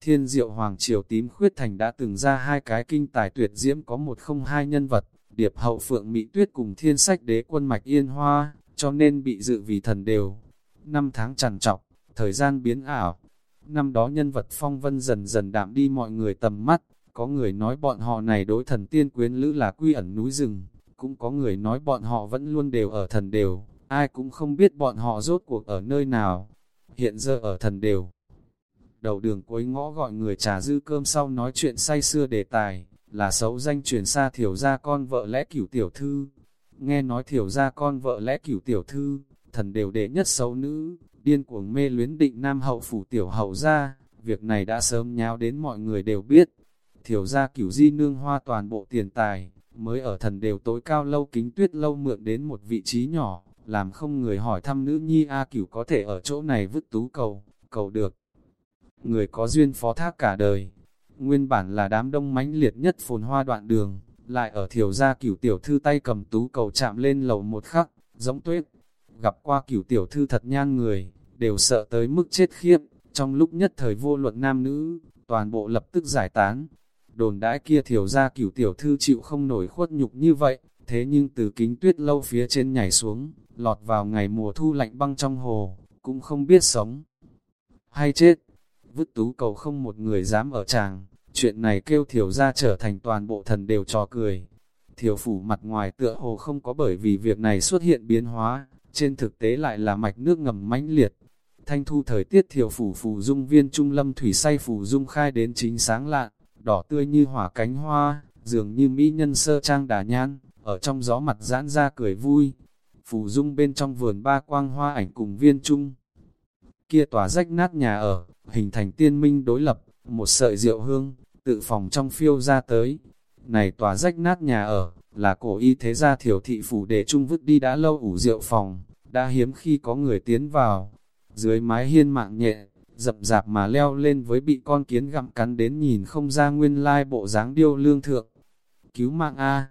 Thiên diệu Hoàng Triều tím khuyết thành đã từng ra hai cái kinh tài tuyệt diễm có một không hai nhân vật, điệp hậu phượng Mỹ Tuyết cùng thiên sách đế quân mạch yên hoa, cho nên bị dự vì thần đều. Năm tháng trằn trọc, thời gian biến ảo, năm đó nhân vật phong vân dần dần đạm đi mọi người tầm mắt, có người nói bọn họ này đối thần tiên quyến lữ là quy ẩn núi rừng, cũng có người nói bọn họ vẫn luôn đều ở thần đều, ai cũng không biết bọn họ rốt cuộc ở nơi nào. Hiện giờ ở thần đều. Đầu đường cuối ngõ gọi người trà dư cơm sau nói chuyện say xưa đề tài, là xấu danh truyền xa thiểu ra con vợ lẽ cửu tiểu thư. Nghe nói thiểu ra con vợ lẽ cửu tiểu thư, thần đều đệ nhất xấu nữ, điên cuồng mê luyến định nam hậu phủ tiểu hậu ra, việc này đã sớm nháo đến mọi người đều biết. Thiểu ra cửu di nương hoa toàn bộ tiền tài, mới ở thần đều tối cao lâu kính tuyết lâu mượn đến một vị trí nhỏ, làm không người hỏi thăm nữ nhi A cửu có thể ở chỗ này vứt tú cầu, cầu được. Người có duyên phó thác cả đời, nguyên bản là đám đông mãnh liệt nhất phồn hoa đoạn đường, lại ở thiểu gia cửu tiểu thư tay cầm tú cầu chạm lên lầu một khắc, giống tuyết. Gặp qua cửu tiểu thư thật nhan người, đều sợ tới mức chết khiếp, trong lúc nhất thời vô luận nam nữ, toàn bộ lập tức giải tán. Đồn đãi kia thiểu gia cửu tiểu thư chịu không nổi khuất nhục như vậy, thế nhưng từ kính tuyết lâu phía trên nhảy xuống, lọt vào ngày mùa thu lạnh băng trong hồ, cũng không biết sống hay chết. Vứt tú cầu không một người dám ở chàng chuyện này kêu thiểu ra trở thành toàn bộ thần đều trò cười. Thiểu phủ mặt ngoài tựa hồ không có bởi vì việc này xuất hiện biến hóa, trên thực tế lại là mạch nước ngầm mãnh liệt. Thanh thu thời tiết thiểu phủ phù dung viên trung lâm thủy say phù dung khai đến chính sáng lạn, đỏ tươi như hỏa cánh hoa, dường như mỹ nhân sơ trang đà nhan, ở trong gió mặt giãn ra cười vui. Phù dung bên trong vườn ba quang hoa ảnh cùng viên trung. Kia tỏa rách nát nhà ở, hình thành tiên minh đối lập, một sợi rượu hương, tự phòng trong phiêu ra tới. Này tòa rách nát nhà ở, là cổ y thế gia thiểu thị phủ để trung vứt đi đã lâu ủ rượu phòng, đã hiếm khi có người tiến vào. Dưới mái hiên mạng nhẹ, dập dạp mà leo lên với bị con kiến gặm cắn đến nhìn không ra nguyên lai bộ dáng điêu lương thượng. Cứu mạng A,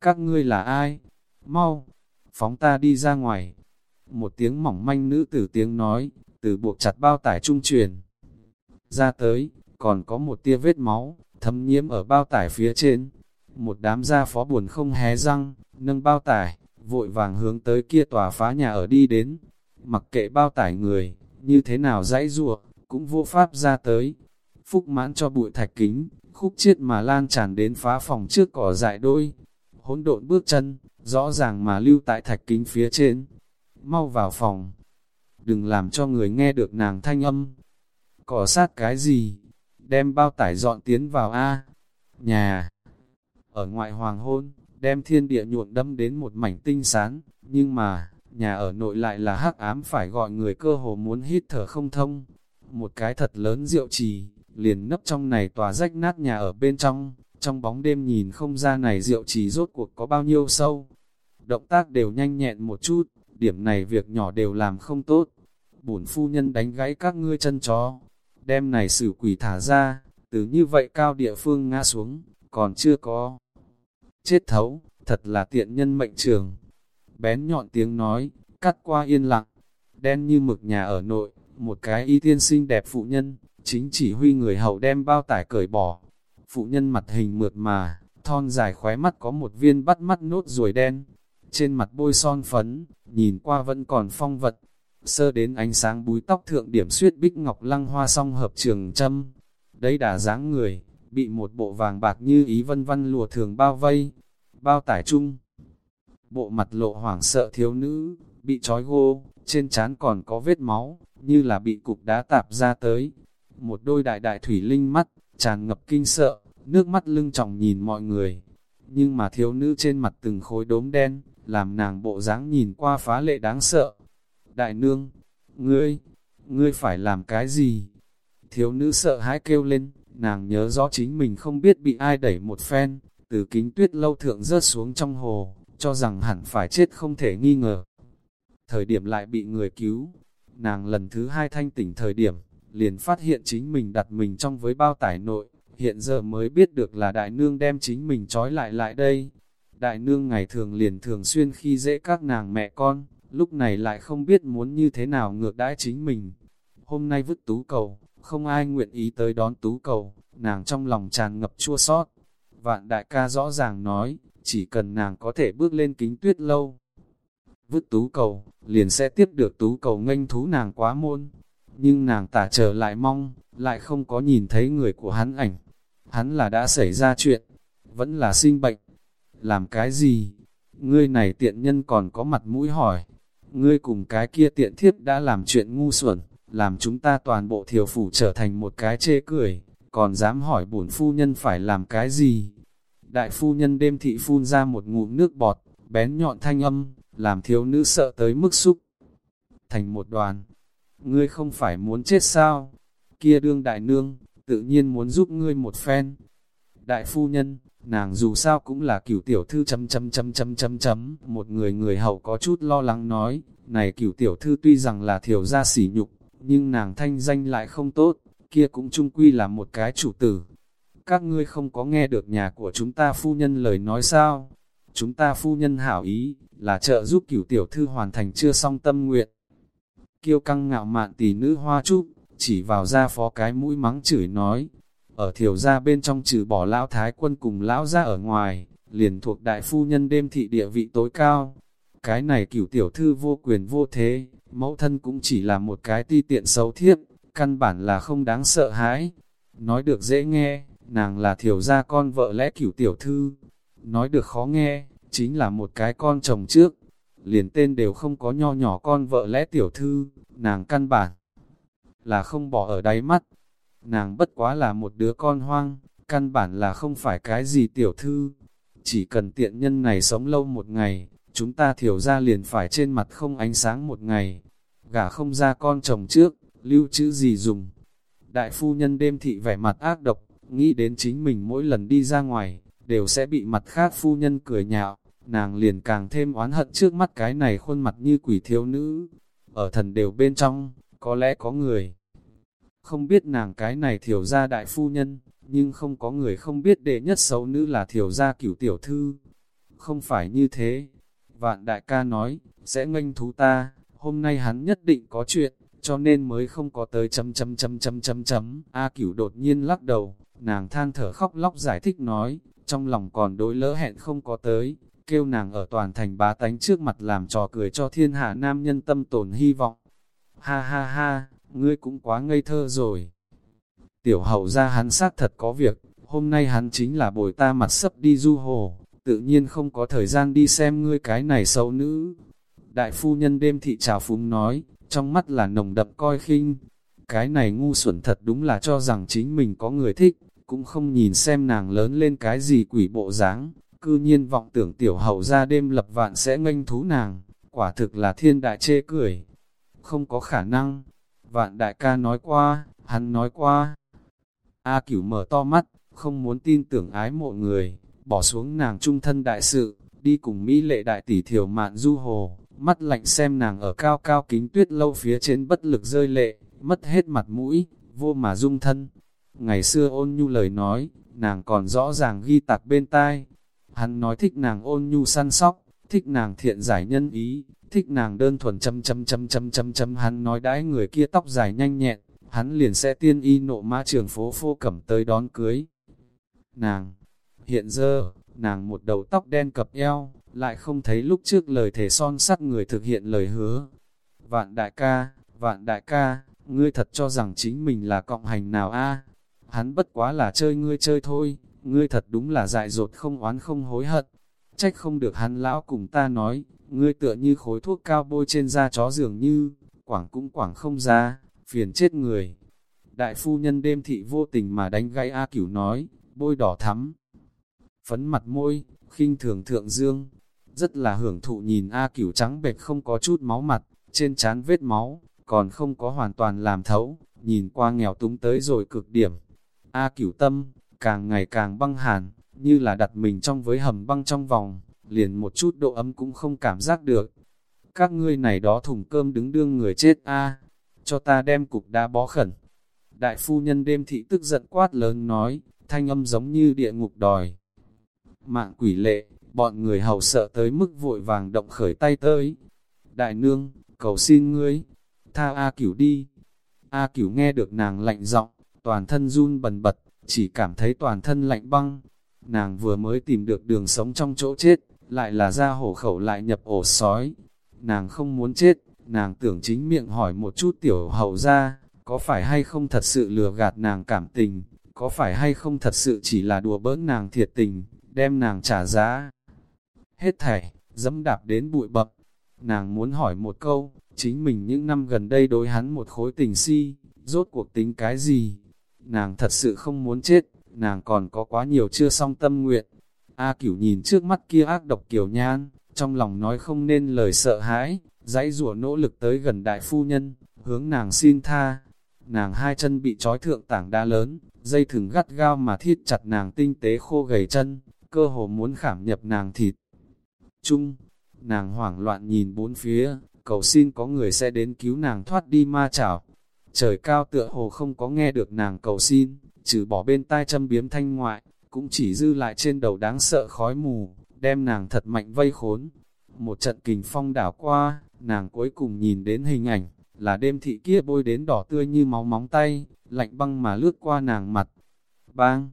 các ngươi là ai? Mau, phóng ta đi ra ngoài. Một tiếng mỏng manh nữ tử tiếng nói, từ buộc chặt bao tải trung truyền. Ra tới, còn có một tia vết máu, thấm nhiễm ở bao tải phía trên. Một đám gia phó buồn không hé răng, nâng bao tải, vội vàng hướng tới kia tòa phá nhà ở đi đến. Mặc kệ bao tải người, như thế nào dãy ruộng, cũng vô pháp ra tới. Phúc mãn cho bụi thạch kính, khúc chiết mà lan tràn đến phá phòng trước cỏ dại đôi. Hỗn độn bước chân, rõ ràng mà lưu tại thạch kính phía trên. Mau vào phòng, đừng làm cho người nghe được nàng thanh âm. Cỏ sát cái gì? Đem bao tải dọn tiến vào A. Nhà. Ở ngoại hoàng hôn, đem thiên địa nhuộn đâm đến một mảnh tinh sáng nhưng mà, nhà ở nội lại là hắc ám phải gọi người cơ hồ muốn hít thở không thông. Một cái thật lớn rượu trì, liền nấp trong này tòa rách nát nhà ở bên trong, trong bóng đêm nhìn không ra này rượu trì rốt cuộc có bao nhiêu sâu. Động tác đều nhanh nhẹn một chút, điểm này việc nhỏ đều làm không tốt. Bổn phu nhân đánh gãy các ngươi chân chó, đem này xử quỷ thả ra, từ như vậy cao địa phương ngã xuống, còn chưa có. Chết thấu, thật là tiện nhân mệnh trường. Bén nhọn tiếng nói, cắt qua yên lặng, đen như mực nhà ở nội, một cái y tiên sinh đẹp phụ nhân, chính chỉ huy người hậu đem bao tải cởi bỏ. Phụ nhân mặt hình mượt mà, thon dài khóe mắt có một viên bắt mắt nốt ruồi đen, trên mặt bôi son phấn, nhìn qua vẫn còn phong vật, sơ đến ánh sáng búi tóc thượng điểm suyết bích ngọc lăng hoa song hợp trường châm. Đấy đã dáng người, bị một bộ vàng bạc như ý vân văn lùa thường bao vây, bao tải chung. Bộ mặt lộ hoảng sợ thiếu nữ, bị trói gô, trên trán còn có vết máu, như là bị cục đá tạp ra tới. Một đôi đại đại thủy linh mắt, tràn ngập kinh sợ, nước mắt lưng trọng nhìn mọi người. Nhưng mà thiếu nữ trên mặt từng khối đốm đen, làm nàng bộ dáng nhìn qua phá lệ đáng sợ. Đại nương, ngươi, ngươi phải làm cái gì? Thiếu nữ sợ hãi kêu lên, nàng nhớ rõ chính mình không biết bị ai đẩy một phen, từ kính tuyết lâu thượng rớt xuống trong hồ, cho rằng hẳn phải chết không thể nghi ngờ. Thời điểm lại bị người cứu, nàng lần thứ hai thanh tỉnh thời điểm, liền phát hiện chính mình đặt mình trong với bao tải nội, hiện giờ mới biết được là đại nương đem chính mình trói lại lại đây. Đại nương ngày thường liền thường xuyên khi dễ các nàng mẹ con, lúc này lại không biết muốn như thế nào ngược đãi chính mình. Hôm nay vứt tú cầu, Không ai nguyện ý tới đón tú cầu, nàng trong lòng tràn ngập chua sót. Vạn đại ca rõ ràng nói, chỉ cần nàng có thể bước lên kính tuyết lâu. Vứt tú cầu, liền sẽ tiếp được tú cầu nghênh thú nàng quá môn. Nhưng nàng tả trở lại mong, lại không có nhìn thấy người của hắn ảnh. Hắn là đã xảy ra chuyện, vẫn là sinh bệnh. Làm cái gì? Ngươi này tiện nhân còn có mặt mũi hỏi. Ngươi cùng cái kia tiện thiếp đã làm chuyện ngu xuẩn, làm chúng ta toàn bộ thiều phủ trở thành một cái chê cười, còn dám hỏi bổn phu nhân phải làm cái gì? Đại phu nhân đêm thị phun ra một ngụm nước bọt, bén nhọn thanh âm, làm thiếu nữ sợ tới mức xúc. Thành một đoàn, ngươi không phải muốn chết sao? Kia đương đại nương, tự nhiên muốn giúp ngươi một phen. Đại phu nhân, nàng dù sao cũng là cửu tiểu thư chấm chấm chấm chấm chấm chấm, một người người hậu có chút lo lắng nói, này cửu tiểu thư tuy rằng là thiểu gia sỉ nhục, nhưng nàng thanh danh lại không tốt, kia cũng chung quy là một cái chủ tử. Các ngươi không có nghe được nhà của chúng ta phu nhân lời nói sao? Chúng ta phu nhân hảo ý, là trợ giúp cửu tiểu thư hoàn thành chưa xong tâm nguyện. Kiêu căng ngạo mạn tỷ nữ hoa trúc, chỉ vào ra phó cái mũi mắng chửi nói, ở thiểu gia bên trong trừ bỏ lão thái quân cùng lão ra ở ngoài, liền thuộc đại phu nhân đêm thị địa vị tối cao. Cái này cửu tiểu thư vô quyền vô thế, mẫu thân cũng chỉ là một cái ti tiện xấu thiếp, căn bản là không đáng sợ hãi. Nói được dễ nghe, nàng là thiểu gia con vợ lẽ cửu tiểu thư. Nói được khó nghe, chính là một cái con chồng trước. Liền tên đều không có nho nhỏ con vợ lẽ tiểu thư, nàng căn bản là không bỏ ở đáy mắt. Nàng bất quá là một đứa con hoang, căn bản là không phải cái gì tiểu thư. Chỉ cần tiện nhân này sống lâu một ngày, chúng ta thiểu ra liền phải trên mặt không ánh sáng một ngày. Gả không ra con chồng trước, lưu chữ gì dùng. Đại phu nhân đêm thị vẻ mặt ác độc, nghĩ đến chính mình mỗi lần đi ra ngoài, đều sẽ bị mặt khác phu nhân cười nhạo, nàng liền càng thêm oán hận trước mắt cái này khuôn mặt như quỷ thiếu nữ. Ở thần đều bên trong, có lẽ có người không biết nàng cái này thiểu gia đại phu nhân, nhưng không có người không biết đệ nhất xấu nữ là thiểu gia cửu tiểu thư. Không phải như thế. Vạn đại ca nói, sẽ nganh thú ta, hôm nay hắn nhất định có chuyện, cho nên mới không có tới chấm chấm chấm chấm chấm chấm. A cửu đột nhiên lắc đầu, nàng than thở khóc lóc giải thích nói, trong lòng còn đối lỡ hẹn không có tới, kêu nàng ở toàn thành bá tánh trước mặt làm trò cười cho thiên hạ nam nhân tâm tổn hy vọng. Ha ha ha, ngươi cũng quá ngây thơ rồi. Tiểu hậu ra hắn sát thật có việc, hôm nay hắn chính là bồi ta mặt sấp đi du hồ, tự nhiên không có thời gian đi xem ngươi cái này xấu nữ. Đại phu nhân đêm thị trào phúng nói, trong mắt là nồng đậm coi khinh. Cái này ngu xuẩn thật đúng là cho rằng chính mình có người thích, cũng không nhìn xem nàng lớn lên cái gì quỷ bộ dáng, cư nhiên vọng tưởng tiểu hậu ra đêm lập vạn sẽ nghênh thú nàng, quả thực là thiên đại chê cười. Không có khả năng, Vạn đại ca nói qua, hắn nói qua. A cửu mở to mắt, không muốn tin tưởng ái mộ người, bỏ xuống nàng trung thân đại sự, đi cùng Mỹ lệ đại tỷ thiểu mạn du hồ, mắt lạnh xem nàng ở cao cao kính tuyết lâu phía trên bất lực rơi lệ, mất hết mặt mũi, vô mà dung thân. Ngày xưa ôn nhu lời nói, nàng còn rõ ràng ghi tạc bên tai. Hắn nói thích nàng ôn nhu săn sóc, thích nàng thiện giải nhân ý, thích nàng đơn thuần châm châm châm châm châm châm hắn nói đãi người kia tóc dài nhanh nhẹn, hắn liền sẽ tiên y nộ mã trường phố phô cẩm tới đón cưới. Nàng, hiện giờ, nàng một đầu tóc đen cập eo, lại không thấy lúc trước lời thể son sắt người thực hiện lời hứa. Vạn đại ca, vạn đại ca, ngươi thật cho rằng chính mình là cộng hành nào a? Hắn bất quá là chơi ngươi chơi thôi, ngươi thật đúng là dại dột không oán không hối hận. Trách không được hắn lão cùng ta nói, ngươi tựa như khối thuốc cao bôi trên da chó dường như, quảng cũng quảng không ra, phiền chết người. Đại phu nhân đêm thị vô tình mà đánh gãy A cửu nói, bôi đỏ thắm, phấn mặt môi, khinh thường thượng dương, rất là hưởng thụ nhìn A cửu trắng bệch không có chút máu mặt, trên trán vết máu, còn không có hoàn toàn làm thấu, nhìn qua nghèo túng tới rồi cực điểm. A cửu tâm, càng ngày càng băng hàn, như là đặt mình trong với hầm băng trong vòng, liền một chút độ ấm cũng không cảm giác được. Các ngươi này đó thùng cơm đứng đương người chết a cho ta đem cục đá bó khẩn. Đại phu nhân đêm thị tức giận quát lớn nói, thanh âm giống như địa ngục đòi. Mạng quỷ lệ, bọn người hầu sợ tới mức vội vàng động khởi tay tới. Đại nương, cầu xin ngươi, tha A cửu đi. A cửu nghe được nàng lạnh giọng, toàn thân run bần bật, chỉ cảm thấy toàn thân lạnh băng. Nàng vừa mới tìm được đường sống trong chỗ chết, lại là ra hổ khẩu lại nhập ổ sói. Nàng không muốn chết, nàng tưởng chính miệng hỏi một chút tiểu hậu ra, có phải hay không thật sự lừa gạt nàng cảm tình, có phải hay không thật sự chỉ là đùa bỡn nàng thiệt tình, đem nàng trả giá. Hết thảy, dẫm đạp đến bụi bập, nàng muốn hỏi một câu, chính mình những năm gần đây đối hắn một khối tình si, rốt cuộc tính cái gì? Nàng thật sự không muốn chết, nàng còn có quá nhiều chưa xong tâm nguyện. A cửu nhìn trước mắt kia ác độc kiều nhan, trong lòng nói không nên lời sợ hãi, dãy rủa nỗ lực tới gần đại phu nhân, hướng nàng xin tha. Nàng hai chân bị trói thượng tảng đá lớn, dây thừng gắt gao mà thiết chặt nàng tinh tế khô gầy chân, cơ hồ muốn khảm nhập nàng thịt. Chung, nàng hoảng loạn nhìn bốn phía, cầu xin có người sẽ đến cứu nàng thoát đi ma chảo. Trời cao tựa hồ không có nghe được nàng cầu xin, trừ bỏ bên tai châm biếm thanh ngoại, cũng chỉ dư lại trên đầu đáng sợ khói mù, đem nàng thật mạnh vây khốn. Một trận kình phong đảo qua, nàng cuối cùng nhìn đến hình ảnh, là đêm thị kia bôi đến đỏ tươi như máu móng tay, lạnh băng mà lướt qua nàng mặt. Bang!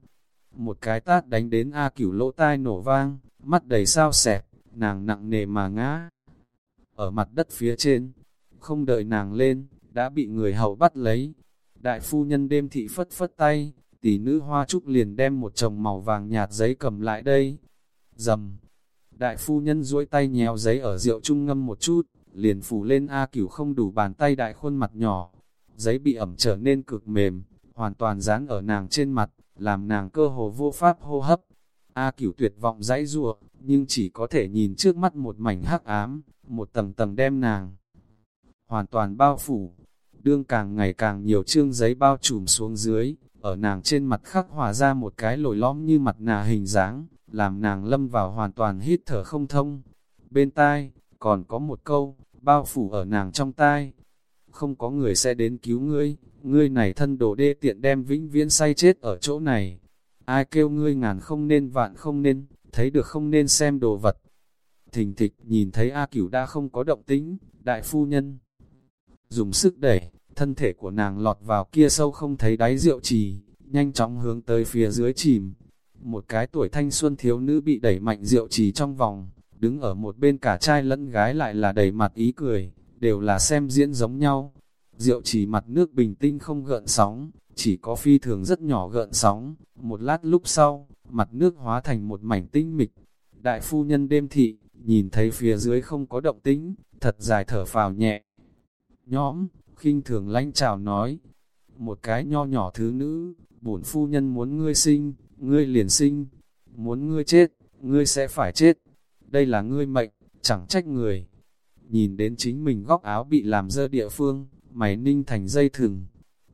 Một cái tát đánh đến A cửu lỗ tai nổ vang, mắt đầy sao sẹp, nàng nặng nề mà ngã. Ở mặt đất phía trên, không đợi nàng lên, đã bị người hầu bắt lấy. Đại phu nhân đêm thị phất phất tay, tỷ nữ hoa trúc liền đem một chồng màu vàng nhạt giấy cầm lại đây. Dầm! Đại phu nhân duỗi tay nhéo giấy ở rượu trung ngâm một chút, liền phủ lên A cửu không đủ bàn tay đại khuôn mặt nhỏ. Giấy bị ẩm trở nên cực mềm, hoàn toàn dán ở nàng trên mặt, làm nàng cơ hồ vô pháp hô hấp. A cửu tuyệt vọng dãy rùa, nhưng chỉ có thể nhìn trước mắt một mảnh hắc ám, một tầng tầng đem nàng. Hoàn toàn bao phủ, đương càng ngày càng nhiều chương giấy bao trùm xuống dưới, ở nàng trên mặt khắc hòa ra một cái lồi lõm như mặt nà hình dáng, làm nàng lâm vào hoàn toàn hít thở không thông. Bên tai, còn có một câu, bao phủ ở nàng trong tai. Không có người sẽ đến cứu ngươi, ngươi này thân đồ đê tiện đem vĩnh viễn say chết ở chỗ này. Ai kêu ngươi ngàn không nên vạn không nên, thấy được không nên xem đồ vật. Thình thịch nhìn thấy A cửu đã không có động tính, đại phu nhân. Dùng sức đẩy, thân thể của nàng lọt vào kia sâu không thấy đáy rượu trì, nhanh chóng hướng tới phía dưới chìm. Một cái tuổi thanh xuân thiếu nữ bị đẩy mạnh rượu trì trong vòng, đứng ở một bên cả trai lẫn gái lại là đầy mặt ý cười, đều là xem diễn giống nhau. Rượu trì mặt nước bình tinh không gợn sóng, chỉ có phi thường rất nhỏ gợn sóng, một lát lúc sau, mặt nước hóa thành một mảnh tinh mịch. Đại phu nhân đêm thị, nhìn thấy phía dưới không có động tĩnh, thật dài thở phào nhẹ. nhóm khinh thường lanh chào nói, một cái nho nhỏ thứ nữ, bổn phu nhân muốn ngươi sinh, ngươi liền sinh, muốn ngươi chết, ngươi sẽ phải chết đây là ngươi mệnh, chẳng trách người. Nhìn đến chính mình góc áo bị làm dơ địa phương, mày ninh thành dây thừng.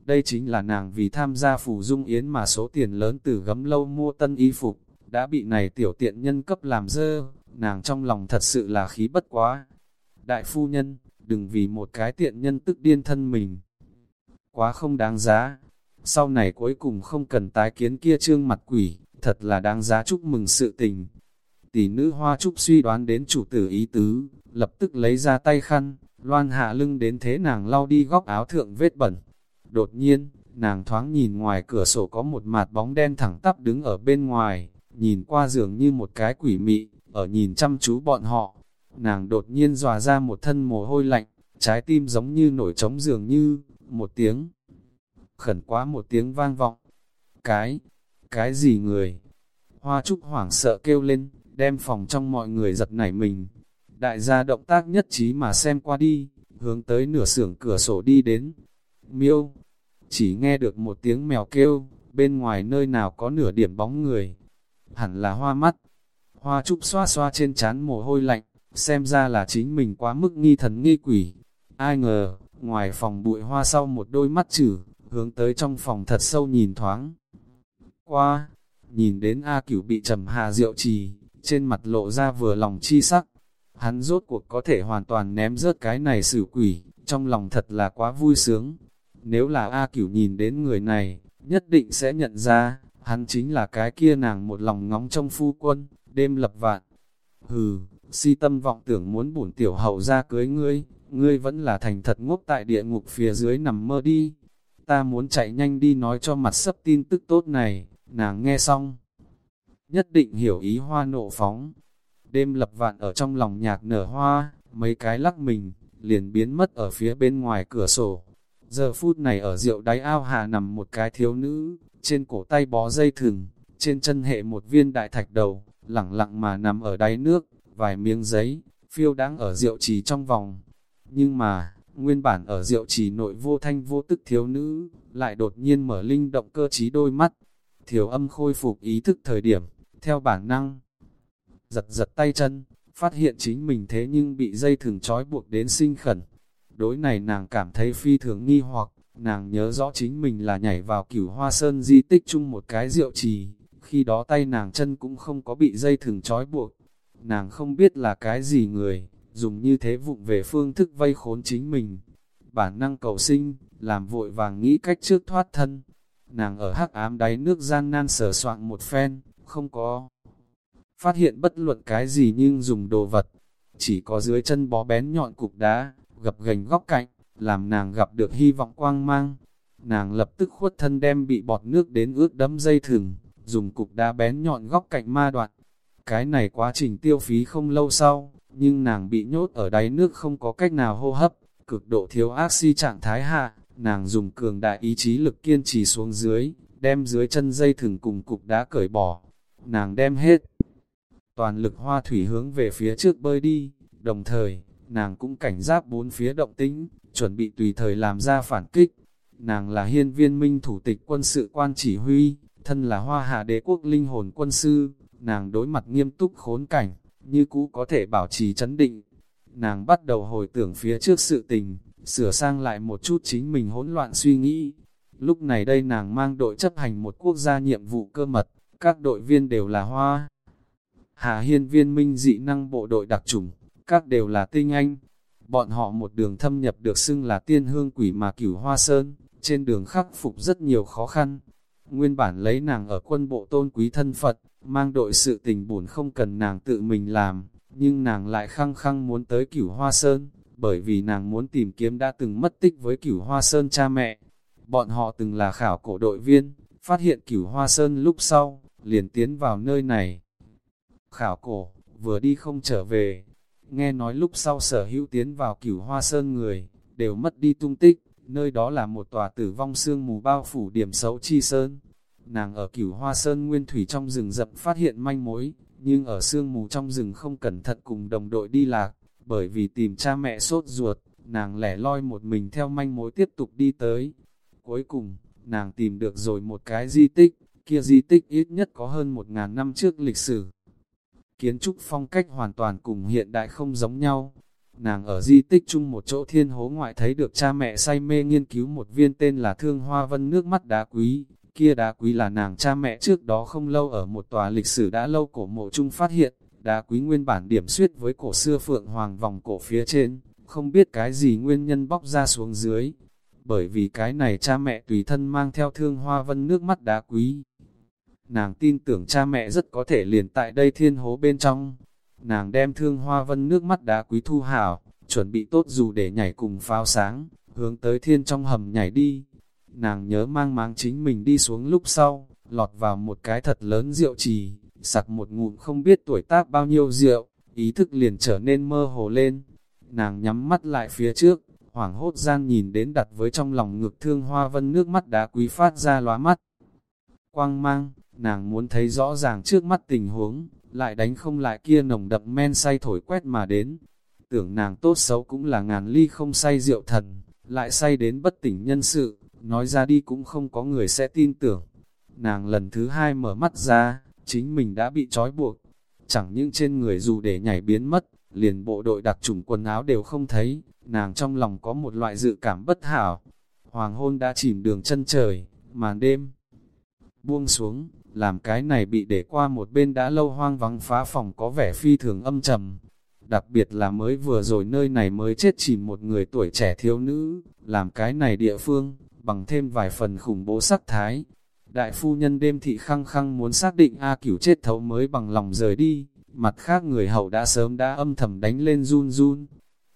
Đây chính là nàng vì tham gia phủ dung yến mà số tiền lớn từ gấm lâu mua tân y phục, đã bị này tiểu tiện nhân cấp làm dơ, nàng trong lòng thật sự là khí bất quá. Đại phu nhân, đừng vì một cái tiện nhân tức điên thân mình. Quá không đáng giá. Sau này cuối cùng không cần tái kiến kia trương mặt quỷ, thật là đáng giá chúc mừng sự tình tỷ nữ hoa trúc suy đoán đến chủ tử ý tứ, lập tức lấy ra tay khăn, loan hạ lưng đến thế nàng lau đi góc áo thượng vết bẩn. Đột nhiên, nàng thoáng nhìn ngoài cửa sổ có một mặt bóng đen thẳng tắp đứng ở bên ngoài, nhìn qua giường như một cái quỷ mị, ở nhìn chăm chú bọn họ. Nàng đột nhiên dòa ra một thân mồ hôi lạnh, trái tim giống như nổi trống giường như, một tiếng. Khẩn quá một tiếng vang vọng. Cái, cái gì người? Hoa trúc hoảng sợ kêu lên, đem phòng trong mọi người giật nảy mình. Đại gia động tác nhất trí mà xem qua đi, hướng tới nửa xưởng cửa sổ đi đến. Miêu, chỉ nghe được một tiếng mèo kêu, bên ngoài nơi nào có nửa điểm bóng người. Hẳn là hoa mắt. Hoa trúc xoa xoa trên chán mồ hôi lạnh, xem ra là chính mình quá mức nghi thần nghi quỷ. Ai ngờ, ngoài phòng bụi hoa sau một đôi mắt chử, hướng tới trong phòng thật sâu nhìn thoáng. Qua, nhìn đến A cửu bị trầm hà rượu trì, trên mặt lộ ra vừa lòng chi sắc. Hắn rốt cuộc có thể hoàn toàn ném rớt cái này xử quỷ, trong lòng thật là quá vui sướng. Nếu là A cửu nhìn đến người này, nhất định sẽ nhận ra, hắn chính là cái kia nàng một lòng ngóng trong phu quân, đêm lập vạn. Hừ, si tâm vọng tưởng muốn bổn tiểu hậu ra cưới ngươi, ngươi vẫn là thành thật ngốc tại địa ngục phía dưới nằm mơ đi. ta muốn chạy nhanh đi nói cho mặt sấp tin tức tốt này, nàng nghe xong. Nhất định hiểu ý hoa nộ phóng. Đêm lập vạn ở trong lòng nhạc nở hoa, mấy cái lắc mình, liền biến mất ở phía bên ngoài cửa sổ. Giờ phút này ở rượu đáy ao hà nằm một cái thiếu nữ, trên cổ tay bó dây thừng, trên chân hệ một viên đại thạch đầu, lẳng lặng mà nằm ở đáy nước, vài miếng giấy, phiêu đáng ở rượu trì trong vòng. Nhưng mà, nguyên bản ở rượu trì nội vô thanh vô tức thiếu nữ, lại đột nhiên mở linh động cơ trí đôi mắt. Thiếu âm khôi phục ý thức thời điểm, theo bản năng, giật giật tay chân, phát hiện chính mình thế nhưng bị dây thừng trói buộc đến sinh khẩn. Đối này nàng cảm thấy phi thường nghi hoặc, nàng nhớ rõ chính mình là nhảy vào cửu hoa sơn di tích chung một cái rượu trì, khi đó tay nàng chân cũng không có bị dây thừng trói buộc. Nàng không biết là cái gì người, dùng như thế vụng về phương thức vây khốn chính mình. Bản năng cầu sinh, làm vội vàng nghĩ cách trước thoát thân. Nàng ở hắc ám đáy nước gian nan sờ soạn một phen, không có phát hiện bất luận cái gì nhưng dùng đồ vật, chỉ có dưới chân bó bén nhọn cục đá, gập gành góc cạnh, làm nàng gặp được hy vọng quang mang. Nàng lập tức khuất thân đem bị bọt nước đến ướt đấm dây thừng, dùng cục đá bén nhọn góc cạnh ma đoạn. Cái này quá trình tiêu phí không lâu sau, nhưng nàng bị nhốt ở đáy nước không có cách nào hô hấp, cực độ thiếu oxy trạng thái hạ, nàng dùng cường đại ý chí lực kiên trì xuống dưới, đem dưới chân dây thừng cùng cục đá cởi bỏ. Nàng đem hết toàn lực hoa thủy hướng về phía trước bơi đi, đồng thời, nàng cũng cảnh giác bốn phía động tĩnh, chuẩn bị tùy thời làm ra phản kích. Nàng là hiên viên minh thủ tịch quân sự quan chỉ huy, thân là hoa hạ đế quốc linh hồn quân sư, nàng đối mặt nghiêm túc khốn cảnh, như cũ có thể bảo trì chấn định. Nàng bắt đầu hồi tưởng phía trước sự tình, sửa sang lại một chút chính mình hỗn loạn suy nghĩ. Lúc này đây nàng mang đội chấp hành một quốc gia nhiệm vụ cơ mật, các đội viên đều là hoa. Hà Hiên viên minh dị năng bộ đội đặc chủng, các đều là tinh anh. Bọn họ một đường thâm nhập được xưng là tiên hương quỷ mà cửu hoa sơn, trên đường khắc phục rất nhiều khó khăn. Nguyên bản lấy nàng ở quân bộ tôn quý thân Phật, mang đội sự tình buồn không cần nàng tự mình làm, nhưng nàng lại khăng khăng muốn tới cửu hoa sơn, bởi vì nàng muốn tìm kiếm đã từng mất tích với cửu hoa sơn cha mẹ. Bọn họ từng là khảo cổ đội viên, phát hiện cửu hoa sơn lúc sau, liền tiến vào nơi này. Khảo cổ, vừa đi không trở về, nghe nói lúc sau sở hữu tiến vào cửu hoa sơn người, đều mất đi tung tích, nơi đó là một tòa tử vong xương mù bao phủ điểm xấu chi sơn. Nàng ở cửu hoa sơn nguyên thủy trong rừng rậm phát hiện manh mối, nhưng ở sương mù trong rừng không cẩn thận cùng đồng đội đi lạc, bởi vì tìm cha mẹ sốt ruột, nàng lẻ loi một mình theo manh mối tiếp tục đi tới. Cuối cùng, nàng tìm được rồi một cái di tích, kia di tích ít nhất có hơn một ngàn năm trước lịch sử. Kiến trúc phong cách hoàn toàn cùng hiện đại không giống nhau. Nàng ở di tích chung một chỗ thiên hố ngoại thấy được cha mẹ say mê nghiên cứu một viên tên là Thương Hoa Vân nước mắt đá quý, kia đá quý là nàng cha mẹ trước đó không lâu ở một tòa lịch sử đã lâu cổ mộ chung phát hiện, đá quý nguyên bản điểm suyết với cổ xưa phượng hoàng vòng cổ phía trên, không biết cái gì nguyên nhân bóc ra xuống dưới. Bởi vì cái này cha mẹ tùy thân mang theo thương hoa vân nước mắt đá quý. Nàng tin tưởng cha mẹ rất có thể liền tại đây thiên hố bên trong. Nàng đem thương hoa vân nước mắt đá quý thu hảo, chuẩn bị tốt dù để nhảy cùng pháo sáng, hướng tới thiên trong hầm nhảy đi. Nàng nhớ mang máng chính mình đi xuống lúc sau, lọt vào một cái thật lớn rượu trì, sặc một ngụm không biết tuổi tác bao nhiêu rượu, ý thức liền trở nên mơ hồ lên. Nàng nhắm mắt lại phía trước, hoảng hốt gian nhìn đến đặt với trong lòng ngực thương hoa vân nước mắt đá quý phát ra lóa mắt. Quang mang, nàng muốn thấy rõ ràng trước mắt tình huống, lại đánh không lại kia nồng đậm men say thổi quét mà đến. Tưởng nàng tốt xấu cũng là ngàn ly không say rượu thần, lại say đến bất tỉnh nhân sự, nói ra đi cũng không có người sẽ tin tưởng. Nàng lần thứ hai mở mắt ra, chính mình đã bị trói buộc. Chẳng những trên người dù để nhảy biến mất, liền bộ đội đặc trùng quần áo đều không thấy, nàng trong lòng có một loại dự cảm bất hảo. Hoàng hôn đã chìm đường chân trời, màn đêm buông xuống, làm cái này bị để qua một bên đã lâu hoang vắng phá phòng có vẻ phi thường âm trầm. Đặc biệt là mới vừa rồi nơi này mới chết chìm một người tuổi trẻ thiếu nữ, làm cái này địa phương, bằng thêm vài phần khủng bố sắc thái. Đại phu nhân đêm thị khăng khăng muốn xác định A cửu chết thấu mới bằng lòng rời đi, mặt khác người hậu đã sớm đã âm thầm đánh lên run run.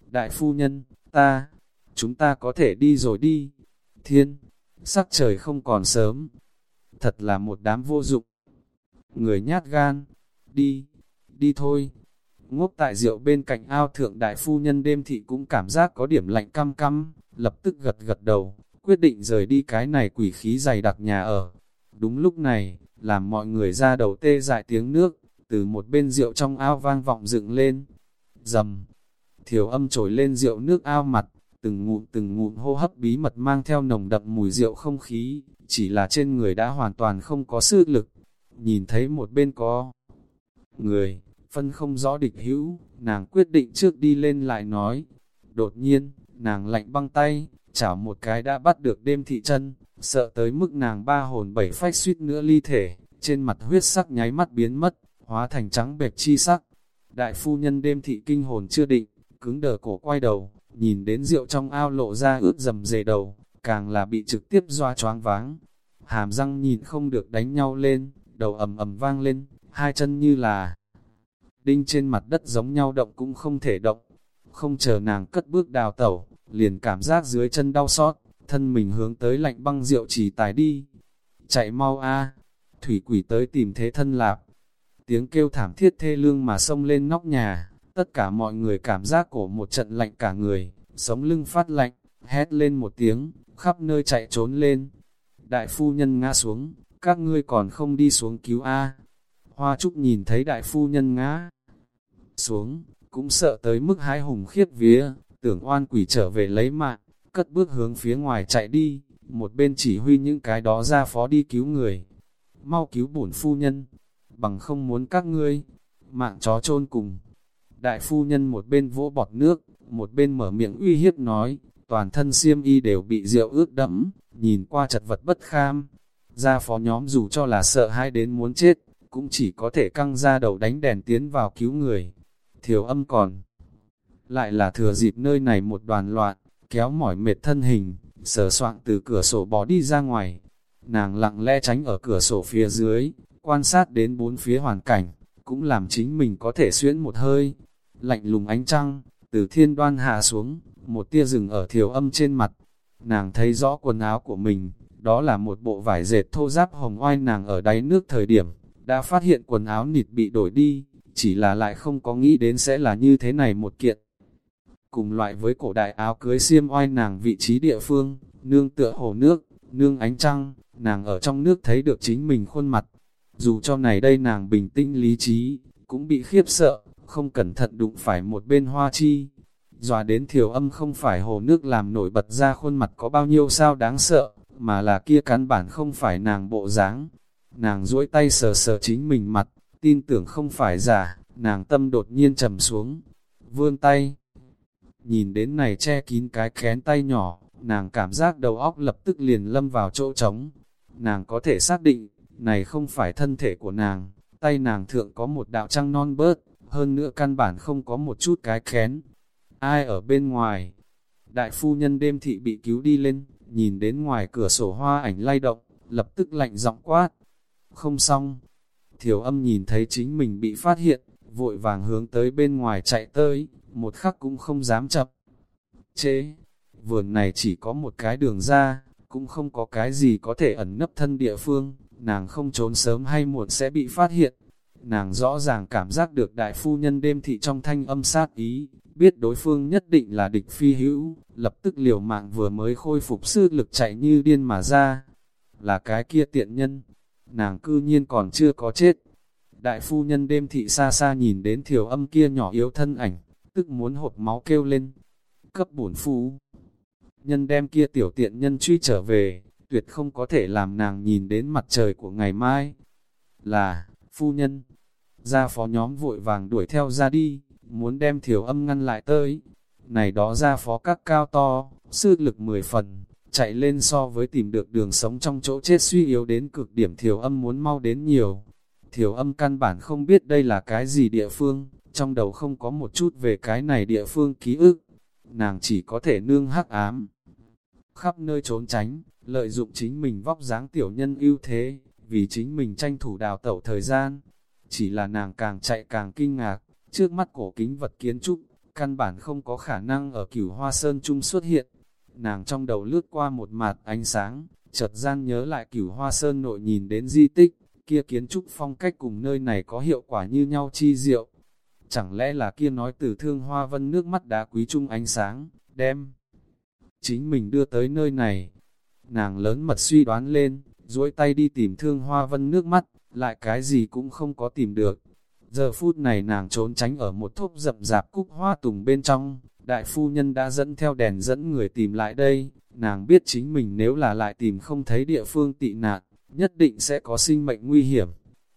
Đại phu nhân, ta, chúng ta có thể đi rồi đi. Thiên, sắc trời không còn sớm. Thật là một đám vô dụng. Người nhát gan, đi, đi thôi. Ngốc tại rượu bên cạnh ao thượng đại phu nhân đêm thị cũng cảm giác có điểm lạnh căm căm, lập tức gật gật đầu, quyết định rời đi cái này quỷ khí dày đặc nhà ở. Đúng lúc này, làm mọi người ra đầu tê dại tiếng nước, từ một bên rượu trong ao vang vọng dựng lên. Dầm, thiểu âm trồi lên rượu nước ao mặt, từng ngụm từng ngụm hô hấp bí mật mang theo nồng đậm mùi rượu không khí, chỉ là trên người đã hoàn toàn không có sức lực. Nhìn thấy một bên có người, phân không rõ địch hữu, nàng quyết định trước đi lên lại nói. Đột nhiên, nàng lạnh băng tay, chảo một cái đã bắt được đêm thị chân, sợ tới mức nàng ba hồn bảy phách suýt nữa ly thể, trên mặt huyết sắc nháy mắt biến mất, hóa thành trắng bệch chi sắc. Đại phu nhân đêm thị kinh hồn chưa định, cứng đờ cổ quay đầu, nhìn đến rượu trong ao lộ ra ướt dầm dề đầu, càng là bị trực tiếp doa choáng váng. Hàm răng nhìn không được đánh nhau lên, đầu ầm ầm vang lên, hai chân như là đinh trên mặt đất giống nhau động cũng không thể động. Không chờ nàng cất bước đào tẩu, liền cảm giác dưới chân đau xót, thân mình hướng tới lạnh băng rượu chỉ tài đi. Chạy mau a thủy quỷ tới tìm thế thân lạp. Tiếng kêu thảm thiết thê lương mà xông lên nóc nhà, tất cả mọi người cảm giác cổ một trận lạnh cả người, sống lưng phát lạnh, hét lên một tiếng, khắp nơi chạy trốn lên. Đại phu nhân ngã xuống, các ngươi còn không đi xuống cứu A. Hoa Trúc nhìn thấy đại phu nhân ngã xuống, cũng sợ tới mức hái hùng khiếp vía, tưởng oan quỷ trở về lấy mạng, cất bước hướng phía ngoài chạy đi, một bên chỉ huy những cái đó ra phó đi cứu người. Mau cứu bổn phu nhân, bằng không muốn các ngươi, mạng chó chôn cùng. Đại phu nhân một bên vỗ bọt nước, một bên mở miệng uy hiếp nói, toàn thân xiêm y đều bị rượu ướt đẫm, nhìn qua chật vật bất kham. Gia phó nhóm dù cho là sợ hai đến muốn chết, cũng chỉ có thể căng ra đầu đánh đèn tiến vào cứu người. Thiểu âm còn, lại là thừa dịp nơi này một đoàn loạn, kéo mỏi mệt thân hình, sờ soạn từ cửa sổ bỏ đi ra ngoài. Nàng lặng lẽ tránh ở cửa sổ phía dưới, quan sát đến bốn phía hoàn cảnh, cũng làm chính mình có thể xuyễn một hơi. Lạnh lùng ánh trăng, từ thiên đoan hạ xuống, một tia rừng ở thiểu âm trên mặt. Nàng thấy rõ quần áo của mình, đó là một bộ vải dệt thô giáp hồng oai nàng ở đáy nước thời điểm, đã phát hiện quần áo nịt bị đổi đi, chỉ là lại không có nghĩ đến sẽ là như thế này một kiện. Cùng loại với cổ đại áo cưới xiêm oai nàng vị trí địa phương, nương tựa hồ nước, nương ánh trăng, nàng ở trong nước thấy được chính mình khuôn mặt. Dù cho này đây nàng bình tĩnh lý trí, cũng bị khiếp sợ, không cẩn thận đụng phải một bên hoa chi. Dòa đến thiểu âm không phải hồ nước làm nổi bật ra khuôn mặt có bao nhiêu sao đáng sợ, mà là kia căn bản không phải nàng bộ dáng. Nàng duỗi tay sờ sờ chính mình mặt, tin tưởng không phải giả, nàng tâm đột nhiên trầm xuống, vươn tay. Nhìn đến này che kín cái khén tay nhỏ, nàng cảm giác đầu óc lập tức liền lâm vào chỗ trống. Nàng có thể xác định, này không phải thân thể của nàng, tay nàng thượng có một đạo trăng non bớt, hơn nữa căn bản không có một chút cái khén. Ai ở bên ngoài? Đại phu nhân đêm thị bị cứu đi lên, nhìn đến ngoài cửa sổ hoa ảnh lay động, lập tức lạnh giọng quát. Không xong. Thiểu âm nhìn thấy chính mình bị phát hiện, vội vàng hướng tới bên ngoài chạy tới, một khắc cũng không dám chập. Chế, vườn này chỉ có một cái đường ra, cũng không có cái gì có thể ẩn nấp thân địa phương, nàng không trốn sớm hay muộn sẽ bị phát hiện. Nàng rõ ràng cảm giác được đại phu nhân đêm thị trong thanh âm sát ý, biết đối phương nhất định là địch phi hữu, lập tức liều mạng vừa mới khôi phục sư lực chạy như điên mà ra. Là cái kia tiện nhân, nàng cư nhiên còn chưa có chết. Đại phu nhân đêm thị xa xa nhìn đến thiểu âm kia nhỏ yếu thân ảnh, tức muốn hộp máu kêu lên. Cấp bổn phu, nhân đem kia tiểu tiện nhân truy trở về, tuyệt không có thể làm nàng nhìn đến mặt trời của ngày mai. Là, phu nhân, gia phó nhóm vội vàng đuổi theo ra đi, muốn đem thiểu âm ngăn lại tới. Này đó gia phó các cao to, sư lực mười phần, chạy lên so với tìm được đường sống trong chỗ chết suy yếu đến cực điểm thiểu âm muốn mau đến nhiều. Thiểu âm căn bản không biết đây là cái gì địa phương, trong đầu không có một chút về cái này địa phương ký ức. Nàng chỉ có thể nương hắc ám, khắp nơi trốn tránh, lợi dụng chính mình vóc dáng tiểu nhân ưu thế, vì chính mình tranh thủ đào tẩu thời gian. Chỉ là nàng càng chạy càng kinh ngạc, trước mắt cổ kính vật kiến trúc, căn bản không có khả năng ở cửu hoa sơn trung xuất hiện. Nàng trong đầu lướt qua một mặt ánh sáng, chợt gian nhớ lại cửu hoa sơn nội nhìn đến di tích, kia kiến trúc phong cách cùng nơi này có hiệu quả như nhau chi diệu. Chẳng lẽ là kia nói từ thương hoa vân nước mắt đá quý trung ánh sáng, đem chính mình đưa tới nơi này. Nàng lớn mật suy đoán lên, duỗi tay đi tìm thương hoa vân nước mắt, lại cái gì cũng không có tìm được. Giờ phút này nàng trốn tránh ở một thốc rậm rạp cúc hoa tùng bên trong, đại phu nhân đã dẫn theo đèn dẫn người tìm lại đây, nàng biết chính mình nếu là lại tìm không thấy địa phương tị nạn, nhất định sẽ có sinh mệnh nguy hiểm.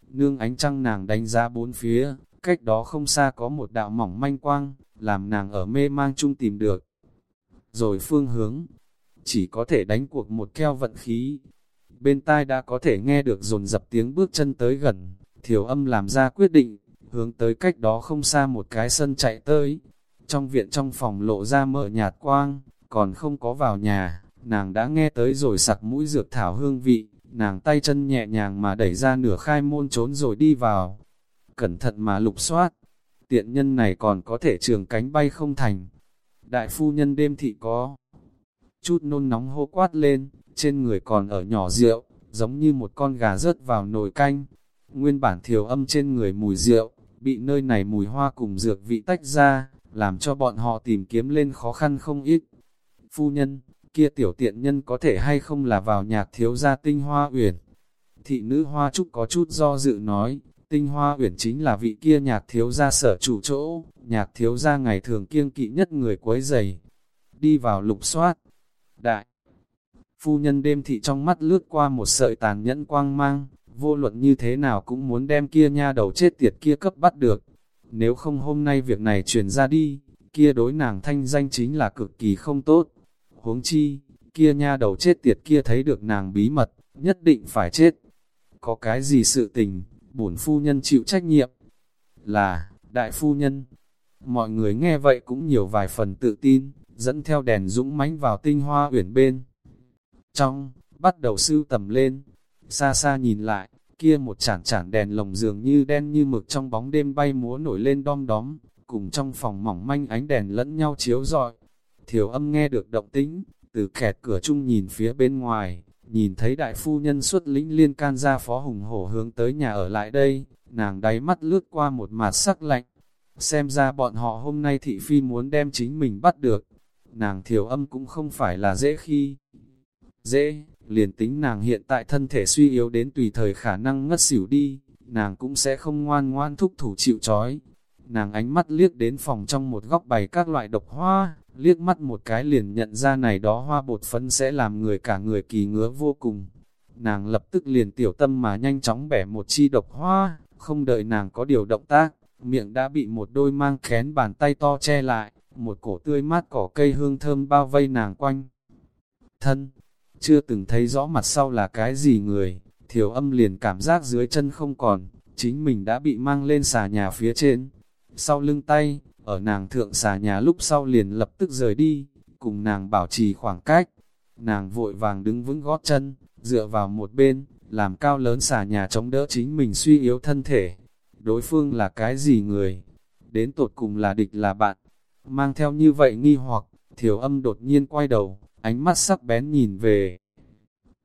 Nương ánh trăng nàng đánh giá bốn phía, cách đó không xa có một đạo mỏng manh quang, làm nàng ở mê mang chung tìm được. Rồi phương hướng, chỉ có thể đánh cuộc một keo vận khí. Bên tai đã có thể nghe được dồn dập tiếng bước chân tới gần, thiểu âm làm ra quyết định, hướng tới cách đó không xa một cái sân chạy tới. Trong viện trong phòng lộ ra mở nhạt quang, còn không có vào nhà, nàng đã nghe tới rồi sặc mũi dược thảo hương vị, nàng tay chân nhẹ nhàng mà đẩy ra nửa khai môn trốn rồi đi vào. Cẩn thận mà lục soát, tiện nhân này còn có thể trường cánh bay không thành. Đại phu nhân đêm thị có chút nôn nóng hô quát lên, trên người còn ở nhỏ rượu, giống như một con gà rớt vào nồi canh. Nguyên bản thiểu âm trên người mùi rượu, bị nơi này mùi hoa cùng dược vị tách ra, làm cho bọn họ tìm kiếm lên khó khăn không ít. Phu nhân, kia tiểu tiện nhân có thể hay không là vào nhạc thiếu gia tinh hoa uyển. Thị nữ hoa trúc có chút do dự nói, tinh hoa uyển chính là vị kia nhạc thiếu gia sở chủ chỗ, nhạc thiếu gia ngày thường kiêng kỵ nhất người quấy giày. Đi vào lục soát. Đại. Phu nhân đêm thị trong mắt lướt qua một sợi tàn nhẫn quang mang, vô luận như thế nào cũng muốn đem kia nha đầu chết tiệt kia cấp bắt được. Nếu không hôm nay việc này truyền ra đi, kia đối nàng thanh danh chính là cực kỳ không tốt huống chi, kia nha đầu chết tiệt kia thấy được nàng bí mật, nhất định phải chết. Có cái gì sự tình, bổn phu nhân chịu trách nhiệm? Là, đại phu nhân. Mọi người nghe vậy cũng nhiều vài phần tự tin, dẫn theo đèn dũng mãnh vào tinh hoa uyển bên. Trong, bắt đầu sưu tầm lên, xa xa nhìn lại, kia một chản chản đèn lồng dường như đen như mực trong bóng đêm bay múa nổi lên đom đóm, cùng trong phòng mỏng manh ánh đèn lẫn nhau chiếu rọi, Thiểu âm nghe được động tĩnh, từ kẹt cửa chung nhìn phía bên ngoài, nhìn thấy đại phu nhân xuất lĩnh liên can ra phó hùng hổ hướng tới nhà ở lại đây, nàng đáy mắt lướt qua một mặt sắc lạnh. Xem ra bọn họ hôm nay thị phi muốn đem chính mình bắt được. Nàng thiểu âm cũng không phải là dễ khi. Dễ, liền tính nàng hiện tại thân thể suy yếu đến tùy thời khả năng ngất xỉu đi, nàng cũng sẽ không ngoan ngoan thúc thủ chịu chói. Nàng ánh mắt liếc đến phòng trong một góc bày các loại độc hoa, liếc mắt một cái liền nhận ra này đó hoa bột phấn sẽ làm người cả người kỳ ngứa vô cùng. Nàng lập tức liền tiểu tâm mà nhanh chóng bẻ một chi độc hoa, không đợi nàng có điều động tác, miệng đã bị một đôi mang khén bàn tay to che lại, một cổ tươi mát cỏ cây hương thơm bao vây nàng quanh. Thân, chưa từng thấy rõ mặt sau là cái gì người, thiểu âm liền cảm giác dưới chân không còn, chính mình đã bị mang lên xà nhà phía trên. Sau lưng tay, ở nàng thượng xà nhà lúc sau liền lập tức rời đi, cùng nàng bảo trì khoảng cách. Nàng vội vàng đứng vững gót chân, dựa vào một bên, làm cao lớn xà nhà chống đỡ chính mình suy yếu thân thể. Đối phương là cái gì người? Đến tột cùng là địch là bạn. Mang theo như vậy nghi hoặc, thiểu âm đột nhiên quay đầu, ánh mắt sắc bén nhìn về.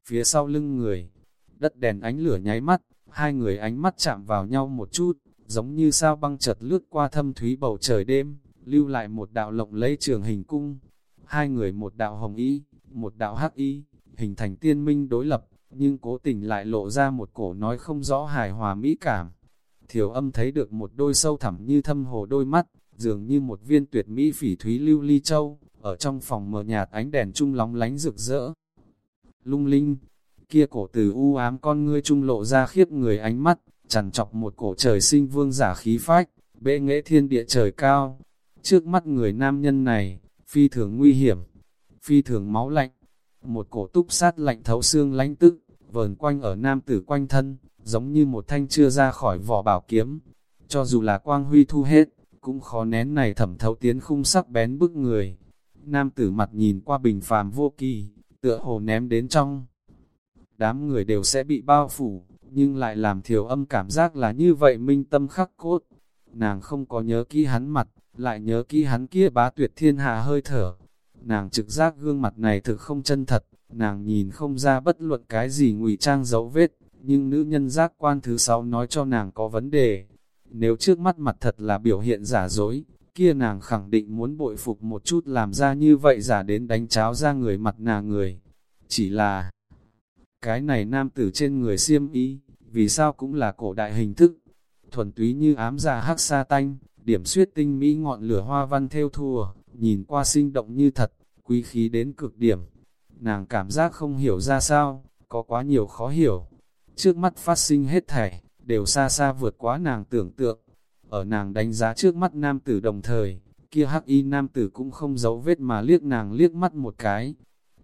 Phía sau lưng người, đất đèn ánh lửa nháy mắt, hai người ánh mắt chạm vào nhau một chút, giống như sao băng chợt lướt qua thâm thúy bầu trời đêm, lưu lại một đạo lộng lấy trường hình cung. Hai người một đạo hồng y, một đạo hắc y, hình thành tiên minh đối lập, nhưng cố tình lại lộ ra một cổ nói không rõ hài hòa mỹ cảm. Thiểu âm thấy được một đôi sâu thẳm như thâm hồ đôi mắt, dường như một viên tuyệt mỹ phỉ thúy lưu ly châu, ở trong phòng mờ nhạt ánh đèn trung lóng lánh rực rỡ. Lung linh, kia cổ từ u ám con ngươi trung lộ ra khiếp người ánh mắt, chằn chọc một cổ trời sinh vương giả khí phách, bệ nghệ thiên địa trời cao. Trước mắt người nam nhân này, phi thường nguy hiểm, phi thường máu lạnh, một cổ túc sát lạnh thấu xương lánh tức, vờn quanh ở nam tử quanh thân, giống như một thanh chưa ra khỏi vỏ bảo kiếm. Cho dù là quang huy thu hết, cũng khó nén này thẩm thấu tiến khung sắc bén bức người. Nam tử mặt nhìn qua bình phàm vô kỳ, tựa hồ ném đến trong. Đám người đều sẽ bị bao phủ, nhưng lại làm thiểu âm cảm giác là như vậy minh tâm khắc cốt. Nàng không có nhớ kỹ hắn mặt, lại nhớ kỹ hắn kia bá tuyệt thiên hạ hơi thở. Nàng trực giác gương mặt này thực không chân thật, nàng nhìn không ra bất luận cái gì ngụy trang dấu vết, nhưng nữ nhân giác quan thứ sáu nói cho nàng có vấn đề. Nếu trước mắt mặt thật là biểu hiện giả dối, kia nàng khẳng định muốn bội phục một chút làm ra như vậy giả đến đánh cháo ra người mặt nàng người. Chỉ là, cái này nam tử trên người xiêm y, vì sao cũng là cổ đại hình thức, thuần túy như ám già hắc sa tanh, điểm suyết tinh mỹ ngọn lửa hoa văn theo thùa, nhìn qua sinh động như thật, quý khí đến cực điểm. Nàng cảm giác không hiểu ra sao, có quá nhiều khó hiểu. Trước mắt phát sinh hết thảy, đều xa xa vượt quá nàng tưởng tượng. Ở nàng đánh giá trước mắt nam tử đồng thời, kia hắc y nam tử cũng không giấu vết mà liếc nàng liếc mắt một cái.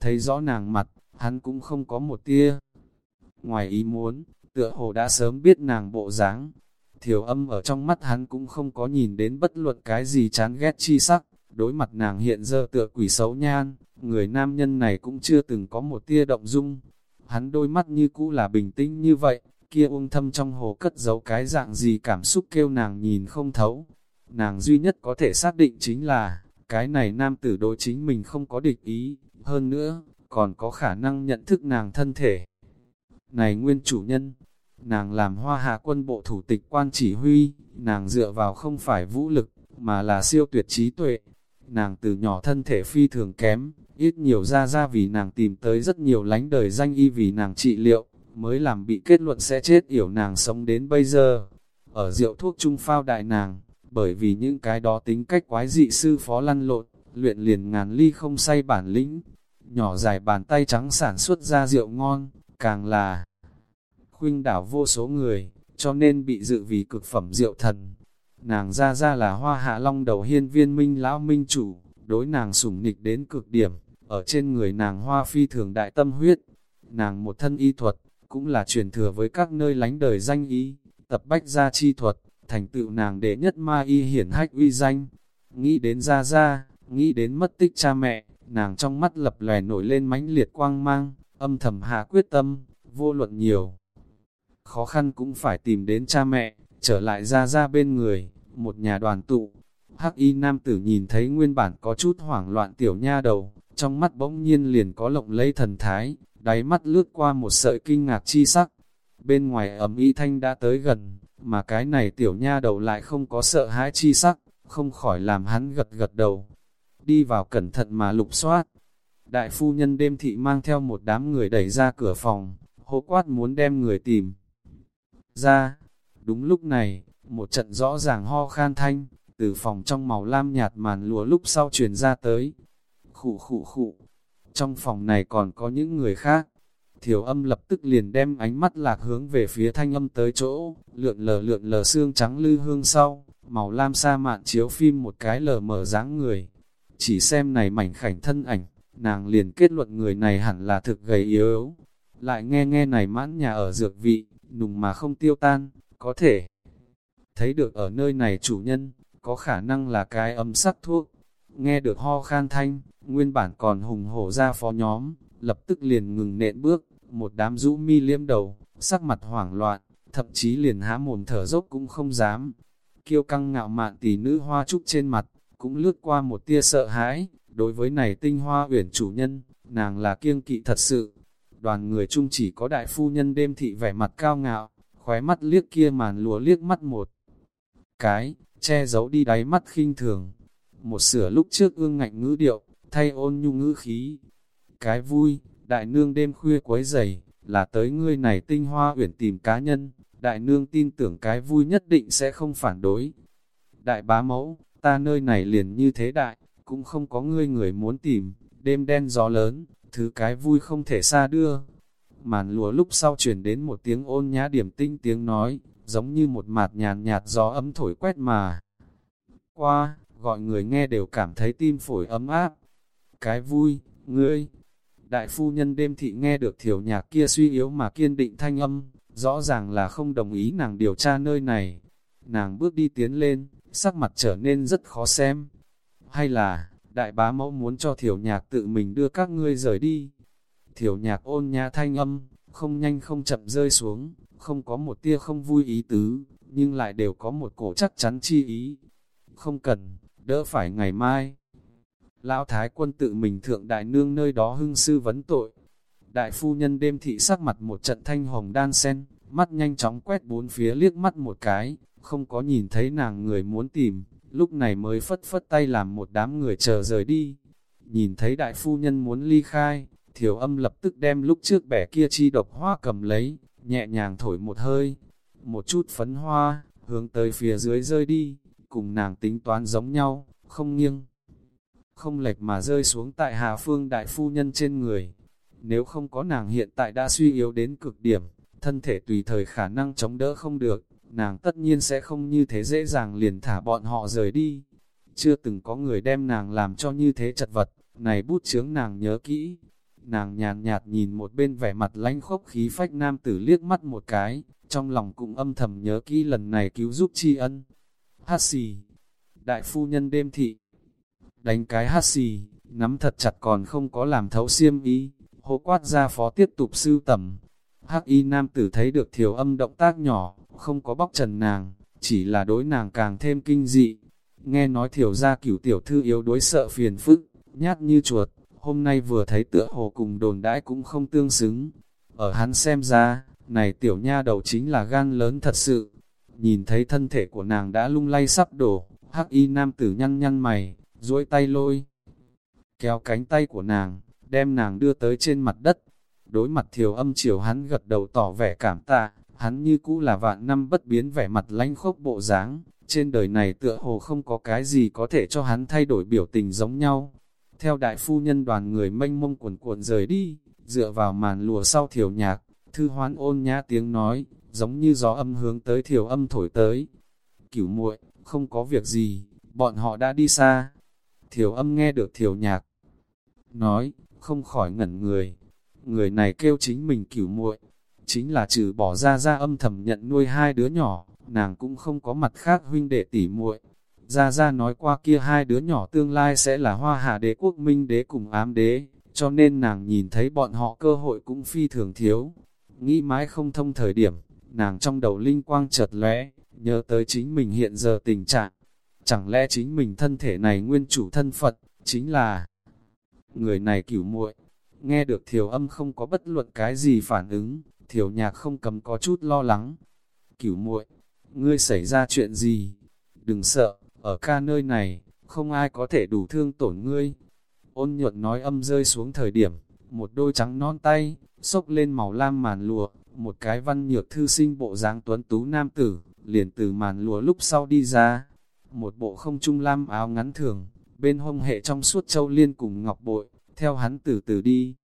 Thấy rõ nàng mặt, hắn cũng không có một tia. Ngoài ý muốn, tựa hồ đã sớm biết nàng bộ dáng. Thiểu âm ở trong mắt hắn cũng không có nhìn đến bất luận cái gì chán ghét chi sắc, đối mặt nàng hiện giờ tựa quỷ xấu nhan, người nam nhân này cũng chưa từng có một tia động dung. Hắn đôi mắt như cũ là bình tĩnh như vậy, kia uông thâm trong hồ cất giấu cái dạng gì cảm xúc kêu nàng nhìn không thấu. Nàng duy nhất có thể xác định chính là, cái này nam tử đối chính mình không có địch ý, hơn nữa, còn có khả năng nhận thức nàng thân thể. Này nguyên chủ nhân, nàng làm hoa hạ quân bộ thủ tịch quan chỉ huy, nàng dựa vào không phải vũ lực, mà là siêu tuyệt trí tuệ. Nàng từ nhỏ thân thể phi thường kém, ít nhiều ra ra vì nàng tìm tới rất nhiều lánh đời danh y vì nàng trị liệu, mới làm bị kết luận sẽ chết yểu nàng sống đến bây giờ. Ở rượu thuốc trung phao đại nàng, bởi vì những cái đó tính cách quái dị sư phó lăn lộn, luyện liền ngàn ly không say bản lĩnh. Nhỏ dài bàn tay trắng sản xuất ra rượu ngon, càng là khuynh đảo vô số người, cho nên bị dự vì cực phẩm rượu thần. Nàng ra ra là hoa hạ long đầu hiên viên minh lão minh chủ, đối nàng sủng nịch đến cực điểm, ở trên người nàng hoa phi thường đại tâm huyết. Nàng một thân y thuật, cũng là truyền thừa với các nơi lánh đời danh y, tập bách gia chi thuật, thành tựu nàng đệ nhất ma y hiển hách uy danh. Nghĩ đến ra ra, nghĩ đến mất tích cha mẹ, nàng trong mắt lập lòe nổi lên mãnh liệt quang mang, âm thầm hạ quyết tâm, vô luận nhiều. Khó khăn cũng phải tìm đến cha mẹ, trở lại ra ra bên người, một nhà đoàn tụ. Hắc y nam tử nhìn thấy nguyên bản có chút hoảng loạn tiểu nha đầu, trong mắt bỗng nhiên liền có lộng lây thần thái, đáy mắt lướt qua một sợi kinh ngạc chi sắc. Bên ngoài ấm y thanh đã tới gần, mà cái này tiểu nha đầu lại không có sợ hãi chi sắc, không khỏi làm hắn gật gật đầu. Đi vào cẩn thận mà lục soát. Đại phu nhân đêm thị mang theo một đám người đẩy ra cửa phòng, hô quát muốn đem người tìm. Ra, đúng lúc này, một trận rõ ràng ho khan thanh, từ phòng trong màu lam nhạt màn lúa lúc sau truyền ra tới. Khụ khụ khụ, trong phòng này còn có những người khác. Thiểu âm lập tức liền đem ánh mắt lạc hướng về phía thanh âm tới chỗ, lượn lờ lượn lờ xương trắng lư hương sau, màu lam sa mạn chiếu phim một cái lờ mở dáng người. Chỉ xem này mảnh khảnh thân ảnh, nàng liền kết luận người này hẳn là thực gầy yếu. Lại nghe nghe này mãn nhà ở dược vị, nùng mà không tiêu tan, có thể thấy được ở nơi này chủ nhân, có khả năng là cái âm sắc thuốc. Nghe được ho khan thanh, nguyên bản còn hùng hổ ra phó nhóm, lập tức liền ngừng nện bước, một đám rũ mi liếm đầu, sắc mặt hoảng loạn, thậm chí liền há mồm thở dốc cũng không dám. Kiêu căng ngạo mạn tỷ nữ hoa trúc trên mặt, cũng lướt qua một tia sợ hãi, đối với này tinh hoa uyển chủ nhân, nàng là kiêng kỵ thật sự. Đoàn người chung chỉ có đại phu nhân đêm thị vẻ mặt cao ngạo, khóe mắt liếc kia màn lúa liếc mắt một cái, che giấu đi đáy mắt khinh thường. Một sửa lúc trước ương ngạnh ngữ điệu, thay ôn nhu ngữ khí. Cái vui, đại nương đêm khuya quấy giày, là tới ngươi này tinh hoa uyển tìm cá nhân, đại nương tin tưởng cái vui nhất định sẽ không phản đối. Đại bá mẫu, ta nơi này liền như thế đại, cũng không có ngươi người muốn tìm, đêm đen gió lớn, thứ cái vui không thể xa đưa. Màn lúa lúc sau chuyển đến một tiếng ôn nhã điểm tinh tiếng nói, giống như một mạt nhàn nhạt gió ấm thổi quét mà. Qua, gọi người nghe đều cảm thấy tim phổi ấm áp. Cái vui, ngươi, đại phu nhân đêm thị nghe được thiểu nhạc kia suy yếu mà kiên định thanh âm, rõ ràng là không đồng ý nàng điều tra nơi này. Nàng bước đi tiến lên, sắc mặt trở nên rất khó xem. Hay là, đại bá mẫu muốn cho thiểu nhạc tự mình đưa các ngươi rời đi. Thiểu nhạc ôn nhã thanh âm, không nhanh không chậm rơi xuống, không có một tia không vui ý tứ, nhưng lại đều có một cổ chắc chắn chi ý. Không cần, đỡ phải ngày mai. Lão Thái quân tự mình thượng đại nương nơi đó hưng sư vấn tội, Đại phu nhân đêm thị sắc mặt một trận thanh hồng đan sen, mắt nhanh chóng quét bốn phía liếc mắt một cái, không có nhìn thấy nàng người muốn tìm, lúc này mới phất phất tay làm một đám người chờ rời đi. Nhìn thấy đại phu nhân muốn ly khai, thiểu âm lập tức đem lúc trước bẻ kia chi độc hoa cầm lấy, nhẹ nhàng thổi một hơi, một chút phấn hoa, hướng tới phía dưới rơi đi, cùng nàng tính toán giống nhau, không nghiêng. Không lệch mà rơi xuống tại Hà Phương Đại Phu Nhân trên người. Nếu không có nàng hiện tại đã suy yếu đến cực điểm, thân thể tùy thời khả năng chống đỡ không được, nàng tất nhiên sẽ không như thế dễ dàng liền thả bọn họ rời đi. Chưa từng có người đem nàng làm cho như thế chật vật, này bút chướng nàng nhớ kỹ. Nàng nhàn nhạt, nhìn một bên vẻ mặt lánh khốc khí phách nam tử liếc mắt một cái, trong lòng cũng âm thầm nhớ kỹ lần này cứu giúp tri ân. Hát xì, đại phu nhân đêm thị, đánh cái hát xì, nắm thật chặt còn không có làm thấu xiêm ý, hô quát ra phó tiếp tục sưu tầm. Hắc y nam tử thấy được thiểu âm động tác nhỏ, không có bóc trần nàng, chỉ là đối nàng càng thêm kinh dị. Nghe nói thiểu ra cửu tiểu thư yếu đối sợ phiền phức, nhát như chuột, hôm nay vừa thấy tựa hồ cùng đồn đãi cũng không tương xứng. Ở hắn xem ra, này tiểu nha đầu chính là gan lớn thật sự. Nhìn thấy thân thể của nàng đã lung lay sắp đổ, hắc y nam tử nhăn nhăn mày, duỗi tay lôi. Kéo cánh tay của nàng, đem nàng đưa tới trên mặt đất. Đối mặt thiểu âm chiều hắn gật đầu tỏ vẻ cảm tạ, hắn như cũ là vạn năm bất biến vẻ mặt lánh khốc bộ dáng trên đời này tựa hồ không có cái gì có thể cho hắn thay đổi biểu tình giống nhau. Theo đại phu nhân đoàn người mênh mông cuồn cuộn rời đi, dựa vào màn lùa sau thiểu nhạc, thư hoán ôn nhã tiếng nói, giống như gió âm hướng tới thiểu âm thổi tới. Cửu muội không có việc gì, bọn họ đã đi xa. Thiểu âm nghe được thiểu nhạc, nói, không khỏi ngẩn người. Người này kêu chính mình cửu muội chính là trừ bỏ ra ra âm thầm nhận nuôi hai đứa nhỏ, nàng cũng không có mặt khác huynh đệ tỉ muội. Gia Gia nói qua kia hai đứa nhỏ tương lai sẽ là hoa hạ đế quốc minh đế cùng ám đế, cho nên nàng nhìn thấy bọn họ cơ hội cũng phi thường thiếu. Nghĩ mãi không thông thời điểm, nàng trong đầu linh quang chợt lóe, nhớ tới chính mình hiện giờ tình trạng. Chẳng lẽ chính mình thân thể này nguyên chủ thân Phật, chính là người này cửu muội Nghe được thiểu âm không có bất luận cái gì phản ứng, thiểu nhạc không cầm có chút lo lắng. Cửu muội ngươi xảy ra chuyện gì? Đừng sợ, ở ca nơi này, không ai có thể đủ thương tổn ngươi. Ôn nhuận nói âm rơi xuống thời điểm, một đôi trắng non tay, xốc lên màu lam màn lụa, một cái văn nhược thư sinh bộ dáng tuấn tú nam tử, liền từ màn lụa lúc sau đi ra. Một bộ không trung lam áo ngắn thường, bên hông hệ trong suốt châu liên cùng ngọc bội, theo hắn từ từ đi.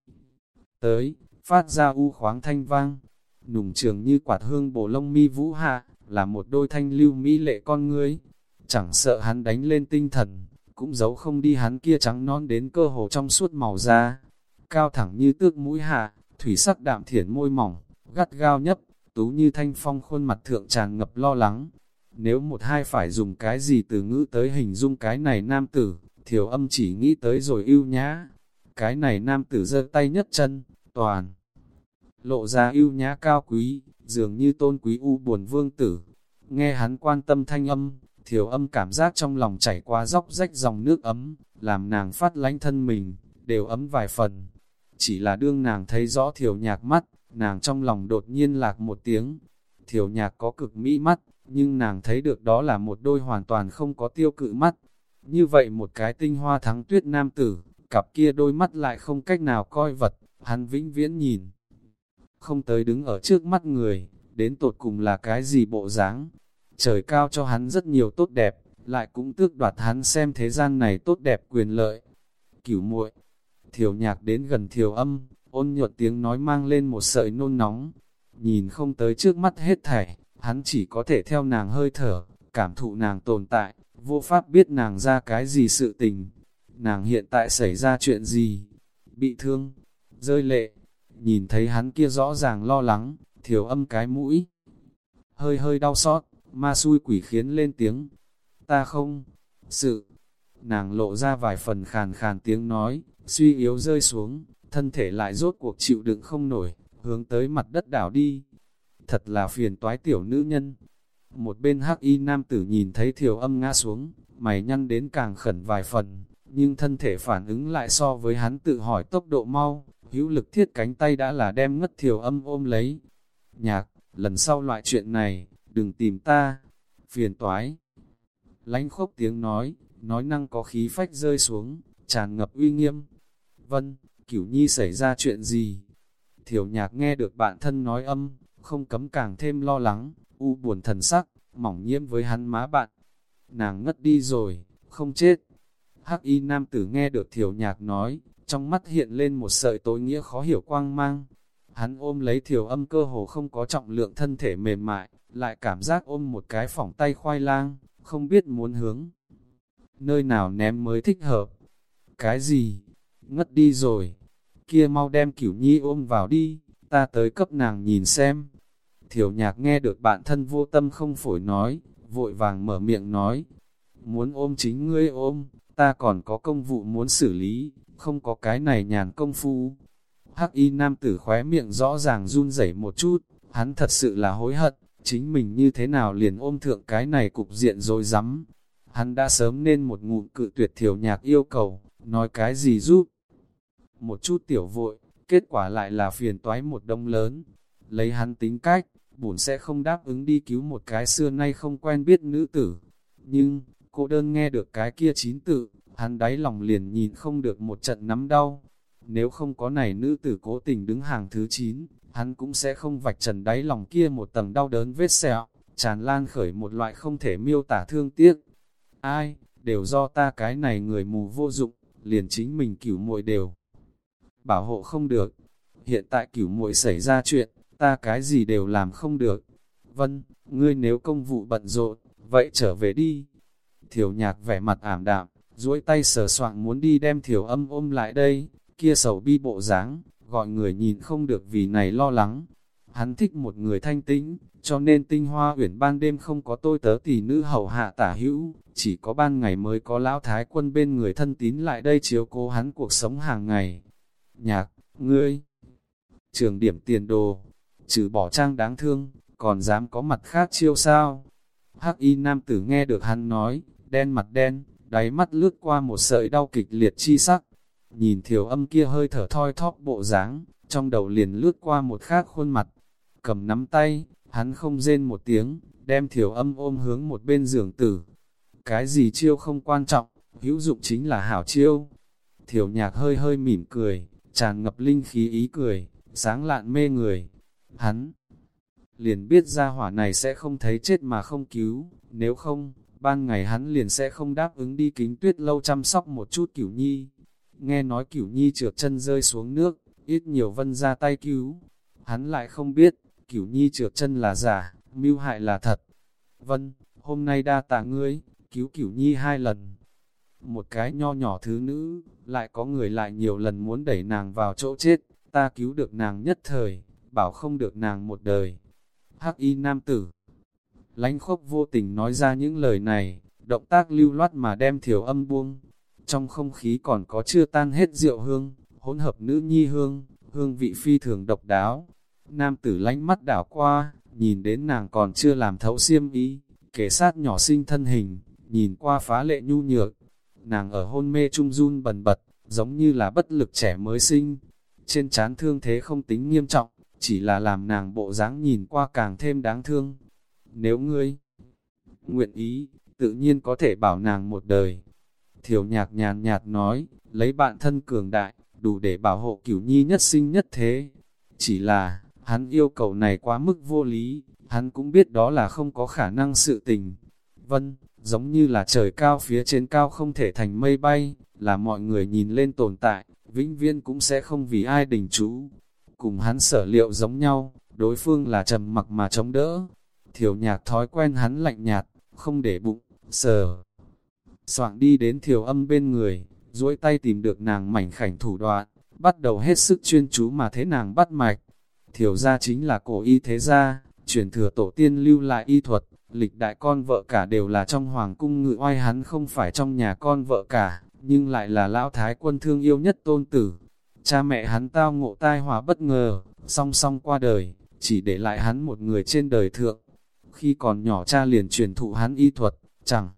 Tới, phát ra u khoáng thanh vang, nùng trường như quạt hương bổ lông mi vũ hạ, là một đôi thanh lưu mỹ lệ con ngươi. Chẳng sợ hắn đánh lên tinh thần, cũng giấu không đi hắn kia trắng non đến cơ hồ trong suốt màu da. Cao thẳng như tước mũi hạ, thủy sắc đạm thiển môi mỏng, gắt gao nhấp, tú như thanh phong khuôn mặt thượng tràn ngập lo lắng. Nếu một hai phải dùng cái gì từ ngữ tới hình dung cái này nam tử, thiểu âm chỉ nghĩ tới rồi yêu nhã. Cái này nam tử giơ tay nhất chân, toàn. Lộ ra yêu nhã cao quý, dường như tôn quý u buồn vương tử. Nghe hắn quan tâm thanh âm, thiểu âm cảm giác trong lòng chảy qua dốc rách dòng nước ấm, làm nàng phát lánh thân mình, đều ấm vài phần. Chỉ là đương nàng thấy rõ thiểu nhạc mắt, nàng trong lòng đột nhiên lạc một tiếng. Thiểu nhạc có cực mỹ mắt, nhưng nàng thấy được đó là một đôi hoàn toàn không có tiêu cự mắt. Như vậy một cái tinh hoa thắng tuyết nam tử, cặp kia đôi mắt lại không cách nào coi vật, hắn vĩnh viễn nhìn. Không tới đứng ở trước mắt người, đến tột cùng là cái gì bộ dáng Trời cao cho hắn rất nhiều tốt đẹp, lại cũng tước đoạt hắn xem thế gian này tốt đẹp quyền lợi. Cửu muội thiểu nhạc đến gần thiểu âm, ôn nhuận tiếng nói mang lên một sợi nôn nóng. Nhìn không tới trước mắt hết thảy, hắn chỉ có thể theo nàng hơi thở, cảm thụ nàng tồn tại, vô pháp biết nàng ra cái gì sự tình. Nàng hiện tại xảy ra chuyện gì? Bị thương? Rơi lệ? Nhìn thấy hắn kia rõ ràng lo lắng, thiểu âm cái mũi. Hơi hơi đau xót, ma xui quỷ khiến lên tiếng. Ta không, sự, nàng lộ ra vài phần khàn khàn tiếng nói, suy yếu rơi xuống, thân thể lại rốt cuộc chịu đựng không nổi, hướng tới mặt đất đảo đi. Thật là phiền toái tiểu nữ nhân. Một bên hắc y nam tử nhìn thấy thiểu âm ngã xuống, mày nhăn đến càng khẩn vài phần, nhưng thân thể phản ứng lại so với hắn tự hỏi tốc độ mau, hữu lực thiết cánh tay đã là đem ngất thiểu âm ôm lấy. Nhạc, lần sau loại chuyện này, đừng tìm ta, phiền toái. Lánh khốc tiếng nói, nói năng có khí phách rơi xuống, tràn ngập uy nghiêm. Vân, cửu nhi xảy ra chuyện gì? Thiểu nhạc nghe được bạn thân nói âm, không cấm càng thêm lo lắng, u buồn thần sắc, mỏng nhiễm với hắn má bạn. Nàng ngất đi rồi, không chết. Hắc y nam tử nghe được thiểu nhạc nói, trong mắt hiện lên một sợi tối nghĩa khó hiểu quang mang. Hắn ôm lấy thiểu âm cơ hồ không có trọng lượng thân thể mềm mại, lại cảm giác ôm một cái phỏng tay khoai lang, không biết muốn hướng. Nơi nào ném mới thích hợp? Cái gì? Ngất đi rồi. Kia mau đem cửu nhi ôm vào đi, ta tới cấp nàng nhìn xem. Thiểu nhạc nghe được bạn thân vô tâm không phổi nói, vội vàng mở miệng nói. Muốn ôm chính ngươi ôm, ta còn có công vụ muốn xử lý, không có cái này nhàn công phu. Hắc y nam tử khóe miệng rõ ràng run rẩy một chút, hắn thật sự là hối hận, chính mình như thế nào liền ôm thượng cái này cục diện rồi rắm Hắn đã sớm nên một ngụm cự tuyệt thiểu nhạc yêu cầu, nói cái gì giúp. Một chút tiểu vội, kết quả lại là phiền toái một đông lớn. Lấy hắn tính cách, bổn sẽ không đáp ứng đi cứu một cái xưa nay không quen biết nữ tử. Nhưng, cô đơn nghe được cái kia chín tự, hắn đáy lòng liền nhìn không được một trận nắm đau. Nếu không có này nữ tử cố tình đứng hàng thứ 9, hắn cũng sẽ không vạch trần đáy lòng kia một tầng đau đớn vết sẹo, tràn lan khởi một loại không thể miêu tả thương tiếc. Ai, đều do ta cái này người mù vô dụng, liền chính mình cửu muội đều. Bảo hộ không được, hiện tại cửu muội xảy ra chuyện, ta cái gì đều làm không được. Vân, ngươi nếu công vụ bận rộn, vậy trở về đi. Thiểu nhạc vẻ mặt ảm đạm, duỗi tay sờ soạng muốn đi đem thiểu âm ôm lại đây, kia sầu bi bộ dáng gọi người nhìn không được vì này lo lắng. Hắn thích một người thanh tĩnh, cho nên tinh hoa uyển ban đêm không có tôi tớ tỷ nữ hầu hạ tả hữu, chỉ có ban ngày mới có lão thái quân bên người thân tín lại đây chiếu cố hắn cuộc sống hàng ngày. Nhạc, ngươi, trường điểm tiền đồ, trừ bỏ trang đáng thương, còn dám có mặt khác chiêu sao? Hắc y nam tử nghe được hắn nói, đen mặt đen, đáy mắt lướt qua một sợi đau kịch liệt chi sắc. Nhìn thiểu âm kia hơi thở thoi thóp bộ dáng, trong đầu liền lướt qua một khác khuôn mặt. Cầm nắm tay, hắn không rên một tiếng, đem thiểu âm ôm hướng một bên giường tử. Cái gì chiêu không quan trọng, hữu dụng chính là hảo chiêu. Thiểu nhạc hơi hơi mỉm cười, tràn ngập linh khí ý cười, sáng lạn mê người. Hắn liền biết ra hỏa này sẽ không thấy chết mà không cứu, nếu không, ban ngày hắn liền sẽ không đáp ứng đi kính tuyết lâu chăm sóc một chút cửu nhi. Nghe nói cửu nhi trượt chân rơi xuống nước, ít nhiều vân ra tay cứu. Hắn lại không biết, cửu nhi trượt chân là giả, mưu hại là thật. Vân, hôm nay đa tạ ngươi, cứu cửu nhi hai lần. Một cái nho nhỏ thứ nữ, lại có người lại nhiều lần muốn đẩy nàng vào chỗ chết, ta cứu được nàng nhất thời, bảo không được nàng một đời. Hắc y nam tử, lánh khốc vô tình nói ra những lời này, động tác lưu loát mà đem thiểu âm buông. Trong không khí còn có chưa tan hết rượu hương, hỗn hợp nữ nhi hương, hương vị phi thường độc đáo. Nam tử lánh mắt đảo qua, nhìn đến nàng còn chưa làm thấu xiêm ý, kể sát nhỏ sinh thân hình, nhìn qua phá lệ nhu nhược. Nàng ở hôn mê trung run bần bật, giống như là bất lực trẻ mới sinh. Trên chán thương thế không tính nghiêm trọng, chỉ là làm nàng bộ dáng nhìn qua càng thêm đáng thương. Nếu ngươi nguyện ý, tự nhiên có thể bảo nàng một đời. Thiểu nhạc nhàn nhạt nói, lấy bạn thân cường đại, đủ để bảo hộ cửu nhi nhất sinh nhất thế. Chỉ là, hắn yêu cầu này quá mức vô lý, hắn cũng biết đó là không có khả năng sự tình. Vân, giống như là trời cao phía trên cao không thể thành mây bay, là mọi người nhìn lên tồn tại, vĩnh viên cũng sẽ không vì ai đình chú. Cùng hắn sở liệu giống nhau, đối phương là trầm mặc mà chống đỡ. Thiểu nhạc thói quen hắn lạnh nhạt, không để bụng, sờ. Soạn đi đến thiểu âm bên người, duỗi tay tìm được nàng mảnh khảnh thủ đoạn, bắt đầu hết sức chuyên chú mà thế nàng bắt mạch. Thiểu gia chính là cổ y thế gia, truyền thừa tổ tiên lưu lại y thuật, lịch đại con vợ cả đều là trong hoàng cung ngự oai hắn không phải trong nhà con vợ cả, nhưng lại là lão thái quân thương yêu nhất tôn tử. Cha mẹ hắn tao ngộ tai họa bất ngờ, song song qua đời, chỉ để lại hắn một người trên đời thượng. Khi còn nhỏ cha liền truyền thụ hắn y thuật, chẳng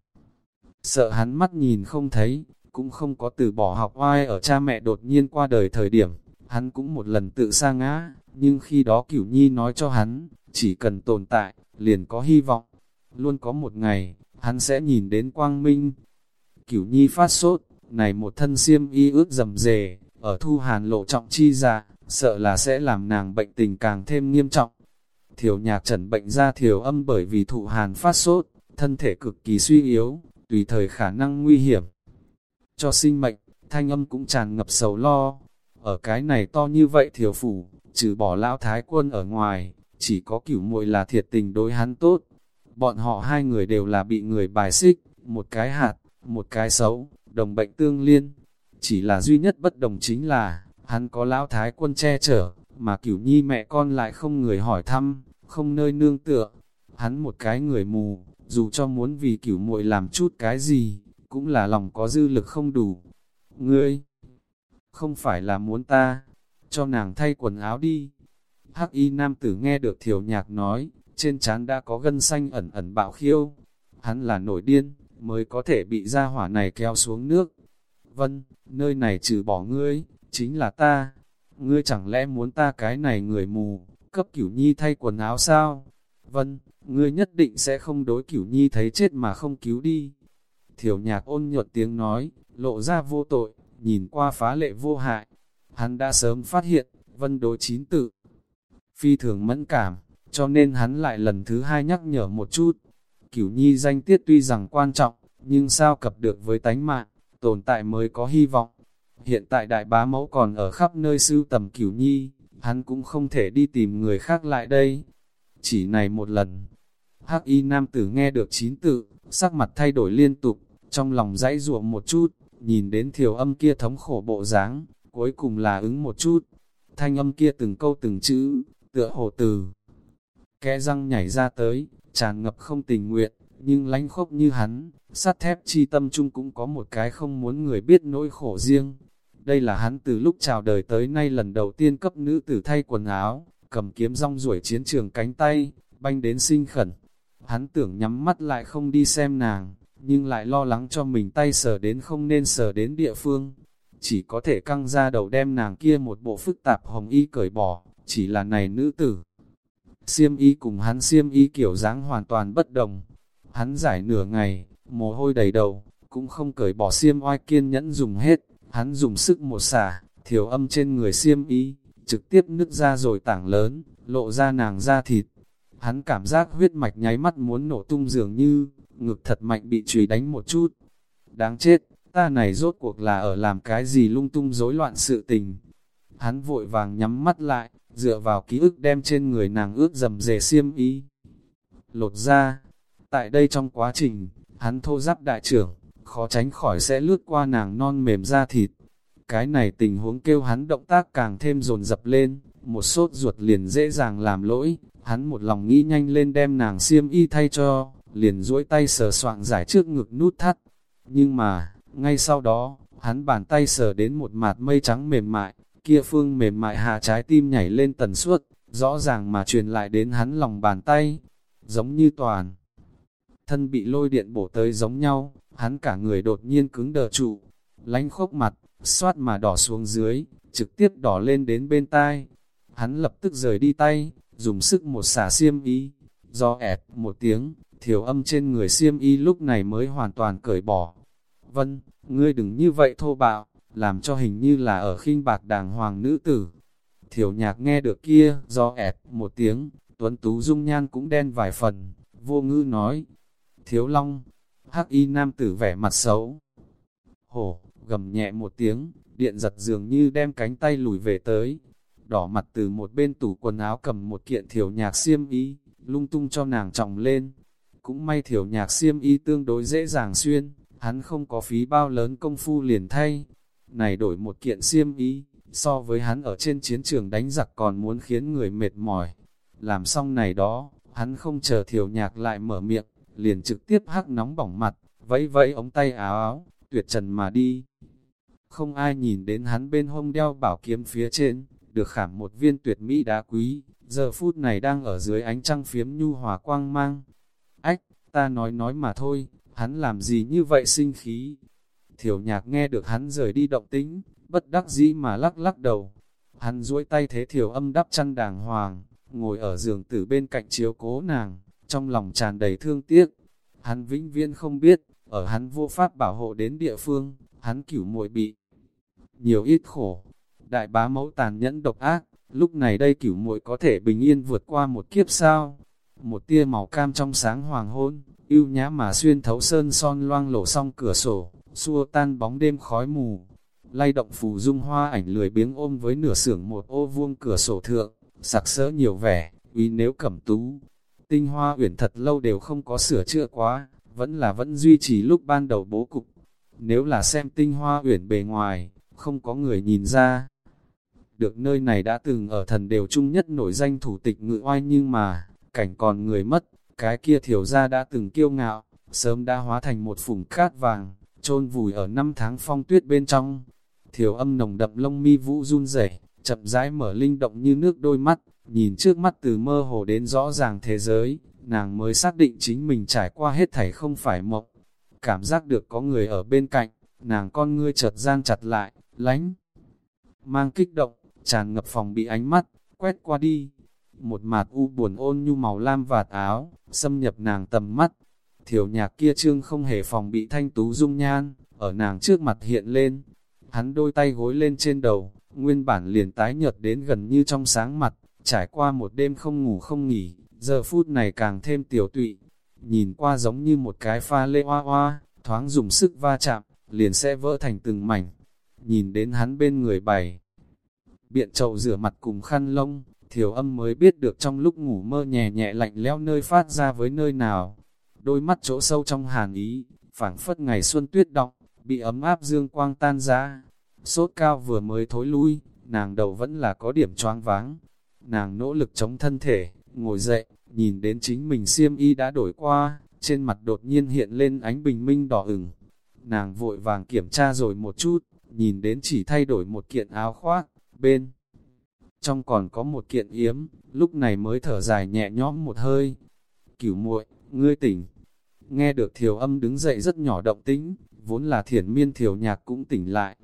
sợ hắn mắt nhìn không thấy, cũng không có từ bỏ học oai ở cha mẹ đột nhiên qua đời thời điểm, hắn cũng một lần tự sa ngã, nhưng khi đó Cửu Nhi nói cho hắn, chỉ cần tồn tại, liền có hy vọng. Luôn có một ngày, hắn sẽ nhìn đến quang minh. Cửu Nhi phát sốt, này một thân xiêm y ướt dầm dề, ở thu hàn lộ trọng chi ra, sợ là sẽ làm nàng bệnh tình càng thêm nghiêm trọng. Thiểu nhạc trần bệnh ra thiểu âm bởi vì thụ hàn phát sốt, thân thể cực kỳ suy yếu, tùy thời khả năng nguy hiểm. Cho sinh mệnh, thanh âm cũng tràn ngập sầu lo. Ở cái này to như vậy thiểu phủ, trừ bỏ lão thái quân ở ngoài, chỉ có cửu muội là thiệt tình đối hắn tốt. Bọn họ hai người đều là bị người bài xích, một cái hạt, một cái xấu, đồng bệnh tương liên. Chỉ là duy nhất bất đồng chính là, hắn có lão thái quân che chở, mà cửu nhi mẹ con lại không người hỏi thăm, không nơi nương tựa. Hắn một cái người mù, dù cho muốn vì cửu muội làm chút cái gì, cũng là lòng có dư lực không đủ. Ngươi, không phải là muốn ta, cho nàng thay quần áo đi. Hắc y nam tử nghe được thiểu nhạc nói, trên trán đã có gân xanh ẩn ẩn bạo khiêu. Hắn là nổi điên, mới có thể bị ra hỏa này kéo xuống nước. Vân, nơi này trừ bỏ ngươi, chính là ta. Ngươi chẳng lẽ muốn ta cái này người mù, cấp cửu nhi thay quần áo sao? Vân, ngươi nhất định sẽ không đối cửu nhi thấy chết mà không cứu đi. Thiểu nhạc ôn nhuận tiếng nói, lộ ra vô tội, nhìn qua phá lệ vô hại. Hắn đã sớm phát hiện, vân đối chín tự. Phi thường mẫn cảm, cho nên hắn lại lần thứ hai nhắc nhở một chút. Cửu nhi danh tiết tuy rằng quan trọng, nhưng sao cập được với tánh mạng, tồn tại mới có hy vọng. Hiện tại đại bá mẫu còn ở khắp nơi sưu tầm cửu nhi, hắn cũng không thể đi tìm người khác lại đây. Chỉ này một lần, hắc y nam tử nghe được chín tự, sắc mặt thay đổi liên tục, trong lòng dãy ruộng một chút, nhìn đến thiểu âm kia thống khổ bộ dáng, cuối cùng là ứng một chút. Thanh âm kia từng câu từng chữ, tựa hồ từ. Kẽ răng nhảy ra tới, tràn ngập không tình nguyện, nhưng lánh khốc như hắn, sắt thép chi tâm chung cũng có một cái không muốn người biết nỗi khổ riêng. Đây là hắn từ lúc chào đời tới nay lần đầu tiên cấp nữ tử thay quần áo, cầm kiếm rong ruổi chiến trường cánh tay, banh đến sinh khẩn. Hắn tưởng nhắm mắt lại không đi xem nàng, nhưng lại lo lắng cho mình tay sờ đến không nên sờ đến địa phương. Chỉ có thể căng ra đầu đem nàng kia một bộ phức tạp hồng y cởi bỏ, chỉ là này nữ tử. Siêm y cùng hắn siêm y kiểu dáng hoàn toàn bất đồng. Hắn giải nửa ngày, mồ hôi đầy đầu, cũng không cởi bỏ xiêm oai kiên nhẫn dùng hết. Hắn dùng sức một xả, thiểu âm trên người xiêm y, trực tiếp nứt ra rồi tảng lớn, lộ ra nàng da thịt. Hắn cảm giác huyết mạch nháy mắt muốn nổ tung dường như, ngực thật mạnh bị chùy đánh một chút. Đáng chết, ta này rốt cuộc là ở làm cái gì lung tung rối loạn sự tình. Hắn vội vàng nhắm mắt lại, dựa vào ký ức đem trên người nàng ướt dầm dề xiêm y. Lột ra, tại đây trong quá trình, hắn thô giáp đại trưởng, khó tránh khỏi sẽ lướt qua nàng non mềm da thịt. Cái này tình huống kêu hắn động tác càng thêm dồn dập lên, một sốt ruột liền dễ dàng làm lỗi, hắn một lòng nghĩ nhanh lên đem nàng xiêm y thay cho, liền duỗi tay sờ soạng giải trước ngực nút thắt. Nhưng mà, ngay sau đó, hắn bàn tay sờ đến một mạt mây trắng mềm mại, kia phương mềm mại hạ trái tim nhảy lên tần suất, rõ ràng mà truyền lại đến hắn lòng bàn tay, giống như toàn. Thân bị lôi điện bổ tới giống nhau, hắn cả người đột nhiên cứng đờ trụ, lánh khốc mặt, xoát mà đỏ xuống dưới, trực tiếp đỏ lên đến bên tai. Hắn lập tức rời đi tay, dùng sức một xả xiêm y, do ẹt một tiếng, thiểu âm trên người xiêm y lúc này mới hoàn toàn cởi bỏ. Vân, ngươi đừng như vậy thô bạo, làm cho hình như là ở khinh bạc đàng hoàng nữ tử. Thiểu nhạc nghe được kia, do ẹt một tiếng, tuấn tú dung nhan cũng đen vài phần, vô ngư nói. Thiếu long, hắc y nam tử vẻ mặt xấu. Hổ, gầm nhẹ một tiếng, điện giật dường như đem cánh tay lùi về tới. Đỏ mặt từ một bên tủ quần áo cầm một kiện thiểu nhạc xiêm y, lung tung cho nàng trọng lên. Cũng may thiểu nhạc xiêm y tương đối dễ dàng xuyên, hắn không có phí bao lớn công phu liền thay. Này đổi một kiện xiêm y, so với hắn ở trên chiến trường đánh giặc còn muốn khiến người mệt mỏi. Làm xong này đó, hắn không chờ thiểu nhạc lại mở miệng, liền trực tiếp hắc nóng bỏng mặt, vẫy vẫy ống tay áo áo, tuyệt trần mà đi. Không ai nhìn đến hắn bên hông đeo bảo kiếm phía trên, được khảm một viên tuyệt mỹ đá quý, giờ phút này đang ở dưới ánh trăng phiếm nhu hòa quang mang, Ách, ta nói nói mà thôi, hắn làm gì như vậy sinh khí. Thiểu nhạc nghe được hắn rời đi động tính, bất đắc dĩ mà lắc lắc đầu. Hắn duỗi tay thế thiểu âm đắp chăn đàng hoàng, ngồi ở giường tử bên cạnh chiếu cố nàng, trong lòng tràn đầy thương tiếc. Hắn vĩnh viễn không biết, ở hắn vô pháp bảo hộ đến địa phương, hắn cửu muội bị nhiều ít khổ. Đại bá mẫu tàn nhẫn độc ác, lúc này đây cửu muội có thể bình yên vượt qua một kiếp sao? Một tia màu cam trong sáng hoàng hôn, yêu nhã mà xuyên thấu sơn son loang lổ song cửa sổ, xua tan bóng đêm khói mù. Lay động phù dung hoa ảnh lười biếng ôm với nửa sưởng một ô vuông cửa sổ thượng, sặc sỡ nhiều vẻ, uy nếu cẩm tú. Tinh hoa uyển thật lâu đều không có sửa chữa quá, vẫn là vẫn duy trì lúc ban đầu bố cục. Nếu là xem tinh hoa uyển bề ngoài, không có người nhìn ra. Được nơi này đã từng ở thần đều chung nhất nổi danh thủ tịch ngự oai nhưng mà, cảnh còn người mất, cái kia thiểu ra đã từng kiêu ngạo, sớm đã hóa thành một phủng cát vàng, chôn vùi ở năm tháng phong tuyết bên trong. Thiểu âm nồng đậm lông mi vũ run rẩy, chậm rãi mở linh động như nước đôi mắt, nhìn trước mắt từ mơ hồ đến rõ ràng thế giới, nàng mới xác định chính mình trải qua hết thảy không phải mộng. Cảm giác được có người ở bên cạnh, nàng con ngươi chợt gian chặt lại, lánh. Mang kích động, tràn ngập phòng bị ánh mắt, quét qua đi. Một mạt u buồn ôn nhu màu lam vạt áo, xâm nhập nàng tầm mắt. Thiểu nhạc kia trương không hề phòng bị thanh tú dung nhan, ở nàng trước mặt hiện lên. Hắn đôi tay gối lên trên đầu, nguyên bản liền tái nhợt đến gần như trong sáng mặt, trải qua một đêm không ngủ không nghỉ, giờ phút này càng thêm tiểu tụy. Nhìn qua giống như một cái pha lê hoa hoa, thoáng dùng sức va chạm, liền sẽ vỡ thành từng mảnh. Nhìn đến hắn bên người bày, biện chậu rửa mặt cùng khăn lông, thiểu âm mới biết được trong lúc ngủ mơ nhẹ nhẹ lạnh lẽo nơi phát ra với nơi nào. Đôi mắt chỗ sâu trong hàn ý, phảng phất ngày xuân tuyết động, bị ấm áp dương quang tan ra. Sốt cao vừa mới thối lui, nàng đầu vẫn là có điểm choáng váng. Nàng nỗ lực chống thân thể, ngồi dậy, nhìn đến chính mình xiêm y đã đổi qua, trên mặt đột nhiên hiện lên ánh bình minh đỏ ửng. Nàng vội vàng kiểm tra rồi một chút, nhìn đến chỉ thay đổi một kiện áo khoác, bên. Trong còn có một kiện yếm, lúc này mới thở dài nhẹ nhõm một hơi. Cửu muội, ngươi tỉnh. Nghe được thiểu âm đứng dậy rất nhỏ động tĩnh, vốn là thiển miên thiểu nhạc cũng tỉnh lại.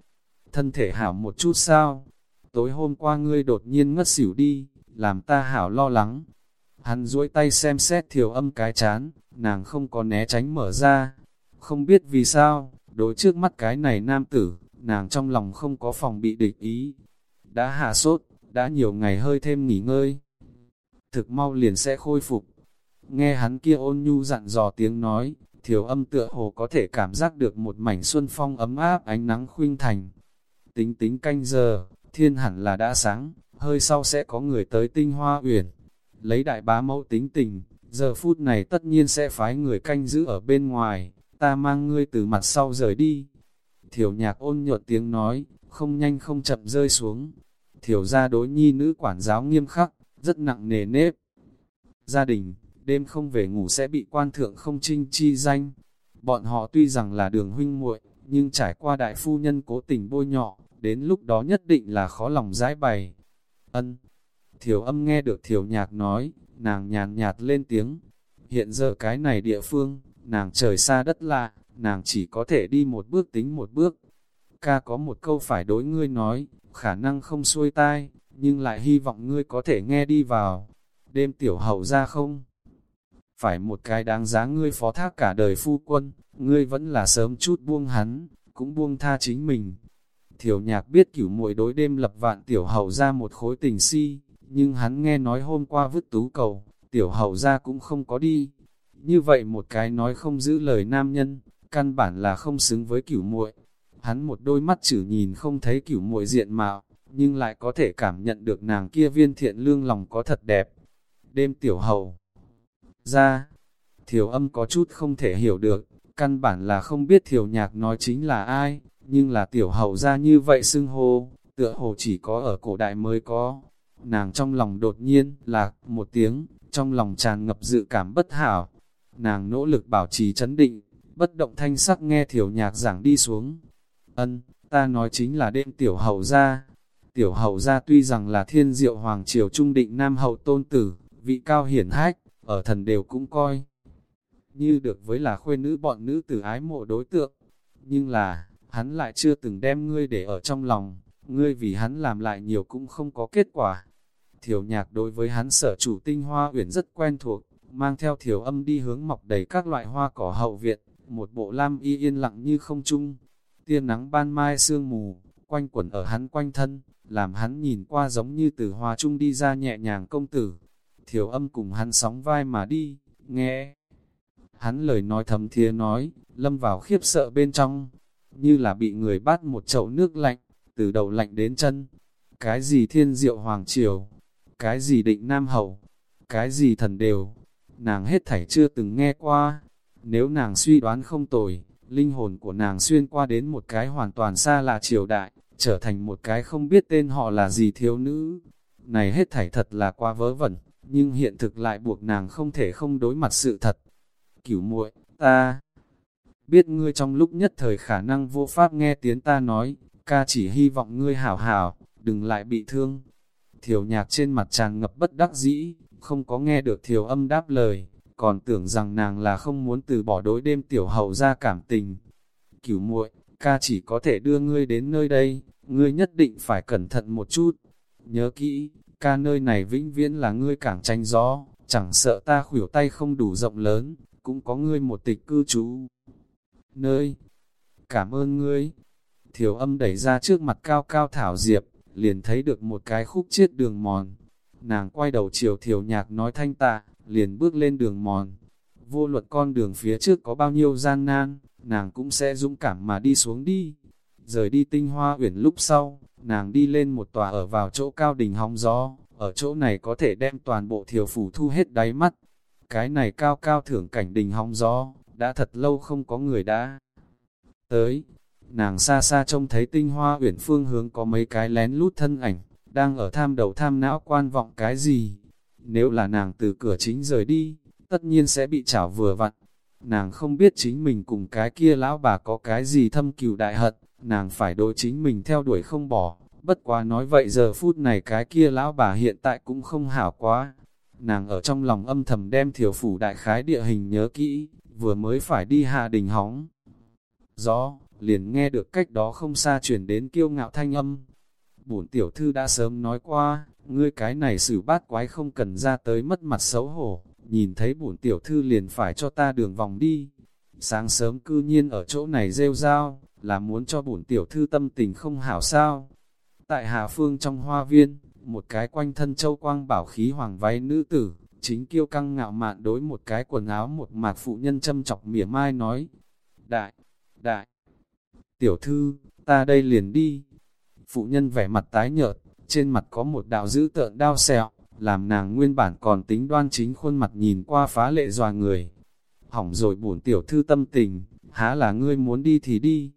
Thân thể hảo một chút sao? Tối hôm qua ngươi đột nhiên ngất xỉu đi, làm ta hảo lo lắng. Hắn duỗi tay xem xét thiểu âm cái chán, nàng không có né tránh mở ra. Không biết vì sao, đối trước mắt cái này nam tử, nàng trong lòng không có phòng bị địch ý. Đã hạ sốt, đã nhiều ngày hơi thêm nghỉ ngơi. Thực mau liền sẽ khôi phục. Nghe hắn kia ôn nhu dặn dò tiếng nói, thiểu âm tựa hồ có thể cảm giác được một mảnh xuân phong ấm áp ánh nắng khuynh thành. Tính tính canh giờ, thiên hẳn là đã sáng, hơi sau sẽ có người tới tinh hoa uyển. Lấy đại bá mẫu tính tình, giờ phút này tất nhiên sẽ phái người canh giữ ở bên ngoài, ta mang ngươi từ mặt sau rời đi. Thiểu nhạc ôn nhuận tiếng nói, không nhanh không chậm rơi xuống. Thiểu ra đối nhi nữ quản giáo nghiêm khắc, rất nặng nề nếp. Gia đình, đêm không về ngủ sẽ bị quan thượng không trinh chi danh. Bọn họ tuy rằng là đường huynh muội, nhưng trải qua đại phu nhân cố tình bôi nhọ, đến lúc đó nhất định là khó lòng giải bày. Ân. Thiểu âm nghe được thiểu nhạc nói, nàng nhàn nhạt lên tiếng. Hiện giờ cái này địa phương, nàng trời xa đất lạ, nàng chỉ có thể đi một bước tính một bước. Ca có một câu phải đối ngươi nói, khả năng không xuôi tai, nhưng lại hy vọng ngươi có thể nghe đi vào. Đêm tiểu hậu ra không? Phải một cái đáng giá ngươi phó thác cả đời phu quân, ngươi vẫn là sớm chút buông hắn, cũng buông tha chính mình. Thiểu nhạc biết cửu muội đối đêm lập vạn tiểu hậu ra một khối tình si, nhưng hắn nghe nói hôm qua vứt tú cầu, tiểu hậu ra cũng không có đi. Như vậy một cái nói không giữ lời nam nhân, căn bản là không xứng với cửu muội. Hắn một đôi mắt chử nhìn không thấy cửu muội diện mạo, nhưng lại có thể cảm nhận được nàng kia viên thiện lương lòng có thật đẹp. Đêm tiểu hậu ra, thiểu âm có chút không thể hiểu được, căn bản là không biết thiểu nhạc nói chính là ai, nhưng là tiểu hậu ra như vậy xưng hô, tựa hồ chỉ có ở cổ đại mới có. Nàng trong lòng đột nhiên, lạc một tiếng, trong lòng tràn ngập dự cảm bất hảo. Nàng nỗ lực bảo trì chấn định, bất động thanh sắc nghe thiểu nhạc giảng đi xuống. Ân, ta nói chính là đêm tiểu hậu gia. Tiểu hậu gia tuy rằng là thiên diệu hoàng triều trung định nam hậu tôn tử, vị cao hiển hách, ở thần đều cũng coi. Như được với là khuê nữ bọn nữ tử ái mộ đối tượng. Nhưng là, hắn lại chưa từng đem ngươi để ở trong lòng, ngươi vì hắn làm lại nhiều cũng không có kết quả. Thiểu nhạc đối với hắn sở chủ tinh hoa uyển rất quen thuộc, mang theo thiểu âm đi hướng mọc đầy các loại hoa cỏ hậu viện, một bộ lam y yên lặng như không trung. Tia nắng ban mai sương mù, quanh quẩn ở hắn quanh thân, làm hắn nhìn qua giống như từ hoa trung đi ra nhẹ nhàng công tử. Thiểu âm cùng hắn sóng vai mà đi, nghe. Hắn lời nói thầm thía nói, lâm vào khiếp sợ bên trong, như là bị người bắt một chậu nước lạnh, từ đầu lạnh đến chân. Cái gì thiên diệu hoàng triều, cái gì định nam hậu, cái gì thần đều, nàng hết thảy chưa từng nghe qua. Nếu nàng suy đoán không tồi, linh hồn của nàng xuyên qua đến một cái hoàn toàn xa lạ triều đại, trở thành một cái không biết tên họ là gì thiếu nữ. Này hết thảy thật là qua vớ vẩn, nhưng hiện thực lại buộc nàng không thể không đối mặt sự thật. Cửu muội, ta biết ngươi trong lúc nhất thời khả năng vô pháp nghe tiếng ta nói, ca chỉ hy vọng ngươi hảo hảo, đừng lại bị thương. Thiều nhạc trên mặt tràn ngập bất đắc dĩ, không có nghe được thiều âm đáp lời, còn tưởng rằng nàng là không muốn từ bỏ đối đêm tiểu hậu ra cảm tình. Cửu muội, ca chỉ có thể đưa ngươi đến nơi đây, ngươi nhất định phải cẩn thận một chút. Nhớ kỹ, ca nơi này vĩnh viễn là ngươi cảng tranh gió, chẳng sợ ta khuỷu tay không đủ rộng lớn, cũng có ngươi một tịch cư trú. Nơi, cảm ơn ngươi. Thiểu âm đẩy ra trước mặt cao cao thảo diệp, liền thấy được một cái khúc chết đường mòn. Nàng quay đầu chiều thiểu nhạc nói thanh tạ, liền bước lên đường mòn. Vô luật con đường phía trước có bao nhiêu gian nan, nàng cũng sẽ dũng cảm mà đi xuống đi. Rời đi tinh hoa uyển lúc sau, nàng đi lên một tòa ở vào chỗ cao đỉnh hóng gió, ở chỗ này có thể đem toàn bộ thiểu phủ thu hết đáy mắt. Cái này cao cao thưởng cảnh đỉnh hóng gió, đã thật lâu không có người đã tới. Nàng xa xa trông thấy tinh hoa uyển phương hướng có mấy cái lén lút thân ảnh, đang ở tham đầu tham não quan vọng cái gì. Nếu là nàng từ cửa chính rời đi, tất nhiên sẽ bị chảo vừa vặn. Nàng không biết chính mình cùng cái kia lão bà có cái gì thâm cừu đại hận, nàng phải đối chính mình theo đuổi không bỏ. Bất quá nói vậy giờ phút này cái kia lão bà hiện tại cũng không hảo quá. Nàng ở trong lòng âm thầm đem thiểu phủ đại khái địa hình nhớ kỹ, vừa mới phải đi hạ đình hóng. Gió, liền nghe được cách đó không xa chuyển đến kiêu ngạo thanh âm. Bổn tiểu thư đã sớm nói qua, ngươi cái này xử bát quái không cần ra tới mất mặt xấu hổ, nhìn thấy bổn tiểu thư liền phải cho ta đường vòng đi. Sáng sớm cư nhiên ở chỗ này rêu rao, là muốn cho bổn tiểu thư tâm tình không hảo sao. Tại Hà Phương trong hoa viên, một cái quanh thân châu quang bảo khí hoàng váy nữ tử, chính kiêu căng ngạo mạn đối một cái quần áo một mạc phụ nhân châm chọc mỉa mai nói. Đại, đại, tiểu thư, ta đây liền đi. Phụ nhân vẻ mặt tái nhợt, trên mặt có một đạo dữ tợn đau sẹo, làm nàng nguyên bản còn tính đoan chính khuôn mặt nhìn qua phá lệ dòa người. Hỏng rồi bổn tiểu thư tâm tình, há là ngươi muốn đi thì đi.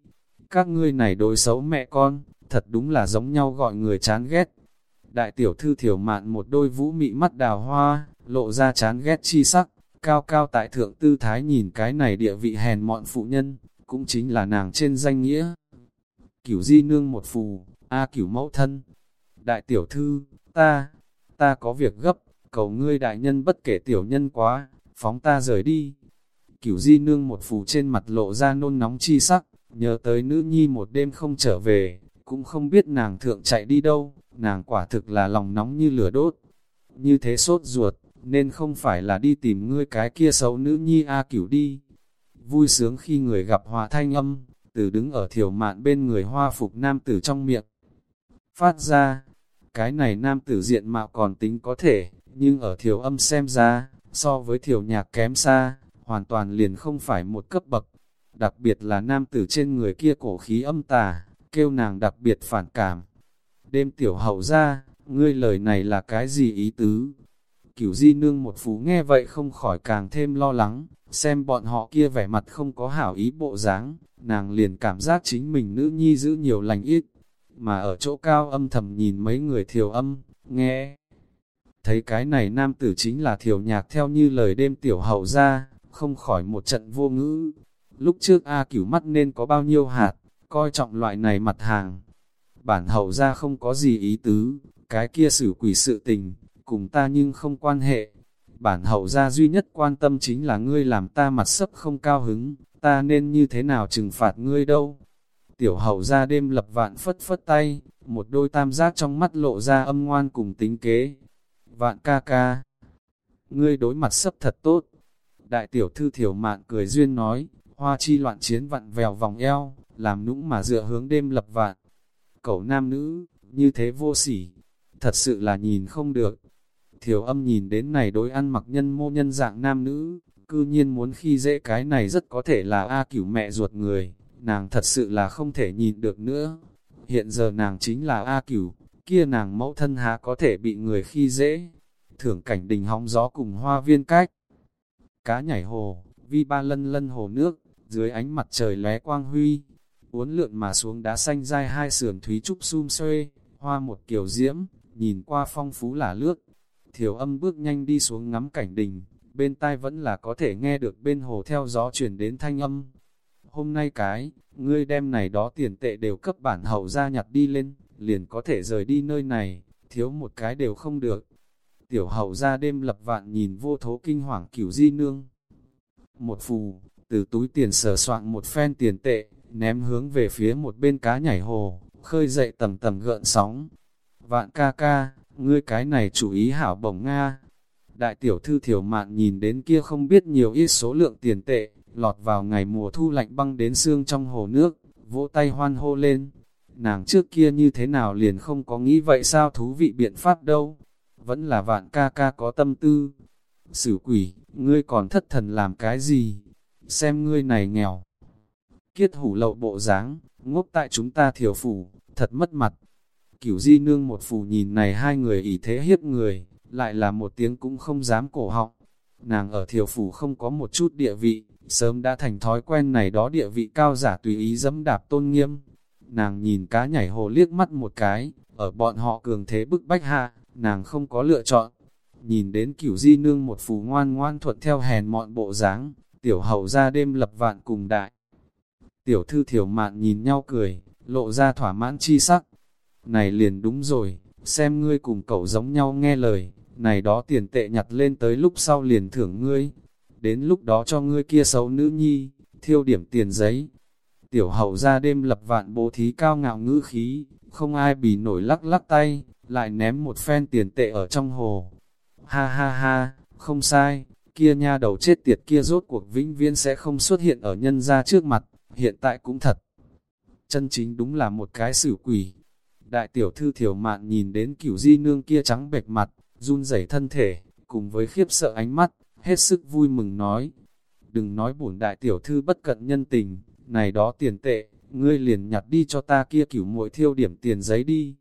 Các ngươi này đối xấu mẹ con, thật đúng là giống nhau gọi người chán ghét. Đại tiểu thư thiểu mạn một đôi vũ mị mắt đào hoa, lộ ra chán ghét chi sắc, cao cao tại thượng tư thái nhìn cái này địa vị hèn mọn phụ nhân, cũng chính là nàng trên danh nghĩa. Cửu di nương một phù, a cửu mẫu thân. Đại tiểu thư, ta, ta có việc gấp, cầu ngươi đại nhân bất kể tiểu nhân quá, phóng ta rời đi. Cửu di nương một phù trên mặt lộ ra nôn nóng chi sắc, nhớ tới nữ nhi một đêm không trở về, cũng không biết nàng thượng chạy đi đâu, nàng quả thực là lòng nóng như lửa đốt. Như thế sốt ruột, nên không phải là đi tìm ngươi cái kia xấu nữ nhi A cửu đi. Vui sướng khi người gặp hòa thanh âm, từ đứng ở thiểu mạn bên người hoa phục nam tử trong miệng. Phát ra, cái này nam tử diện mạo còn tính có thể, nhưng ở thiểu âm xem ra, so với thiểu nhạc kém xa, hoàn toàn liền không phải một cấp bậc. Đặc biệt là nam tử trên người kia cổ khí âm tà, kêu nàng đặc biệt phản cảm. Đêm tiểu hậu ra, ngươi lời này là cái gì ý tứ? Cửu di nương một phú nghe vậy không khỏi càng thêm lo lắng, xem bọn họ kia vẻ mặt không có hảo ý bộ dáng, nàng liền cảm giác chính mình nữ nhi giữ nhiều lành ít, mà ở chỗ cao âm thầm nhìn mấy người thiều âm, nghe. Thấy cái này nam tử chính là thiều nhạc theo như lời đêm tiểu hậu ra, không khỏi một trận vô ngữ. Lúc trước A cửu mắt nên có bao nhiêu hạt, coi trọng loại này mặt hàng. Bản hậu ra không có gì ý tứ, cái kia xử quỷ sự tình, cùng ta nhưng không quan hệ. Bản hậu gia duy nhất quan tâm chính là ngươi làm ta mặt sấp không cao hứng, ta nên như thế nào trừng phạt ngươi đâu. Tiểu hậu gia đêm lập vạn phất phất tay, một đôi tam giác trong mắt lộ ra âm ngoan cùng tính kế. Vạn ca ca, ngươi đối mặt sấp thật tốt. Đại tiểu thư thiểu mạn cười duyên nói, hoa chi loạn chiến vặn vèo vòng eo, làm nũng mà dựa hướng đêm lập vạn. Cậu nam nữ, như thế vô sỉ, thật sự là nhìn không được. Thiểu âm nhìn đến này đối ăn mặc nhân mô nhân dạng nam nữ, cư nhiên muốn khi dễ cái này rất có thể là A cửu mẹ ruột người, nàng thật sự là không thể nhìn được nữa. Hiện giờ nàng chính là A cửu, kia nàng mẫu thân há có thể bị người khi dễ. Thưởng cảnh đình hóng gió cùng hoa viên cách. Cá nhảy hồ, vi ba lân lân hồ nước, dưới ánh mặt trời lóe quang huy, uốn lượn mà xuống đá xanh dai hai sườn thúy trúc sum xuê, hoa một kiểu diễm, nhìn qua phong phú là lướt. Thiểu âm bước nhanh đi xuống ngắm cảnh đình, bên tai vẫn là có thể nghe được bên hồ theo gió chuyển đến thanh âm. Hôm nay cái, ngươi đem này đó tiền tệ đều cấp bản hậu ra nhặt đi lên, liền có thể rời đi nơi này, thiếu một cái đều không được. Tiểu hậu ra đêm lập vạn nhìn vô thố kinh hoàng cửu di nương. Một phù, từ túi tiền sờ soạn một phen tiền tệ, ném hướng về phía một bên cá nhảy hồ, khơi dậy tầm tầm gợn sóng. Vạn ca ca, ngươi cái này chủ ý hảo bổng Nga. Đại tiểu thư thiểu mạn nhìn đến kia không biết nhiều ít số lượng tiền tệ, lọt vào ngày mùa thu lạnh băng đến xương trong hồ nước, vỗ tay hoan hô lên. Nàng trước kia như thế nào liền không có nghĩ vậy sao thú vị biện pháp đâu. Vẫn là vạn ca ca có tâm tư. Sử quỷ, ngươi còn thất thần làm cái gì? Xem ngươi này nghèo. Kiết hủ lậu bộ dáng ngốc tại chúng ta thiểu phủ, thật mất mặt. Cửu di nương một phù nhìn này hai người ỷ thế hiếp người, lại là một tiếng cũng không dám cổ họng. Nàng ở thiểu phủ không có một chút địa vị, sớm đã thành thói quen này đó địa vị cao giả tùy ý dẫm đạp tôn nghiêm. Nàng nhìn cá nhảy hồ liếc mắt một cái, ở bọn họ cường thế bức bách hạ, nàng không có lựa chọn. Nhìn đến cửu di nương một phù ngoan ngoan thuận theo hèn mọn bộ dáng, tiểu hậu ra đêm lập vạn cùng đại. Tiểu thư thiểu mạn nhìn nhau cười, lộ ra thỏa mãn chi sắc. Này liền đúng rồi, xem ngươi cùng cậu giống nhau nghe lời, này đó tiền tệ nhặt lên tới lúc sau liền thưởng ngươi. Đến lúc đó cho ngươi kia xấu nữ nhi, thiêu điểm tiền giấy. Tiểu hậu ra đêm lập vạn bố thí cao ngạo ngữ khí, không ai bị nổi lắc lắc tay, lại ném một phen tiền tệ ở trong hồ. Ha ha ha, không sai, kia nha đầu chết tiệt kia rốt cuộc vĩnh viễn sẽ không xuất hiện ở nhân ra trước mặt, hiện tại cũng thật. Chân chính đúng là một cái xử quỷ. Đại tiểu thư thiểu mạn nhìn đến cửu di nương kia trắng bệch mặt, run rẩy thân thể, cùng với khiếp sợ ánh mắt, hết sức vui mừng nói. Đừng nói bổn đại tiểu thư bất cận nhân tình, này đó tiền tệ, ngươi liền nhặt đi cho ta kia cửu muội thiêu điểm tiền giấy đi.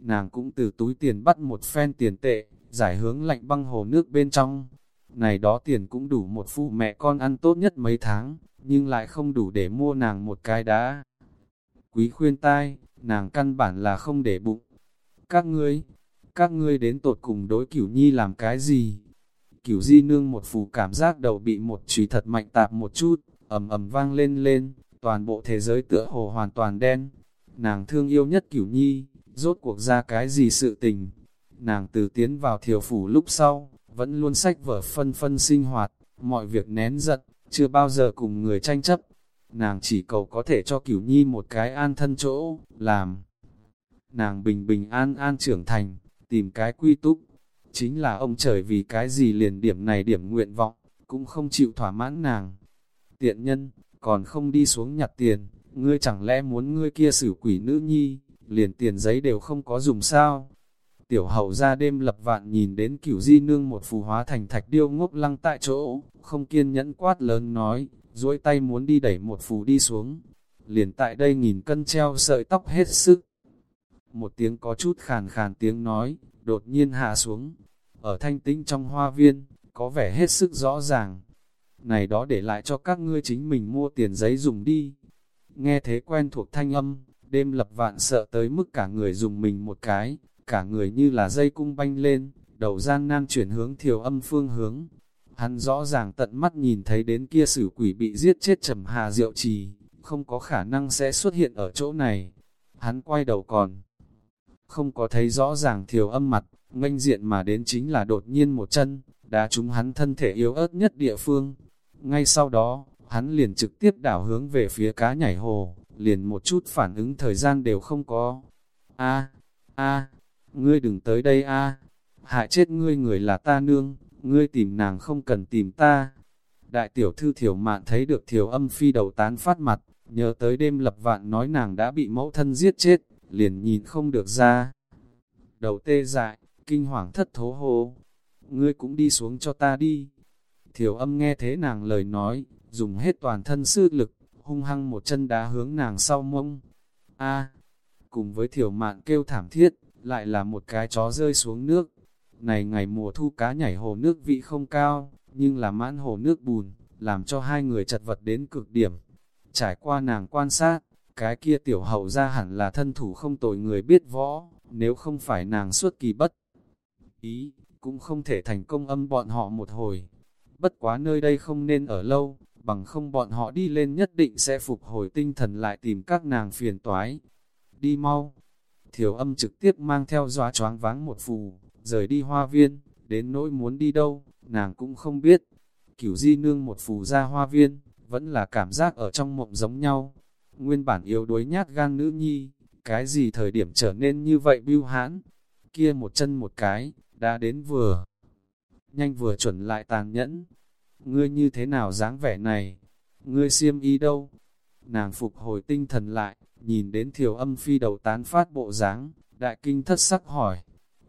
Nàng cũng từ túi tiền bắt một phen tiền tệ, giải hướng lạnh băng hồ nước bên trong. Này đó tiền cũng đủ một phụ mẹ con ăn tốt nhất mấy tháng, nhưng lại không đủ để mua nàng một cái đá. Quý khuyên tai, nàng căn bản là không để bụng. Các ngươi, các ngươi đến tột cùng đối cửu nhi làm cái gì? Cửu di nương một phù cảm giác đầu bị một chùy thật mạnh tạp một chút, ầm ầm vang lên lên, toàn bộ thế giới tựa hồ hoàn toàn đen. Nàng thương yêu nhất cửu nhi, rốt cuộc ra cái gì sự tình. Nàng từ tiến vào thiều phủ lúc sau, vẫn luôn sách vở phân phân sinh hoạt, mọi việc nén giận, chưa bao giờ cùng người tranh chấp. Nàng chỉ cầu có thể cho cửu nhi một cái an thân chỗ, làm. Nàng bình bình an an trưởng thành, tìm cái quy túc. Chính là ông trời vì cái gì liền điểm này điểm nguyện vọng, cũng không chịu thỏa mãn nàng. Tiện nhân, còn không đi xuống nhặt tiền, ngươi chẳng lẽ muốn ngươi kia xử quỷ nữ nhi, liền tiền giấy đều không có dùng sao? Tiểu hậu ra đêm lập vạn nhìn đến cửu di nương một phù hóa thành thạch điêu ngốc lăng tại chỗ, không kiên nhẫn quát lớn nói, duỗi tay muốn đi đẩy một phù đi xuống. Liền tại đây nghìn cân treo sợi tóc hết sức. Một tiếng có chút khàn khàn tiếng nói, đột nhiên hạ xuống. Ở thanh tĩnh trong hoa viên, có vẻ hết sức rõ ràng. Này đó để lại cho các ngươi chính mình mua tiền giấy dùng đi. Nghe thế quen thuộc thanh âm, đêm lập vạn sợ tới mức cả người dùng mình một cái, cả người như là dây cung banh lên, đầu gian nan chuyển hướng thiều âm phương hướng. Hắn rõ ràng tận mắt nhìn thấy đến kia sử quỷ bị giết chết trầm hà diệu trì, không có khả năng sẽ xuất hiện ở chỗ này. Hắn quay đầu còn, không có thấy rõ ràng thiều âm mặt, nganh diện mà đến chính là đột nhiên một chân, đá trúng hắn thân thể yếu ớt nhất địa phương. Ngay sau đó, hắn liền trực tiếp đảo hướng về phía cá nhảy hồ, liền một chút phản ứng thời gian đều không có. A, a, ngươi đừng tới đây a, hại chết ngươi người là ta nương, ngươi tìm nàng không cần tìm ta. Đại tiểu thư thiểu mạn thấy được thiểu âm phi đầu tán phát mặt, nhớ tới đêm lập vạn nói nàng đã bị mẫu thân giết chết, liền nhìn không được ra. Đầu tê dại, kinh hoàng thất thố hô, ngươi cũng đi xuống cho ta đi. Thiểu âm nghe thế nàng lời nói, dùng hết toàn thân sư lực, hung hăng một chân đá hướng nàng sau mông. A, cùng với thiểu mạn kêu thảm thiết, lại là một cái chó rơi xuống nước. Này ngày mùa thu cá nhảy hồ nước vị không cao, nhưng là mãn hồ nước bùn, làm cho hai người chật vật đến cực điểm. Trải qua nàng quan sát, cái kia tiểu hậu ra hẳn là thân thủ không tội người biết võ, nếu không phải nàng suốt kỳ bất. Ý, cũng không thể thành công âm bọn họ một hồi. Bất quá nơi đây không nên ở lâu, bằng không bọn họ đi lên nhất định sẽ phục hồi tinh thần lại tìm các nàng phiền toái. Đi mau. Thiểu âm trực tiếp mang theo doa choáng váng một phù, rời đi hoa viên, đến nỗi muốn đi đâu, nàng cũng không biết. Cửu di nương một phù ra hoa viên, vẫn là cảm giác ở trong mộng giống nhau. Nguyên bản yếu đuối nhát gan nữ nhi, cái gì thời điểm trở nên như vậy bưu hãn, kia một chân một cái, đã đến vừa. Nhanh vừa chuẩn lại tàn nhẫn. Ngươi như thế nào dáng vẻ này? Ngươi xiêm y đâu? Nàng phục hồi tinh thần lại, nhìn đến thiểu âm phi đầu tán phát bộ dáng, đại kinh thất sắc hỏi.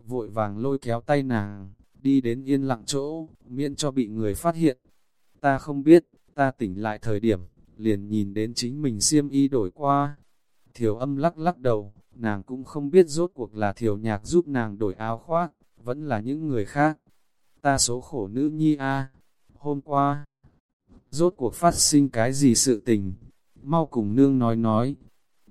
Vội vàng lôi kéo tay nàng, đi đến yên lặng chỗ, miễn cho bị người phát hiện. Ta không biết, ta tỉnh lại thời điểm, liền nhìn đến chính mình xiêm y đổi qua. Thiểu âm lắc lắc đầu, nàng cũng không biết rốt cuộc là thiểu nhạc giúp nàng đổi áo khoác, vẫn là những người khác. Ta số khổ nữ nhi a hôm qua, rốt cuộc phát sinh cái gì sự tình, mau cùng nương nói nói.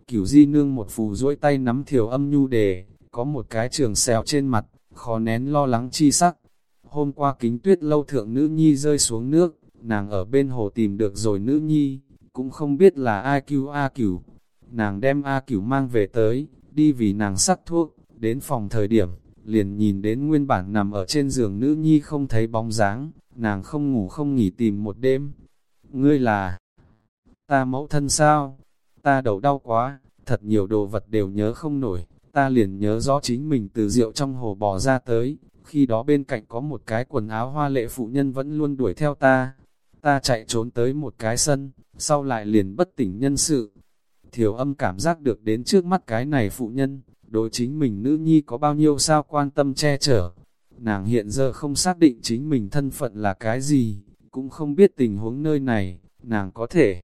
Cửu di nương một phù duỗi tay nắm thiểu âm nhu đề, có một cái trường xèo trên mặt, khó nén lo lắng chi sắc. Hôm qua kính tuyết lâu thượng nữ nhi rơi xuống nước, nàng ở bên hồ tìm được rồi nữ nhi, cũng không biết là ai cứu A cửu. Nàng đem A cửu mang về tới, đi vì nàng sắc thuốc, đến phòng thời điểm, liền nhìn đến nguyên bản nằm ở trên giường nữ nhi không thấy bóng dáng, nàng không ngủ không nghỉ tìm một đêm. Ngươi là, ta mẫu thân sao? Ta đầu đau quá, thật nhiều đồ vật đều nhớ không nổi, ta liền nhớ rõ chính mình từ rượu trong hồ bò ra tới, khi đó bên cạnh có một cái quần áo hoa lệ phụ nhân vẫn luôn đuổi theo ta. Ta chạy trốn tới một cái sân, sau lại liền bất tỉnh nhân sự. Thiểu âm cảm giác được đến trước mắt cái này phụ nhân, đối chính mình nữ nhi có bao nhiêu sao quan tâm che chở. Nàng hiện giờ không xác định chính mình thân phận là cái gì, cũng không biết tình huống nơi này, nàng có thể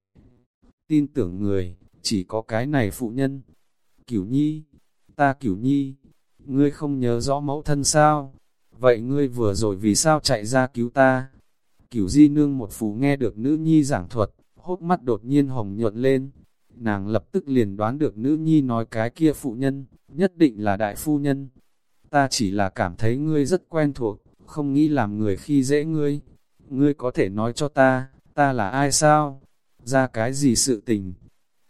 tin tưởng người, chỉ có cái này phụ nhân. Cửu nhi, ta cửu nhi, ngươi không nhớ rõ mẫu thân sao? Vậy ngươi vừa rồi vì sao chạy ra cứu ta? Cửu di nương một phù nghe được nữ nhi giảng thuật, hốt mắt đột nhiên hồng nhuận lên. Nàng lập tức liền đoán được nữ nhi nói cái kia phụ nhân, nhất định là đại phu nhân. Ta chỉ là cảm thấy ngươi rất quen thuộc, không nghĩ làm người khi dễ ngươi. Ngươi có thể nói cho ta, ta là ai sao? Ra cái gì sự tình?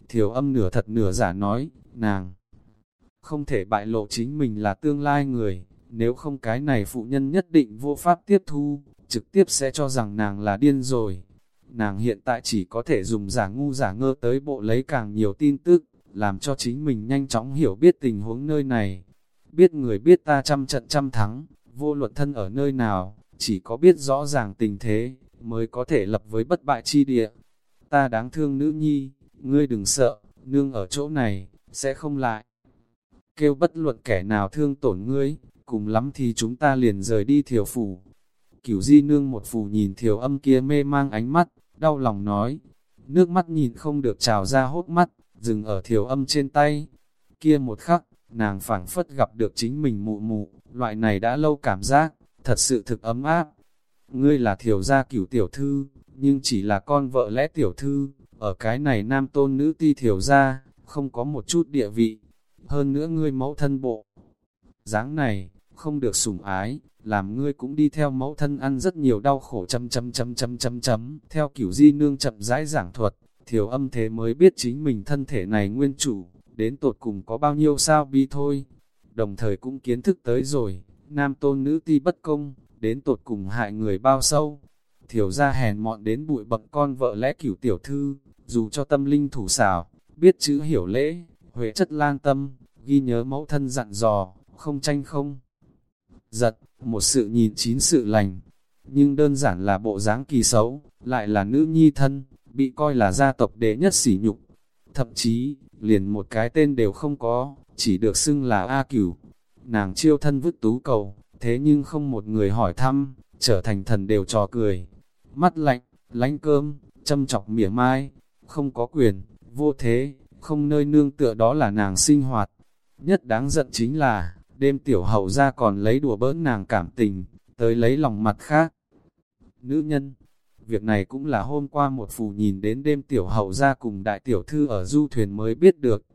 Thiểu âm nửa thật nửa giả nói, nàng không thể bại lộ chính mình là tương lai người, nếu không cái này phụ nhân nhất định vô pháp tiếp thu, trực tiếp sẽ cho rằng nàng là điên rồi. Nàng hiện tại chỉ có thể dùng giả ngu giả ngơ tới bộ lấy càng nhiều tin tức, làm cho chính mình nhanh chóng hiểu biết tình huống nơi này. Biết người biết ta trăm trận trăm thắng, vô luận thân ở nơi nào, chỉ có biết rõ ràng tình thế, mới có thể lập với bất bại chi địa. Ta đáng thương nữ nhi, ngươi đừng sợ, nương ở chỗ này, sẽ không lại. Kêu bất luận kẻ nào thương tổn ngươi, cùng lắm thì chúng ta liền rời đi thiểu phủ. Cửu di nương một phù nhìn thiểu âm kia mê mang ánh mắt, đau lòng nói, nước mắt nhìn không được trào ra hốt mắt, dừng ở thiểu âm trên tay. Kia một khắc, nàng phảng phất gặp được chính mình mụ mụ, loại này đã lâu cảm giác, thật sự thực ấm áp. Ngươi là thiểu gia cửu tiểu thư, nhưng chỉ là con vợ lẽ tiểu thư, ở cái này nam tôn nữ ti thiểu gia, không có một chút địa vị. Hơn nữa ngươi mẫu thân bộ. dáng này, không được sủng ái, làm ngươi cũng đi theo mẫu thân ăn rất nhiều đau khổ chấm chấm chấm chấm chấm chấm, theo kiểu di nương chậm rãi giảng thuật, thiểu âm thế mới biết chính mình thân thể này nguyên chủ, đến tột cùng có bao nhiêu sao bi thôi. Đồng thời cũng kiến thức tới rồi, nam tôn nữ ti bất công, đến tột cùng hại người bao sâu. Thiểu ra hèn mọn đến bụi bậc con vợ lẽ cửu tiểu thư, dù cho tâm linh thủ xảo, biết chữ hiểu lễ, huệ chất lan tâm, ghi nhớ mẫu thân dặn dò, không tranh không. Giật, một sự nhìn chín sự lành, nhưng đơn giản là bộ dáng kỳ xấu, lại là nữ nhi thân, bị coi là gia tộc đệ nhất sỉ nhục. Thậm chí, liền một cái tên đều không có, chỉ được xưng là A Cửu. Nàng chiêu thân vứt tú cầu, thế nhưng không một người hỏi thăm, trở thành thần đều trò cười. Mắt lạnh, lánh cơm, châm chọc mỉa mai, không có quyền, vô thế, không nơi nương tựa đó là nàng sinh hoạt. Nhất đáng giận chính là, đêm tiểu hậu ra còn lấy đùa bỡn nàng cảm tình, tới lấy lòng mặt khác. Nữ nhân, việc này cũng là hôm qua một phù nhìn đến đêm tiểu hậu ra cùng đại tiểu thư ở du thuyền mới biết được.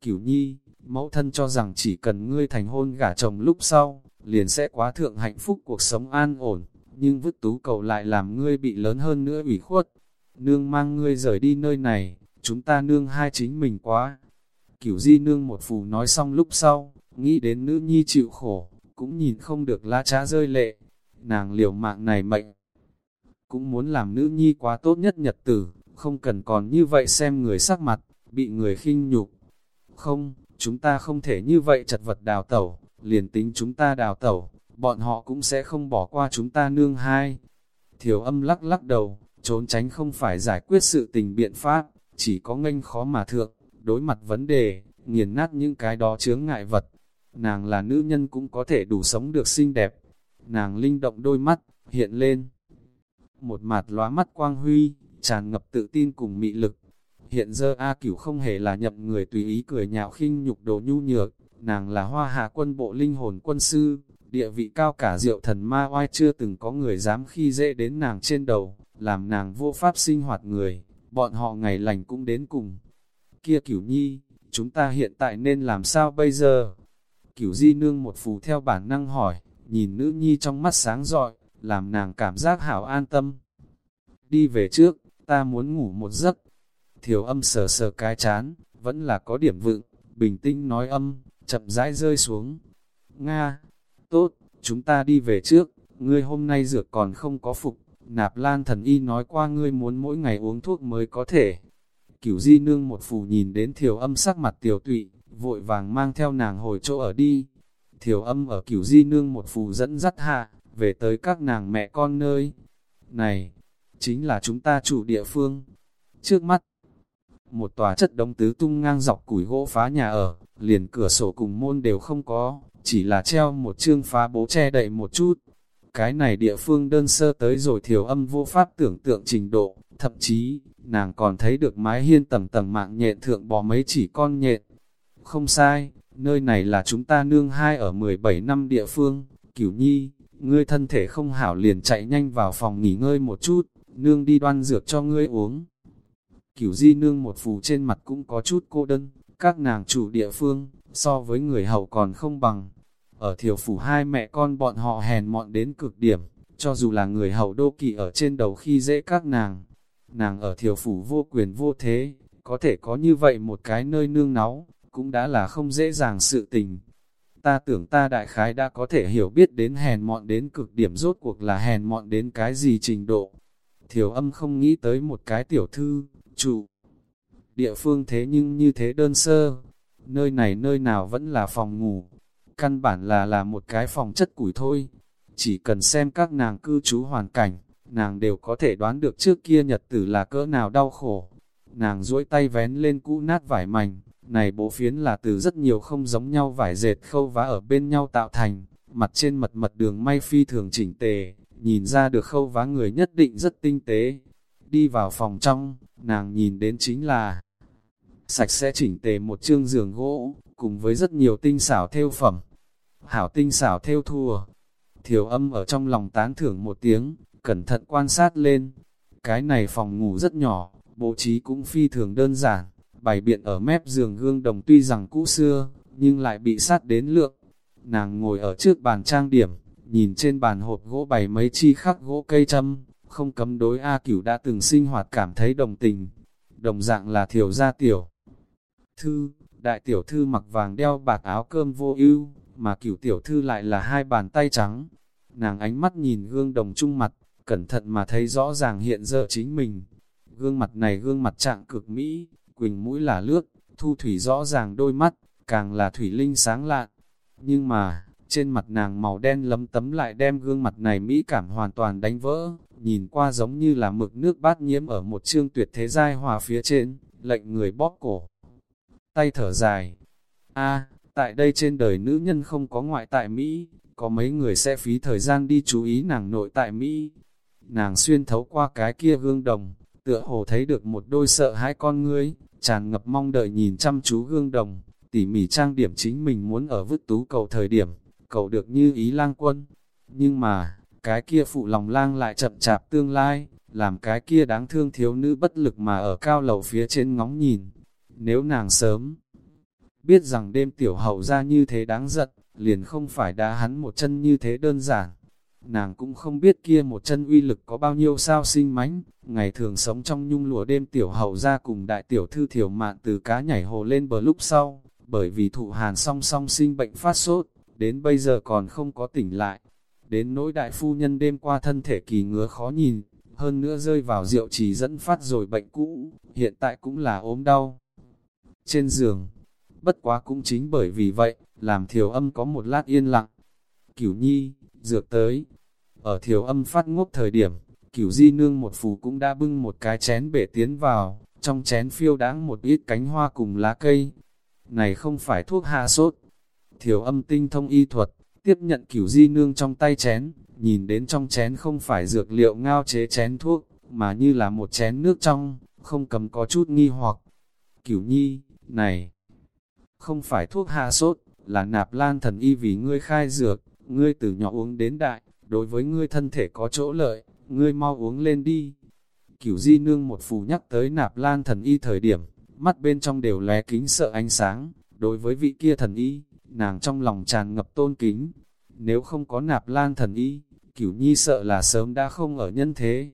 Cửu nhi, mẫu thân cho rằng chỉ cần ngươi thành hôn gả chồng lúc sau, liền sẽ quá thượng hạnh phúc cuộc sống an ổn, nhưng vứt tú cầu lại làm ngươi bị lớn hơn nữa ủy khuất. Nương mang ngươi rời đi nơi này, chúng ta nương hai chính mình quá. Cửu di nương một phù nói xong lúc sau, nghĩ đến nữ nhi chịu khổ, cũng nhìn không được la trá rơi lệ. Nàng liều mạng này mệnh, cũng muốn làm nữ nhi quá tốt nhất nhật tử, không cần còn như vậy xem người sắc mặt, bị người khinh nhục. Không, chúng ta không thể như vậy chật vật đào tẩu, liền tính chúng ta đào tẩu, bọn họ cũng sẽ không bỏ qua chúng ta nương hai. Thiểu âm lắc lắc đầu, trốn tránh không phải giải quyết sự tình biện pháp, chỉ có nghênh khó mà thượng, đối mặt vấn đề, nghiền nát những cái đó chướng ngại vật. Nàng là nữ nhân cũng có thể đủ sống được xinh đẹp. Nàng linh động đôi mắt, hiện lên. Một mặt lóa mắt quang huy, tràn ngập tự tin cùng mị lực. Hiện giờ A cửu không hề là nhậm người tùy ý cười nhạo khinh nhục đồ nhu nhược, nàng là hoa hạ quân bộ linh hồn quân sư, địa vị cao cả diệu thần ma oai chưa từng có người dám khi dễ đến nàng trên đầu, làm nàng vô pháp sinh hoạt người, bọn họ ngày lành cũng đến cùng. Kia cửu nhi, chúng ta hiện tại nên làm sao bây giờ? Cửu di nương một phù theo bản năng hỏi, nhìn nữ nhi trong mắt sáng rọi, làm nàng cảm giác hảo an tâm. Đi về trước, ta muốn ngủ một giấc. Thiểu âm sờ sờ cái chán, vẫn là có điểm vựng, bình tĩnh nói âm, chậm rãi rơi xuống. Nga, tốt, chúng ta đi về trước, ngươi hôm nay dược còn không có phục, nạp lan thần y nói qua ngươi muốn mỗi ngày uống thuốc mới có thể. Cửu di nương một phù nhìn đến thiểu âm sắc mặt tiểu tụy, vội vàng mang theo nàng hồi chỗ ở đi. Thiểu âm ở cửu di nương một phù dẫn dắt hạ, về tới các nàng mẹ con nơi. Này, chính là chúng ta chủ địa phương. Trước mắt, một tòa chất đống tứ tung ngang dọc củi gỗ phá nhà ở, liền cửa sổ cùng môn đều không có, chỉ là treo một chương phá bố che đậy một chút. Cái này địa phương đơn sơ tới rồi thiểu âm vô pháp tưởng tượng trình độ, thậm chí, nàng còn thấy được mái hiên tầng tầng mạng nhện thượng bò mấy chỉ con nhện. Không sai, nơi này là chúng ta nương hai ở 17 năm địa phương, cửu nhi, ngươi thân thể không hảo liền chạy nhanh vào phòng nghỉ ngơi một chút, nương đi đoan dược cho ngươi uống. Cửu di nương một phù trên mặt cũng có chút cô đơn, các nàng chủ địa phương, so với người hậu còn không bằng. Ở thiểu phủ hai mẹ con bọn họ hèn mọn đến cực điểm, cho dù là người hậu đô kỵ ở trên đầu khi dễ các nàng. Nàng ở thiểu phủ vô quyền vô thế, có thể có như vậy một cái nơi nương náu, cũng đã là không dễ dàng sự tình. Ta tưởng ta đại khái đã có thể hiểu biết đến hèn mọn đến cực điểm rốt cuộc là hèn mọn đến cái gì trình độ. Thiểu âm không nghĩ tới một cái tiểu thư, chủ. Địa phương thế nhưng như thế đơn sơ, nơi này nơi nào vẫn là phòng ngủ, căn bản là là một cái phòng chất củi thôi. Chỉ cần xem các nàng cư trú hoàn cảnh, nàng đều có thể đoán được trước kia nhật tử là cỡ nào đau khổ. Nàng duỗi tay vén lên cũ nát vải mảnh, này bộ phiến là từ rất nhiều không giống nhau vải dệt khâu vá ở bên nhau tạo thành, mặt trên mật mật đường may phi thường chỉnh tề, nhìn ra được khâu vá người nhất định rất tinh tế. Đi vào phòng trong, nàng nhìn đến chính là sạch sẽ chỉnh tề một chương giường gỗ, cùng với rất nhiều tinh xảo theo phẩm. Hảo tinh xảo theo thua. Thiểu âm ở trong lòng tán thưởng một tiếng, cẩn thận quan sát lên. Cái này phòng ngủ rất nhỏ, bố trí cũng phi thường đơn giản, bày biện ở mép giường gương đồng tuy rằng cũ xưa, nhưng lại bị sát đến lượng. Nàng ngồi ở trước bàn trang điểm, nhìn trên bàn hộp gỗ bày mấy chi khắc gỗ cây châm, không cấm đối A cửu đã từng sinh hoạt cảm thấy đồng tình. Đồng dạng là thiểu gia tiểu. Thư, đại tiểu thư mặc vàng đeo bạc áo cơm vô ưu mà cửu tiểu thư lại là hai bàn tay trắng. Nàng ánh mắt nhìn gương đồng trung mặt, cẩn thận mà thấy rõ ràng hiện giờ chính mình. Gương mặt này gương mặt trạng cực mỹ, quỳnh mũi là lướt, thu thủy rõ ràng đôi mắt, càng là thủy linh sáng lạn. Nhưng mà, trên mặt nàng màu đen lấm tấm lại đem gương mặt này mỹ cảm hoàn toàn đánh vỡ, nhìn qua giống như là mực nước bát nhiễm ở một chương tuyệt thế giai hòa phía trên, lệnh người bóp cổ. Tay thở dài. a tại đây trên đời nữ nhân không có ngoại tại Mỹ, có mấy người sẽ phí thời gian đi chú ý nàng nội tại Mỹ. Nàng xuyên thấu qua cái kia gương đồng, tựa hồ thấy được một đôi sợ hai con ngươi, tràn ngập mong đợi nhìn chăm chú gương đồng, tỉ mỉ trang điểm chính mình muốn ở vứt tú cầu thời điểm, cầu được như ý lang quân. Nhưng mà, cái kia phụ lòng lang lại chậm chạp tương lai, làm cái kia đáng thương thiếu nữ bất lực mà ở cao lầu phía trên ngóng nhìn. Nếu nàng sớm biết rằng đêm tiểu hậu ra như thế đáng giận, liền không phải đá hắn một chân như thế đơn giản. Nàng cũng không biết kia một chân uy lực có bao nhiêu sao sinh mánh, ngày thường sống trong nhung lụa đêm tiểu hậu ra cùng đại tiểu thư thiểu mạn từ cá nhảy hồ lên bờ lúc sau, bởi vì thụ hàn song song sinh bệnh phát sốt, đến bây giờ còn không có tỉnh lại. Đến nỗi đại phu nhân đêm qua thân thể kỳ ngứa khó nhìn, hơn nữa rơi vào rượu trì dẫn phát rồi bệnh cũ, hiện tại cũng là ốm đau. Trên giường, bất quá cũng chính bởi vì vậy, làm thiểu âm có một lát yên lặng. Cửu nhi, dược tới. Ở thiểu âm phát ngốc thời điểm, cửu di nương một phù cũng đã bưng một cái chén bể tiến vào, trong chén phiêu đáng một ít cánh hoa cùng lá cây. Này không phải thuốc hạ sốt. Thiểu âm tinh thông y thuật, tiếp nhận cửu di nương trong tay chén, nhìn đến trong chén không phải dược liệu ngao chế chén thuốc, mà như là một chén nước trong, không cầm có chút nghi hoặc. Cửu nhi, này, không phải thuốc hạ sốt, là nạp lan thần y vì ngươi khai dược, ngươi từ nhỏ uống đến đại, đối với ngươi thân thể có chỗ lợi, ngươi mau uống lên đi. Cửu di nương một phù nhắc tới nạp lan thần y thời điểm, mắt bên trong đều lé kính sợ ánh sáng, đối với vị kia thần y, nàng trong lòng tràn ngập tôn kính. Nếu không có nạp lan thần y, cửu nhi sợ là sớm đã không ở nhân thế.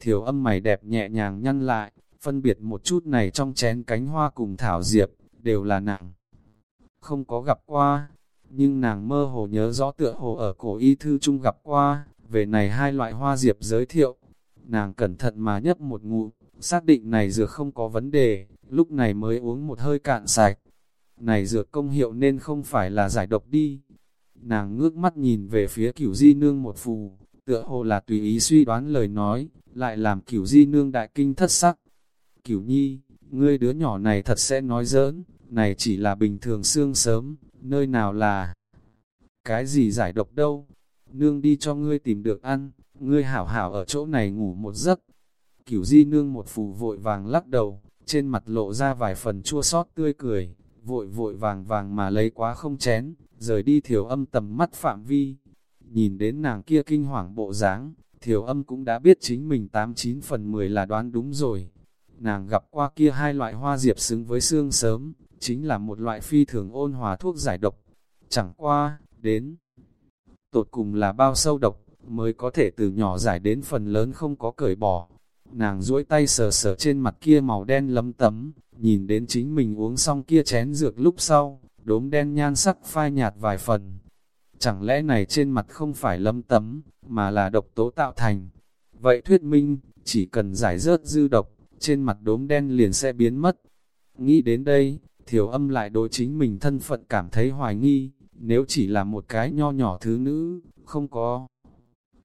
Thiểu âm mày đẹp nhẹ nhàng nhăn lại, phân biệt một chút này trong chén cánh hoa cùng thảo diệp, đều là nặng không có gặp qua, nhưng nàng mơ hồ nhớ rõ tựa hồ ở cổ y thư chung gặp qua, về này hai loại hoa diệp giới thiệu. Nàng cẩn thận mà nhấp một ngụ, xác định này dược không có vấn đề, lúc này mới uống một hơi cạn sạch. Này dược công hiệu nên không phải là giải độc đi. Nàng ngước mắt nhìn về phía cửu di nương một phù, tựa hồ là tùy ý suy đoán lời nói, lại làm cửu di nương đại kinh thất sắc. Cửu nhi, ngươi đứa nhỏ này thật sẽ nói giỡn, này chỉ là bình thường xương sớm, nơi nào là cái gì giải độc đâu. Nương đi cho ngươi tìm được ăn, ngươi hảo hảo ở chỗ này ngủ một giấc. Cửu di nương một phù vội vàng lắc đầu, trên mặt lộ ra vài phần chua sót tươi cười, vội vội vàng vàng mà lấy quá không chén, rời đi thiểu âm tầm mắt phạm vi. Nhìn đến nàng kia kinh hoàng bộ dáng, thiểu âm cũng đã biết chính mình 89 phần 10 là đoán đúng rồi. Nàng gặp qua kia hai loại hoa diệp xứng với xương sớm, chính là một loại phi thường ôn hòa thuốc giải độc. Chẳng qua, đến tột cùng là bao sâu độc, mới có thể từ nhỏ giải đến phần lớn không có cởi bỏ. Nàng duỗi tay sờ sờ trên mặt kia màu đen lấm tấm, nhìn đến chính mình uống xong kia chén dược lúc sau, đốm đen nhan sắc phai nhạt vài phần. Chẳng lẽ này trên mặt không phải lâm tấm, mà là độc tố tạo thành. Vậy thuyết minh, chỉ cần giải rớt dư độc, trên mặt đốm đen liền sẽ biến mất. Nghĩ đến đây, Thiểu âm lại đối chính mình thân phận cảm thấy hoài nghi, nếu chỉ là một cái nho nhỏ thứ nữ, không có.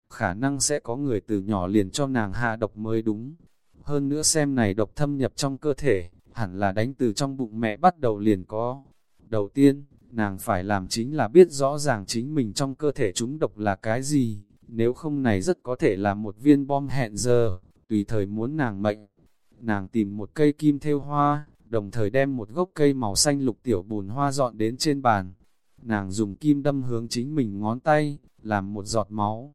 Khả năng sẽ có người từ nhỏ liền cho nàng hạ độc mới đúng. Hơn nữa xem này độc thâm nhập trong cơ thể, hẳn là đánh từ trong bụng mẹ bắt đầu liền có. Đầu tiên, nàng phải làm chính là biết rõ ràng chính mình trong cơ thể chúng độc là cái gì, nếu không này rất có thể là một viên bom hẹn giờ, tùy thời muốn nàng mệnh. Nàng tìm một cây kim theo hoa, đồng thời đem một gốc cây màu xanh lục tiểu bùn hoa dọn đến trên bàn. Nàng dùng kim đâm hướng chính mình ngón tay, làm một giọt máu.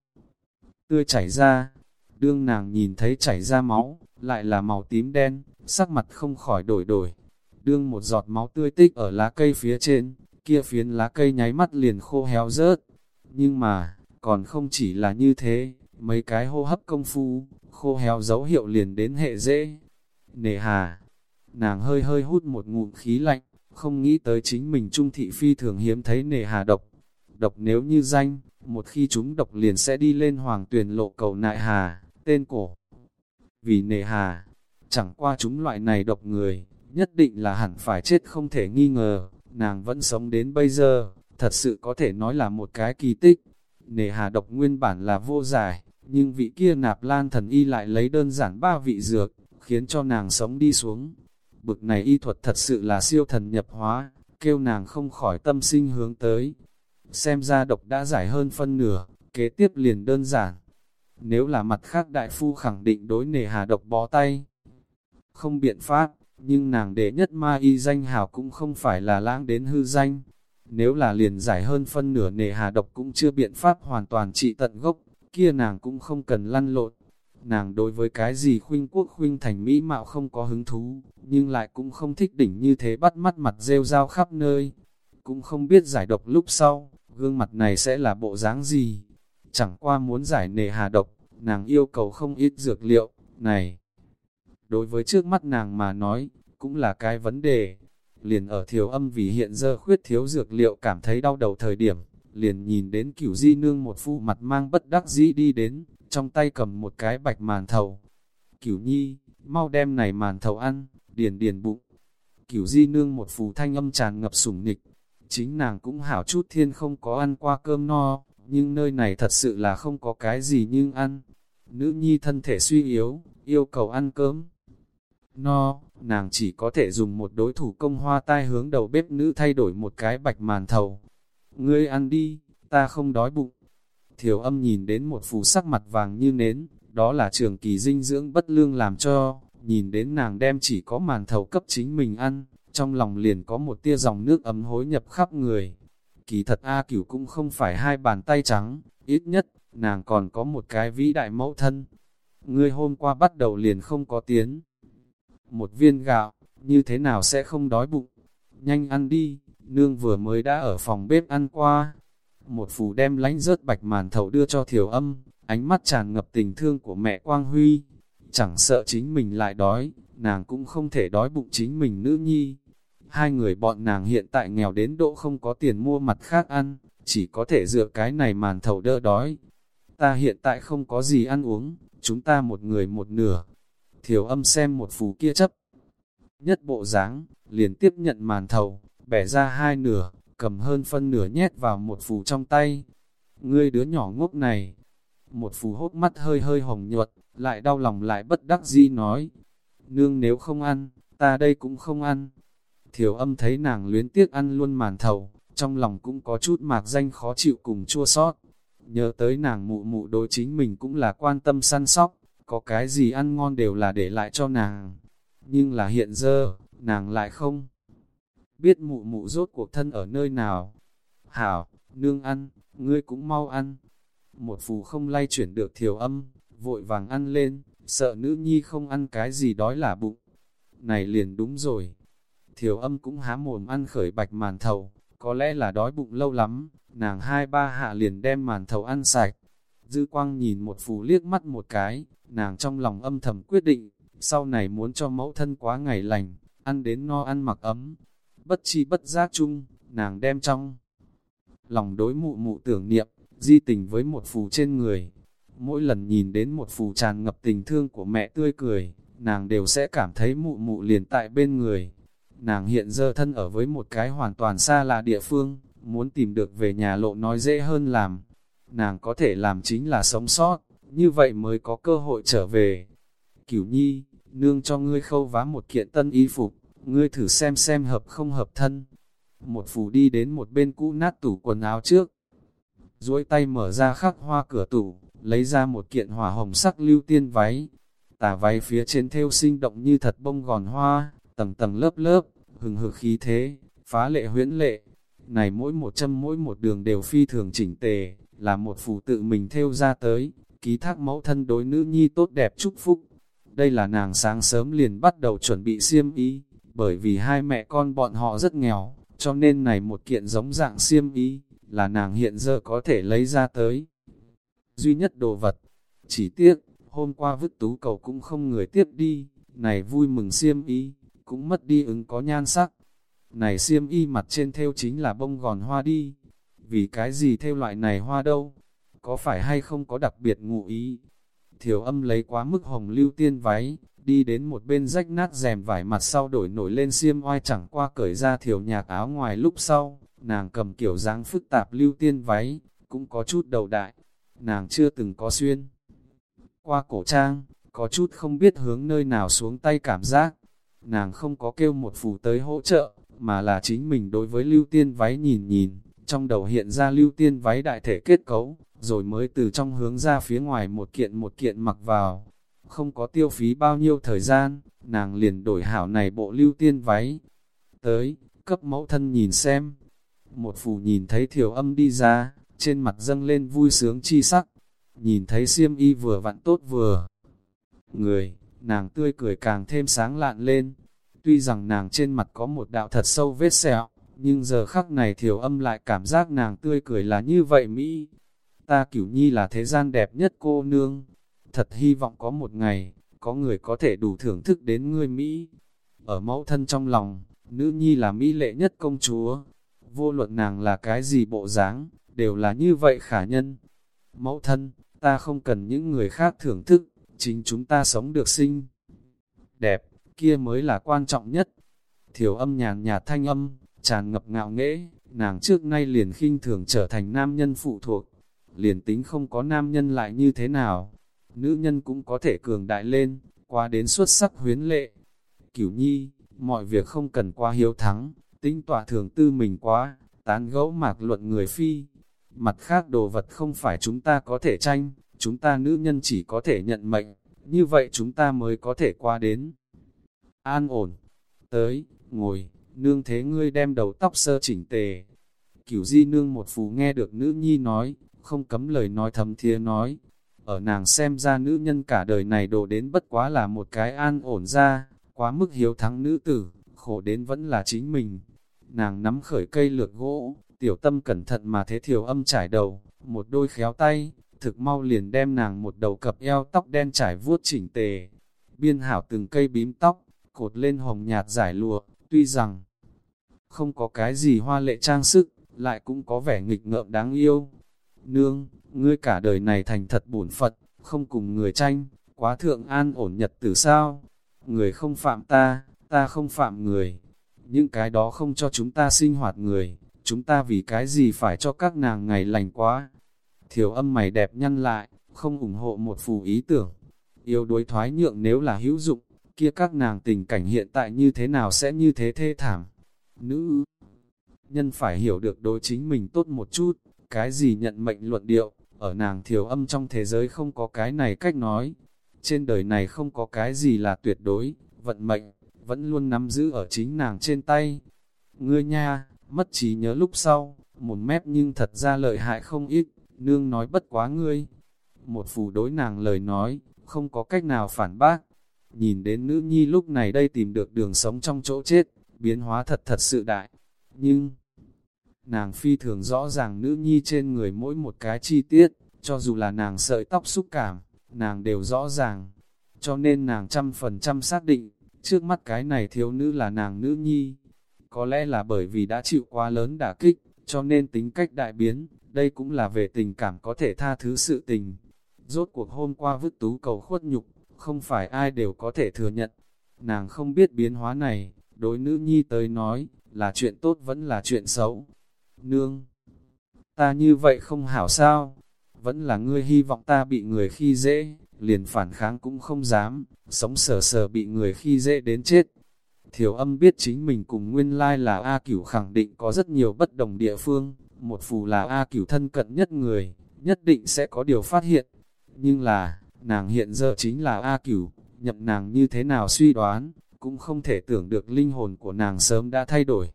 Tươi chảy ra, đương nàng nhìn thấy chảy ra máu, lại là màu tím đen, sắc mặt không khỏi đổi đổi. Đương một giọt máu tươi tích ở lá cây phía trên, kia phiến lá cây nháy mắt liền khô héo rớt. Nhưng mà, còn không chỉ là như thế, mấy cái hô hấp công phu, khô héo dấu hiệu liền đến hệ dễ. Nề hà, Nàng hơi hơi hút một ngụm khí lạnh, không nghĩ tới chính mình trung thị phi thường hiếm thấy nề hà độc. Độc nếu như danh, một khi chúng độc liền sẽ đi lên hoàng tuyển lộ cầu nại hà, tên cổ. Vì nề hà, chẳng qua chúng loại này độc người, nhất định là hẳn phải chết không thể nghi ngờ, nàng vẫn sống đến bây giờ, thật sự có thể nói là một cái kỳ tích. Nề hà độc nguyên bản là vô giải, nhưng vị kia nạp lan thần y lại lấy đơn giản ba vị dược, khiến cho nàng sống đi xuống. Bực này y thuật thật sự là siêu thần nhập hóa, kêu nàng không khỏi tâm sinh hướng tới. Xem ra độc đã giải hơn phân nửa, kế tiếp liền đơn giản. Nếu là mặt khác đại phu khẳng định đối nề hà độc bó tay, không biện pháp, nhưng nàng đệ nhất ma y danh hào cũng không phải là lãng đến hư danh. Nếu là liền giải hơn phân nửa nề hà độc cũng chưa biện pháp hoàn toàn trị tận gốc, kia nàng cũng không cần lăn lộn. Nàng đối với cái gì khuynh quốc khuynh thành mỹ mạo không có hứng thú, nhưng lại cũng không thích đỉnh như thế bắt mắt mặt rêu rao khắp nơi. Cũng không biết giải độc lúc sau, gương mặt này sẽ là bộ dáng gì. Chẳng qua muốn giải nề hà độc, nàng yêu cầu không ít dược liệu, này. Đối với trước mắt nàng mà nói, cũng là cái vấn đề. Liền ở thiếu âm vì hiện giờ khuyết thiếu dược liệu cảm thấy đau đầu thời điểm, liền nhìn đến cửu di nương một phu mặt mang bất đắc dĩ đi đến, trong tay cầm một cái bạch màn thầu. Cửu nhi, mau đem này màn thầu ăn, điền điền bụng. Cửu di nương một phù thanh âm tràn ngập sủng nịch, chính nàng cũng hảo chút thiên không có ăn qua cơm no, nhưng nơi này thật sự là không có cái gì nhưng ăn. Nữ nhi thân thể suy yếu, yêu cầu ăn cơm. No, nàng chỉ có thể dùng một đối thủ công hoa tai hướng đầu bếp nữ thay đổi một cái bạch màn thầu. Ngươi ăn đi, ta không đói bụng. Thiểu âm nhìn đến một phù sắc mặt vàng như nến, đó là trường kỳ dinh dưỡng bất lương làm cho, nhìn đến nàng đem chỉ có màn thầu cấp chính mình ăn, trong lòng liền có một tia dòng nước ấm hối nhập khắp người. Kỳ thật A cửu cũng không phải hai bàn tay trắng, ít nhất, nàng còn có một cái vĩ đại mẫu thân. Ngươi hôm qua bắt đầu liền không có tiến. Một viên gạo, như thế nào sẽ không đói bụng? Nhanh ăn đi, nương vừa mới đã ở phòng bếp ăn qua. Một phù đem lánh rớt bạch màn thầu đưa cho thiểu âm, ánh mắt tràn ngập tình thương của mẹ Quang Huy. Chẳng sợ chính mình lại đói, nàng cũng không thể đói bụng chính mình nữ nhi. Hai người bọn nàng hiện tại nghèo đến độ không có tiền mua mặt khác ăn, chỉ có thể dựa cái này màn thầu đỡ đói. Ta hiện tại không có gì ăn uống, chúng ta một người một nửa. Thiểu âm xem một phù kia chấp. Nhất bộ dáng liền tiếp nhận màn thầu, bẻ ra hai nửa, cầm hơn phân nửa nhét vào một phù trong tay. Ngươi đứa nhỏ ngốc này, một phù hốt mắt hơi hơi hồng nhuật, lại đau lòng lại bất đắc dĩ nói. Nương nếu không ăn, ta đây cũng không ăn. Thiểu âm thấy nàng luyến tiếc ăn luôn màn thầu, trong lòng cũng có chút mạc danh khó chịu cùng chua sót. Nhớ tới nàng mụ mụ đối chính mình cũng là quan tâm săn sóc, có cái gì ăn ngon đều là để lại cho nàng. Nhưng là hiện giờ, nàng lại không biết mụ mụ rốt cuộc thân ở nơi nào. Hảo, nương ăn, ngươi cũng mau ăn. Một phù không lay chuyển được thiểu âm, vội vàng ăn lên, sợ nữ nhi không ăn cái gì đói là bụng. Này liền đúng rồi. Thiểu âm cũng há mồm ăn khởi bạch màn thầu, có lẽ là đói bụng lâu lắm, nàng hai ba hạ liền đem màn thầu ăn sạch. Dư quang nhìn một phù liếc mắt một cái, nàng trong lòng âm thầm quyết định, sau này muốn cho mẫu thân quá ngày lành, ăn đến no ăn mặc ấm, bất chi bất giác chung, nàng đem trong. Lòng đối mụ mụ tưởng niệm, di tình với một phù trên người. Mỗi lần nhìn đến một phù tràn ngập tình thương của mẹ tươi cười, nàng đều sẽ cảm thấy mụ mụ liền tại bên người. Nàng hiện giờ thân ở với một cái hoàn toàn xa lạ địa phương, muốn tìm được về nhà lộ nói dễ hơn làm. Nàng có thể làm chính là sống sót, như vậy mới có cơ hội trở về. Cửu nhi, nương cho ngươi khâu vá một kiện tân y phục, ngươi thử xem xem hợp không hợp thân. Một phù đi đến một bên cũ nát tủ quần áo trước, duỗi tay mở ra khắc hoa cửa tủ, lấy ra một kiện hỏa hồng sắc lưu tiên váy. Tà váy phía trên thêu sinh động như thật bông gòn hoa, tầng tầng lớp lớp, hừng hực khí thế, phá lệ huyễn lệ. Này mỗi một châm mỗi một đường đều phi thường chỉnh tề, là một phù tự mình thêu ra tới, ký thác mẫu thân đối nữ nhi tốt đẹp chúc phúc. Đây là nàng sáng sớm liền bắt đầu chuẩn bị xiêm y, bởi vì hai mẹ con bọn họ rất nghèo, cho nên này một kiện giống dạng xiêm y, là nàng hiện giờ có thể lấy ra tới. Duy nhất đồ vật, chỉ tiếc, hôm qua vứt tú cầu cũng không người tiếp đi, này vui mừng xiêm y, cũng mất đi ứng có nhan sắc. Này xiêm y mặt trên theo chính là bông gòn hoa đi, vì cái gì theo loại này hoa đâu, có phải hay không có đặc biệt ngụ ý. Thiểu âm lấy quá mức hồng lưu tiên váy, đi đến một bên rách nát rèm vải mặt sau đổi nổi lên xiêm oai chẳng qua cởi ra thiểu nhạc áo ngoài lúc sau, nàng cầm kiểu dáng phức tạp lưu tiên váy, cũng có chút đầu đại, nàng chưa từng có xuyên. Qua cổ trang, có chút không biết hướng nơi nào xuống tay cảm giác, nàng không có kêu một phù tới hỗ trợ, mà là chính mình đối với lưu tiên váy nhìn nhìn, trong đầu hiện ra lưu tiên váy đại thể kết cấu, rồi mới từ trong hướng ra phía ngoài một kiện một kiện mặc vào. Không có tiêu phí bao nhiêu thời gian, nàng liền đổi hảo này bộ lưu tiên váy. Tới, cấp mẫu thân nhìn xem. Một phù nhìn thấy thiểu âm đi ra, trên mặt dâng lên vui sướng chi sắc. Nhìn thấy siêm y vừa vặn tốt vừa. Người, nàng tươi cười càng thêm sáng lạn lên. Tuy rằng nàng trên mặt có một đạo thật sâu vết sẹo, nhưng giờ khắc này thiểu âm lại cảm giác nàng tươi cười là như vậy Mỹ. Ta cửu nhi là thế gian đẹp nhất cô nương. Thật hy vọng có một ngày, có người có thể đủ thưởng thức đến ngươi Mỹ. Ở mẫu thân trong lòng, nữ nhi là Mỹ lệ nhất công chúa. Vô luận nàng là cái gì bộ dáng, đều là như vậy khả nhân. Mẫu thân, ta không cần những người khác thưởng thức, chính chúng ta sống được sinh Đẹp, kia mới là quan trọng nhất. Thiểu âm nhàn nhạt thanh âm, tràn ngập ngạo nghễ, nàng trước nay liền khinh thường trở thành nam nhân phụ thuộc. Liền tính không có nam nhân lại như thế nào, nữ nhân cũng có thể cường đại lên, qua đến xuất sắc huyến lệ. Cửu nhi, mọi việc không cần qua hiếu thắng, tính tỏa thường tư mình quá, tán gẫu mạc luận người phi. Mặt khác đồ vật không phải chúng ta có thể tranh, chúng ta nữ nhân chỉ có thể nhận mệnh, như vậy chúng ta mới có thể qua đến. An ổn, tới, ngồi, nương thế ngươi đem đầu tóc sơ chỉnh tề. Cửu di nương một phù nghe được nữ nhi nói, không cấm lời nói thầm thía nói. Ở nàng xem ra nữ nhân cả đời này đổ đến bất quá là một cái an ổn ra, quá mức hiếu thắng nữ tử, khổ đến vẫn là chính mình. Nàng nắm khởi cây lược gỗ, tiểu tâm cẩn thận mà thế thiểu âm trải đầu, một đôi khéo tay, thực mau liền đem nàng một đầu cặp eo tóc đen trải vuốt chỉnh tề. Biên hảo từng cây bím tóc, cột lên hồng nhạt giải lụa, tuy rằng không có cái gì hoa lệ trang sức, lại cũng có vẻ nghịch ngợm đáng yêu. Nương, ngươi cả đời này thành thật bổn Phật, không cùng người tranh, quá thượng an ổn nhật tử sao? Người không phạm ta, ta không phạm người. Những cái đó không cho chúng ta sinh hoạt người, chúng ta vì cái gì phải cho các nàng ngày lành quá. Thiểu âm mày đẹp nhăn lại, không ủng hộ một phù ý tưởng. Yêu đối thoái nhượng nếu là hữu dụng, kia các nàng tình cảnh hiện tại như thế nào sẽ như thế thê thảm. Nữ nhân phải hiểu được đối chính mình tốt một chút, cái gì nhận mệnh luận điệu, ở nàng thiểu âm trong thế giới không có cái này cách nói. Trên đời này không có cái gì là tuyệt đối, vận mệnh, vẫn luôn nắm giữ ở chính nàng trên tay. Ngươi nha, mất trí nhớ lúc sau, một mép nhưng thật ra lợi hại không ít, nương nói bất quá ngươi. Một phù đối nàng lời nói, không có cách nào phản bác. Nhìn đến nữ nhi lúc này đây tìm được đường sống trong chỗ chết, biến hóa thật thật sự đại. Nhưng, nàng phi thường rõ ràng nữ nhi trên người mỗi một cái chi tiết, cho dù là nàng sợi tóc xúc cảm, nàng đều rõ ràng. Cho nên nàng trăm phần trăm xác định, trước mắt cái này thiếu nữ là nàng nữ nhi. Có lẽ là bởi vì đã chịu quá lớn đả kích, cho nên tính cách đại biến, đây cũng là về tình cảm có thể tha thứ sự tình. Rốt cuộc hôm qua vứt tú cầu khuất nhục, không phải ai đều có thể thừa nhận. Nàng không biết biến hóa này, đối nữ nhi tới nói, là chuyện tốt vẫn là chuyện xấu. Nương, ta như vậy không hảo sao? Vẫn là ngươi hy vọng ta bị người khi dễ, liền phản kháng cũng không dám, sống sờ sờ bị người khi dễ đến chết. Thiểu âm biết chính mình cùng nguyên lai là A cửu khẳng định có rất nhiều bất đồng địa phương, một phù là A cửu thân cận nhất người, nhất định sẽ có điều phát hiện. Nhưng là, nàng hiện giờ chính là A cửu, nhậm nàng như thế nào suy đoán, cũng không thể tưởng được linh hồn của nàng sớm đã thay đổi.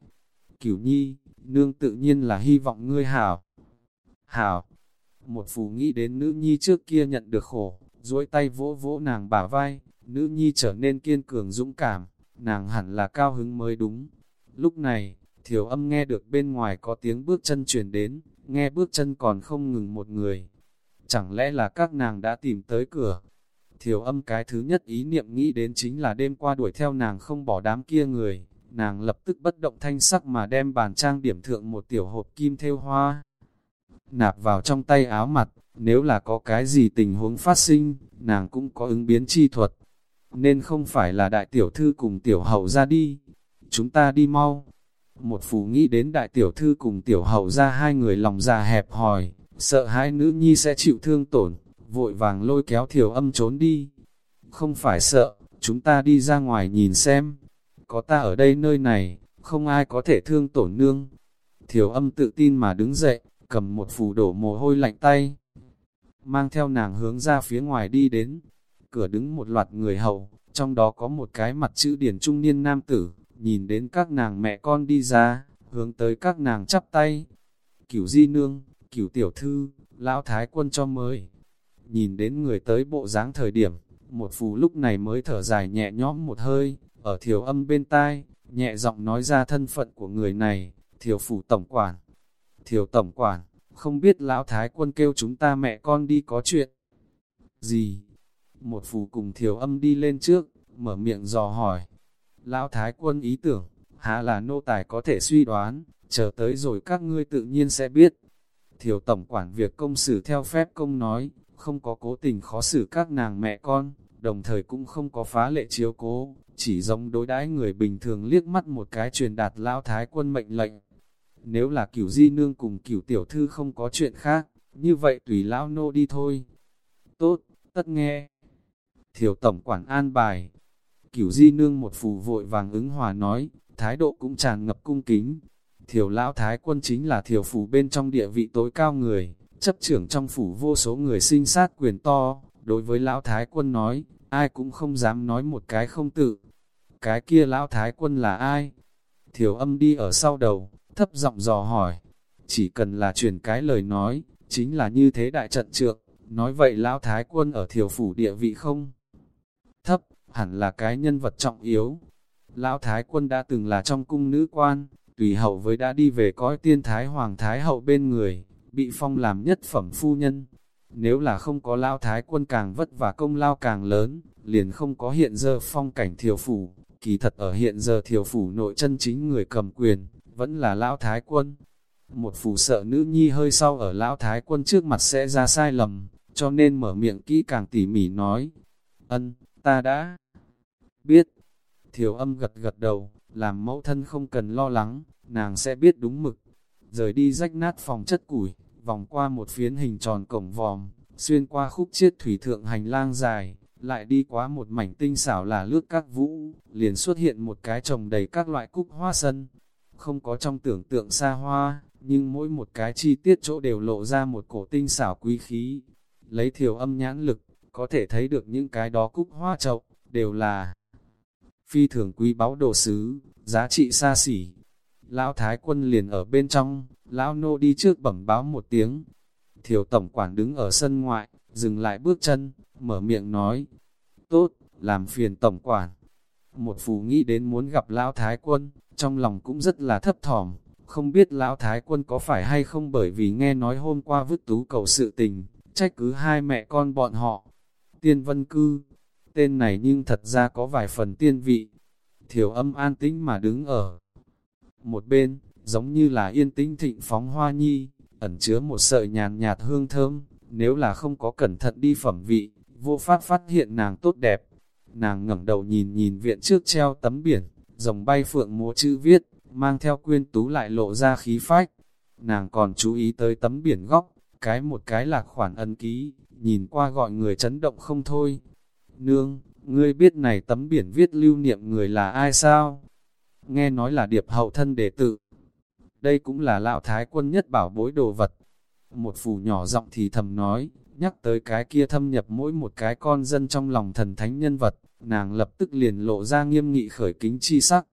Cửu nhi, nương tự nhiên là hy vọng ngươi hảo. Hảo, một phù nghĩ đến nữ nhi trước kia nhận được khổ, duỗi tay vỗ vỗ nàng bả vai, nữ nhi trở nên kiên cường dũng cảm, nàng hẳn là cao hứng mới đúng. Lúc này, thiểu âm nghe được bên ngoài có tiếng bước chân truyền đến, nghe bước chân còn không ngừng một người. Chẳng lẽ là các nàng đã tìm tới cửa? Thiểu âm cái thứ nhất ý niệm nghĩ đến chính là đêm qua đuổi theo nàng không bỏ đám kia người. Nàng lập tức bất động thanh sắc mà đem bàn trang điểm thượng một tiểu hộp kim theo hoa. Nạp vào trong tay áo mặt, nếu là có cái gì tình huống phát sinh, nàng cũng có ứng biến chi thuật. nên không phải là đại tiểu thư cùng tiểu hậu ra đi. Chúng ta đi mau. Một phù nghĩ đến đại tiểu thư cùng tiểu hậu ra hai người lòng già hẹp hòi, sợ hai nữ nhi sẽ chịu thương tổn, vội vàng lôi kéo thiểu âm trốn đi. Không phải sợ, chúng ta đi ra ngoài nhìn xem. Có ta ở đây nơi này, không ai có thể thương tổn nương. Thiểu âm tự tin mà đứng dậy, cầm một phù đổ mồ hôi lạnh tay. Mang theo nàng hướng ra phía ngoài đi đến. Cửa đứng một loạt người hầu, trong đó có một cái mặt chữ điển trung niên nam tử, nhìn đến các nàng mẹ con đi ra, hướng tới các nàng chắp tay. Cửu di nương, cửu tiểu thư, lão thái quân cho mới. Nhìn đến người tới bộ dáng thời điểm, một phù lúc này mới thở dài nhẹ nhõm một hơi, ở thiểu âm bên tai, nhẹ giọng nói ra thân phận của người này, thiểu phủ tổng quản. Thiểu tổng quản, không biết lão thái quân kêu chúng ta mẹ con đi có chuyện. Gì? Một phù cùng thiểu âm đi lên trước, mở miệng dò hỏi. Lão thái quân ý tưởng, há là nô tài có thể suy đoán, chờ tới rồi các ngươi tự nhiên sẽ biết. Thiểu tổng quản việc công xử theo phép công nói, không có cố tình khó xử các nàng mẹ con, đồng thời cũng không có phá lệ chiếu cố, chỉ giống đối đãi người bình thường liếc mắt một cái truyền đạt lão thái quân mệnh lệnh. Nếu là cửu di nương cùng cửu tiểu thư không có chuyện khác, như vậy tùy lão nô đi thôi. Tốt, tất nghe. Thiểu tổng quản an bài. Cửu di nương một phù vội vàng ứng hòa nói, thái độ cũng tràn ngập cung kính. Thiểu lão thái quân chính là thiểu phủ bên trong địa vị tối cao người, chấp trưởng trong phủ vô số người sinh sát quyền to, đối với lão thái quân nói, ai cũng không dám nói một cái không tự. Cái kia lão thái quân là ai? Thiểu âm đi ở sau đầu, thấp giọng dò hỏi. Chỉ cần là truyền cái lời nói, chính là như thế đại trận trượng, nói vậy lão thái quân ở thiểu phủ địa vị không? Thấp, hẳn là cái nhân vật trọng yếu. Lão thái quân đã từng là trong cung nữ quan, tùy hậu với đã đi về cõi tiên thái hoàng thái hậu bên người, bị phong làm nhất phẩm phu nhân. Nếu là không có lao thái quân càng vất và công lao càng lớn, liền không có hiện giờ phong cảnh thiểu phủ, kỳ thật ở hiện giờ thiểu phủ nội chân chính người cầm quyền, vẫn là lão thái quân. Một phủ sợ nữ nhi hơi sau ở lão thái quân trước mặt sẽ ra sai lầm, cho nên mở miệng kỹ càng tỉ mỉ nói. Ân, ta đã biết. Thiểu âm gật gật đầu, làm mẫu thân không cần lo lắng, nàng sẽ biết đúng mực. Rời đi rách nát phòng chất củi, vòng qua một phiến hình tròn cổng vòm, xuyên qua khúc chiết thủy thượng hành lang dài, lại đi qua một mảnh tinh xảo là lướt các vũ, liền xuất hiện một cái trồng đầy các loại cúc hoa sân. Không có trong tưởng tượng xa hoa, nhưng mỗi một cái chi tiết chỗ đều lộ ra một cổ tinh xảo quý khí. Lấy thiểu âm nhãn lực, có thể thấy được những cái đó cúc hoa trậu, đều là phi thường quý báu đồ sứ, giá trị xa xỉ. Lão Thái quân liền ở bên trong, Lão nô đi trước bẩm báo một tiếng. Thiểu tổng quản đứng ở sân ngoại, dừng lại bước chân, mở miệng nói. Tốt, làm phiền tổng quản. Một phù nghĩ đến muốn gặp Lão Thái quân, trong lòng cũng rất là thấp thỏm. Không biết Lão Thái quân có phải hay không bởi vì nghe nói hôm qua vứt tú cầu sự tình, trách cứ hai mẹ con bọn họ. Tiên vân cư, tên này nhưng thật ra có vài phần tiên vị. Thiểu âm an tĩnh mà đứng ở một bên, giống như là yên tĩnh thịnh phóng hoa nhi, ẩn chứa một sợi nhàn nhạt hương thơm, nếu là không có cẩn thận đi phẩm vị, vô pháp phát hiện nàng tốt đẹp. Nàng ngẩng đầu nhìn nhìn viện trước treo tấm biển, rồng bay phượng múa chữ viết, mang theo quyên tú lại lộ ra khí phách. Nàng còn chú ý tới tấm biển góc, cái một cái là khoản ân ký, nhìn qua gọi người chấn động không thôi. Nương, ngươi biết này tấm biển viết lưu niệm người là ai sao? Nghe nói là điệp hậu thân đệ tử, đây cũng là lão thái quân nhất bảo bối đồ vật. Một phù nhỏ giọng thì thầm nói, nhắc tới cái kia thâm nhập mỗi một cái con dân trong lòng thần thánh nhân vật, nàng lập tức liền lộ ra nghiêm nghị khởi kính chi sắc.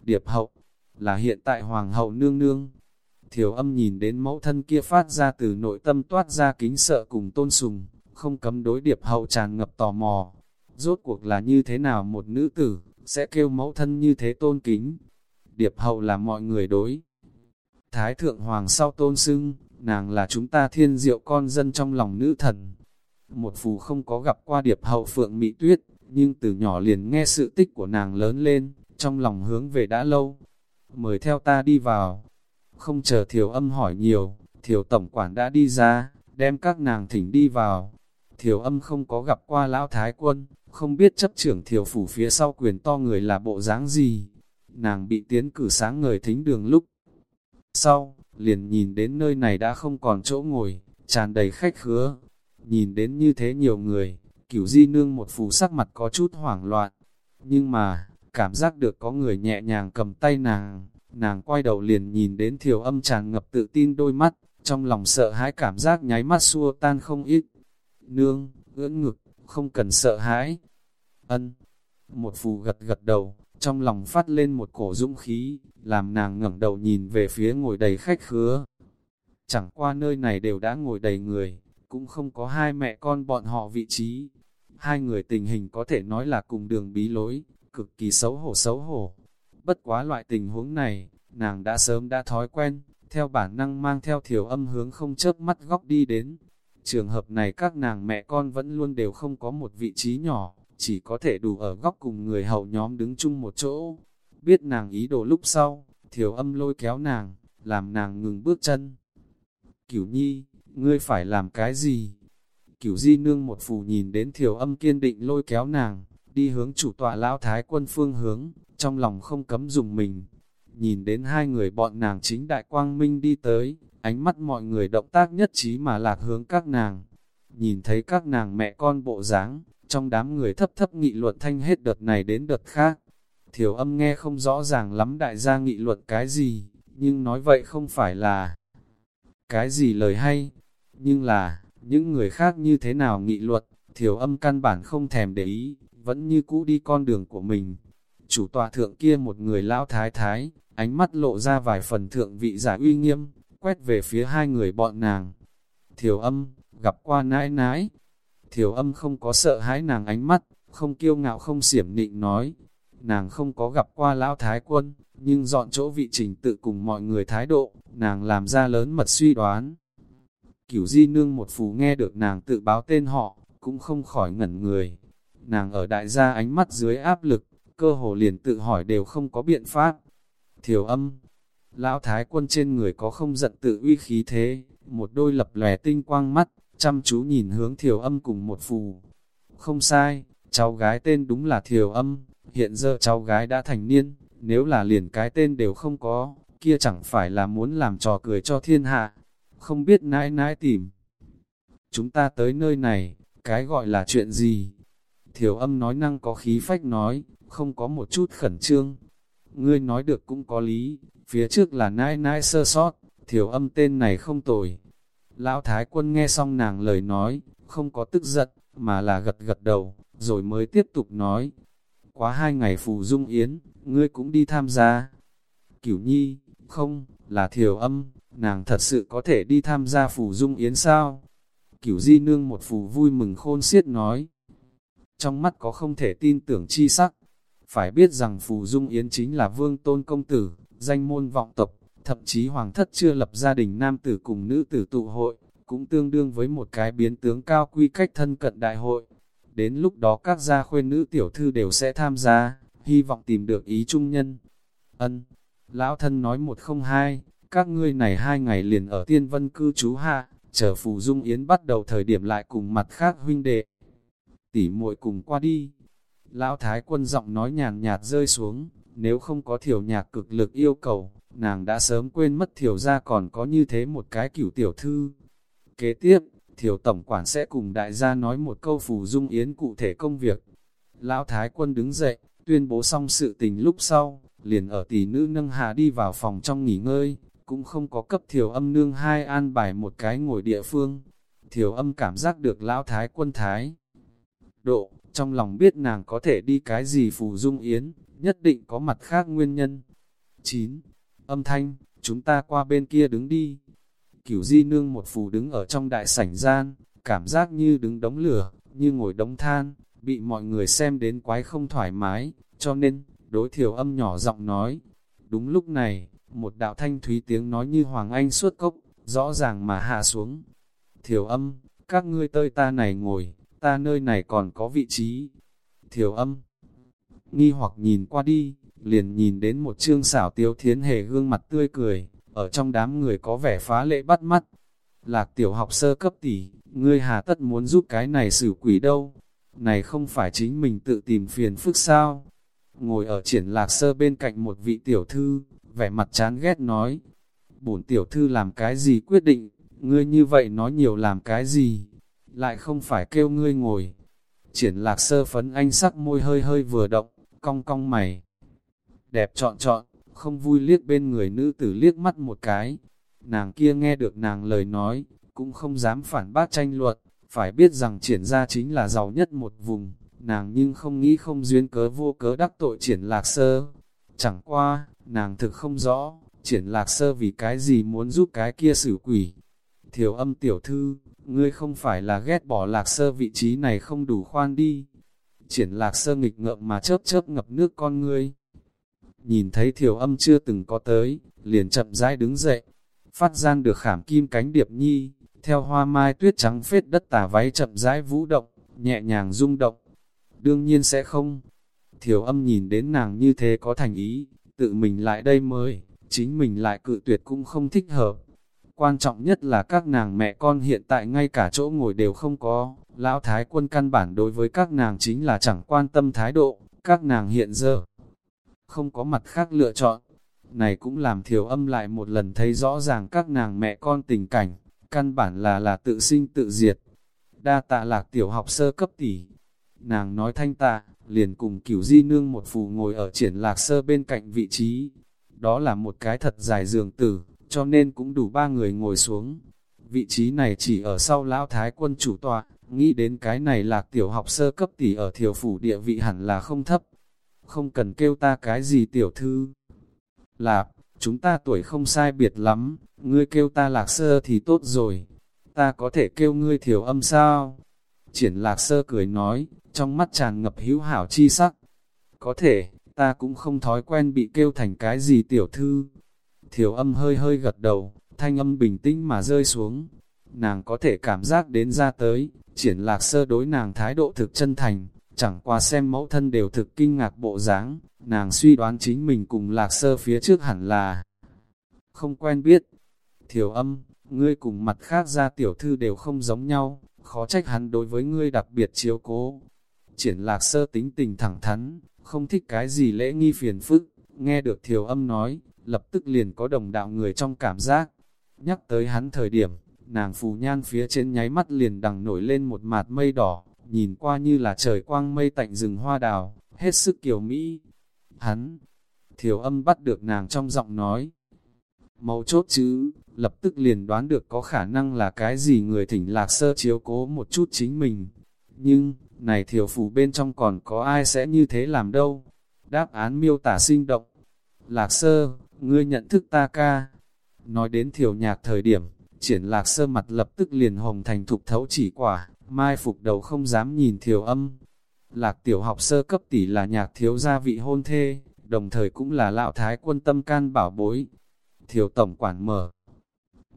Điệp hậu, là hiện tại hoàng hậu nương nương. Thiểu âm nhìn đến mẫu thân kia phát ra từ nội tâm toát ra kính sợ cùng tôn sùng, không cấm đối điệp hậu tràn ngập tò mò. Rốt cuộc là như thế nào một nữ tử, sẽ kêu mẫu thân như thế tôn kính. Điệp hậu là mọi người đối. Thái thượng hoàng sau tôn sưng, nàng là chúng ta thiên diệu con dân trong lòng nữ thần. Một phù không có gặp qua điệp hậu phượng mỹ tuyết, nhưng từ nhỏ liền nghe sự tích của nàng lớn lên, trong lòng hướng về đã lâu. Mời theo ta đi vào. Không chờ thiểu âm hỏi nhiều, thiểu tổng quản đã đi ra, đem các nàng thỉnh đi vào. Thiểu âm không có gặp qua lão thái quân, không biết chấp trưởng thiểu phủ phía sau quyền to người là bộ dáng gì. Nàng bị tiến cử sáng ngời thính đường lúc. Sau, liền nhìn đến nơi này đã không còn chỗ ngồi, tràn đầy khách khứa. Nhìn đến như thế nhiều người, cửu di nương một phù sắc mặt có chút hoảng loạn. Nhưng mà, cảm giác được có người nhẹ nhàng cầm tay nàng, nàng quay đầu liền nhìn đến thiểu âm tràn ngập tự tin đôi mắt, trong lòng sợ hãi cảm giác nháy mắt xua tan không ít. Nương, ưỡn ngực, không cần sợ hãi. Ân, một phù gật gật đầu, trong lòng phát lên một cổ dũng khí, làm nàng ngẩng đầu nhìn về phía ngồi đầy khách khứa. Chẳng qua nơi này đều đã ngồi đầy người, cũng không có hai mẹ con bọn họ vị trí. Hai người tình hình có thể nói là cùng đường bí lối, cực kỳ xấu hổ xấu hổ. Bất quá loại tình huống này, nàng đã sớm đã thói quen, theo bản năng mang theo thiểu âm hướng không chớp mắt góc đi đến. Trường hợp này các nàng mẹ con vẫn luôn đều không có một vị trí nhỏ, chỉ có thể đủ ở góc cùng người hậu nhóm đứng chung một chỗ. Biết nàng ý đồ lúc sau, thiểu âm lôi kéo nàng, làm nàng ngừng bước chân. Cửu nhi, ngươi phải làm cái gì? Cửu di nương một phù nhìn đến thiểu âm kiên định lôi kéo nàng, đi hướng chủ tọa lão thái quân phương hướng, trong lòng không cấm dùng mình. Nhìn đến hai người bọn nàng chính đại quang minh đi tới, ánh mắt mọi người động tác nhất trí mà lạc hướng các nàng. Nhìn thấy các nàng mẹ con bộ dáng, trong đám người thấp thấp nghị luận thanh hết đợt này đến đợt khác. Thiểu âm nghe không rõ ràng lắm đại gia nghị luận cái gì, nhưng nói vậy không phải là cái gì lời hay, nhưng là, những người khác như thế nào nghị luận, thiểu âm căn bản không thèm để ý, vẫn như cũ đi con đường của mình. Chủ tòa thượng kia một người lão thái thái, ánh mắt lộ ra vài phần thượng vị giả uy nghiêm, quét về phía hai người bọn nàng. Thiểu âm, gặp qua nãi nãi. Thiểu âm không có sợ hãi nàng ánh mắt, không kiêu ngạo không xiểm nịnh nói. Nàng không có gặp qua lão thái quân, nhưng dọn chỗ vị trình tự cùng mọi người thái độ, nàng làm ra lớn mật suy đoán. Cửu di nương một phù nghe được nàng tự báo tên họ, cũng không khỏi ngẩn người. Nàng ở đại gia ánh mắt dưới áp lực, cơ hồ liền tự hỏi đều không có biện pháp. Thiểu âm, lão thái quân trên người có không giận tự uy khí thế, một đôi lập lòe tinh quang mắt, chăm chú nhìn hướng thiểu âm cùng một phù. Không sai, cháu gái tên đúng là thiểu âm, hiện giờ cháu gái đã thành niên, nếu là liền cái tên đều không có, kia chẳng phải là muốn làm trò cười cho thiên hạ, không biết nãi nãi tìm. Chúng ta tới nơi này, cái gọi là chuyện gì? Thiểu âm nói năng có khí phách nói, không có một chút khẩn trương. Ngươi nói được cũng có lý, phía trước là nãi nãi sơ sót, thiểu âm tên này không tồi. Lão Thái quân nghe xong nàng lời nói, không có tức giận, mà là gật gật đầu, rồi mới tiếp tục nói. Quá hai ngày phù dung yến, ngươi cũng đi tham gia. Cửu nhi, không, là thiểu âm, nàng thật sự có thể đi tham gia phù dung yến sao? Cửu di nương một phù vui mừng khôn xiết nói. Trong mắt có không thể tin tưởng chi sắc. Phải biết rằng phù dung yến chính là vương tôn công tử, danh môn vọng tộc, thậm chí hoàng thất chưa lập gia đình nam tử cùng nữ tử tụ hội, cũng tương đương với một cái biến tướng cao quy cách thân cận đại hội. Đến lúc đó các gia khuê nữ tiểu thư đều sẽ tham gia, hy vọng tìm được ý trung nhân. Ân, lão thân nói một không hai, các ngươi này hai ngày liền ở tiên vân cư trú hạ, chờ phù dung yến bắt đầu thời điểm lại cùng mặt khác huynh đệ. Tỉ muội cùng qua đi. Lão thái quân giọng nói nhàn nhạt rơi xuống, nếu không có thiểu nhạc cực lực yêu cầu, nàng đã sớm quên mất thiểu ra còn có như thế một cái cửu tiểu thư. Kế tiếp, thiểu tổng quản sẽ cùng đại gia nói một câu phù dung yến cụ thể công việc. Lão thái quân đứng dậy, tuyên bố xong sự tình lúc sau, liền ở tỷ nữ nâng hạ đi vào phòng trong nghỉ ngơi, cũng không có cấp thiểu âm nương hai an bài một cái ngồi địa phương. Thiểu âm cảm giác được lão thái quân thái. Độ, trong lòng biết nàng có thể đi cái gì phù dung yến, nhất định có mặt khác nguyên nhân. 9. Âm thanh, chúng ta qua bên kia đứng đi. Cửu di nương một phù đứng ở trong đại sảnh gian, cảm giác như đứng đống lửa, như ngồi đống than, bị mọi người xem đến quái không thoải mái, cho nên, đối thiểu âm nhỏ giọng nói. Đúng lúc này, một đạo thanh thúy tiếng nói như Hoàng Anh suốt cốc, rõ ràng mà hạ xuống. Thiểu âm, các ngươi tơi ta này ngồi, ta nơi này còn có vị trí. Thiểu âm, nghi hoặc nhìn qua đi, liền nhìn đến một trương xảo tiếu thiến hề gương mặt tươi cười, ở trong đám người có vẻ phá lệ bắt mắt. Lạc tiểu học sơ cấp tỷ, ngươi hà tất muốn giúp cái này xử quỷ đâu. này không phải chính mình tự tìm phiền phức sao? Ngồi ở triển lạc sơ bên cạnh một vị tiểu thư, vẻ mặt chán ghét nói, bổn tiểu thư làm cái gì quyết định, ngươi như vậy nói nhiều làm cái gì, lại không phải kêu ngươi ngồi. Triển lạc sơ phấn anh sắc môi hơi hơi vừa động, cong cong mày. Đẹp trọn trọn, không vui liếc bên người nữ tử liếc mắt một cái. Nàng kia nghe được nàng lời nói, cũng không dám phản bác tranh luận, phải biết rằng triển gia chính là giàu nhất một vùng, nàng nhưng không nghĩ không duyên cớ vô cớ đắc tội triển lạc sơ. Chẳng qua, nàng thực không rõ, triển lạc sơ vì cái gì muốn giúp cái kia xử quỷ. Thiểu âm tiểu thư, ngươi không phải là ghét bỏ lạc sơ vị trí này không đủ khoan đi. Triển lạc sơ nghịch ngợm mà chớp chớp ngập nước con ngươi. Nhìn thấy thiểu âm chưa từng có tới, liền chậm rãi đứng dậy, phát gian được khảm kim cánh điệp nhi, theo hoa mai tuyết trắng phết đất tà váy chậm rãi vũ động, nhẹ nhàng rung động. Đương nhiên sẽ không. Thiểu âm nhìn đến nàng như thế có thành ý, tự mình lại đây mới, chính mình lại cự tuyệt cũng không thích hợp. Quan trọng nhất là các nàng mẹ con hiện tại ngay cả chỗ ngồi đều không có, lão thái quân căn bản đối với các nàng chính là chẳng quan tâm thái độ, các nàng hiện giờ không có mặt khác lựa chọn. Này cũng làm thiểu âm lại một lần thấy rõ ràng các nàng mẹ con tình cảnh, căn bản là là tự sinh tự diệt. Đa tạ lạc tiểu học sơ cấp tỷ. Nàng nói thanh tạ, liền cùng cửu di nương một phù ngồi ở triển lạc sơ bên cạnh vị trí. Đó là một cái thật dài giường tử, cho nên cũng đủ ba người ngồi xuống. Vị trí này chỉ ở sau lão thái quân chủ tọa, nghĩ đến cái này lạc tiểu học sơ cấp tỷ ở thiểu phủ địa vị hẳn là không thấp. Không cần kêu ta cái gì tiểu thư. Lạp, chúng ta tuổi không sai biệt lắm, ngươi kêu ta lạc sơ thì tốt rồi. Ta có thể kêu ngươi thiểu âm sao? Triển lạc sơ cười nói, trong mắt tràn ngập hữu hảo chi sắc. Có thể, ta cũng không thói quen bị kêu thành cái gì tiểu thư. Thiểu âm hơi hơi gật đầu, thanh âm bình tĩnh mà rơi xuống. Nàng có thể cảm giác đến ra tới, triển lạc sơ đối nàng thái độ thực chân thành, chẳng qua xem mẫu thân đều thực kinh ngạc bộ dáng, nàng suy đoán chính mình cùng lạc sơ phía trước hẳn là không quen biết. Thiểu âm, ngươi cùng mặt khác ra tiểu thư đều không giống nhau, khó trách hắn đối với ngươi đặc biệt chiếu cố. Triển lạc sơ tính tình thẳng thắn, không thích cái gì lễ nghi phiền phức, nghe được thiểu âm nói, lập tức liền có đồng đạo người trong cảm giác. Nhắc tới hắn thời điểm, nàng phù nhan phía trên nháy mắt liền đằng nổi lên một mạt mây đỏ, nhìn qua như là trời quang mây tạnh rừng hoa đào, hết sức kiều Mỹ. Hắn, thiểu âm bắt được nàng trong giọng nói. Mấu chốt chứ, lập tức liền đoán được có khả năng là cái gì người thỉnh lạc sơ chiếu cố một chút chính mình. Nhưng, này thiểu phủ bên trong còn có ai sẽ như thế làm đâu? Đáp án miêu tả sinh động. Lạc sơ, ngươi nhận thức ta ca. Nói đến thiểu nhạc thời điểm, triển lạc sơ mặt lập tức liền hồng thành thục thấu chỉ quả, mai phục đầu không dám nhìn thiểu âm. Lạc tiểu học sơ cấp tỷ là nhạc thiếu gia vị hôn thê, đồng thời cũng là lão thái quân tâm can bảo bối. Thiểu tổng quản mở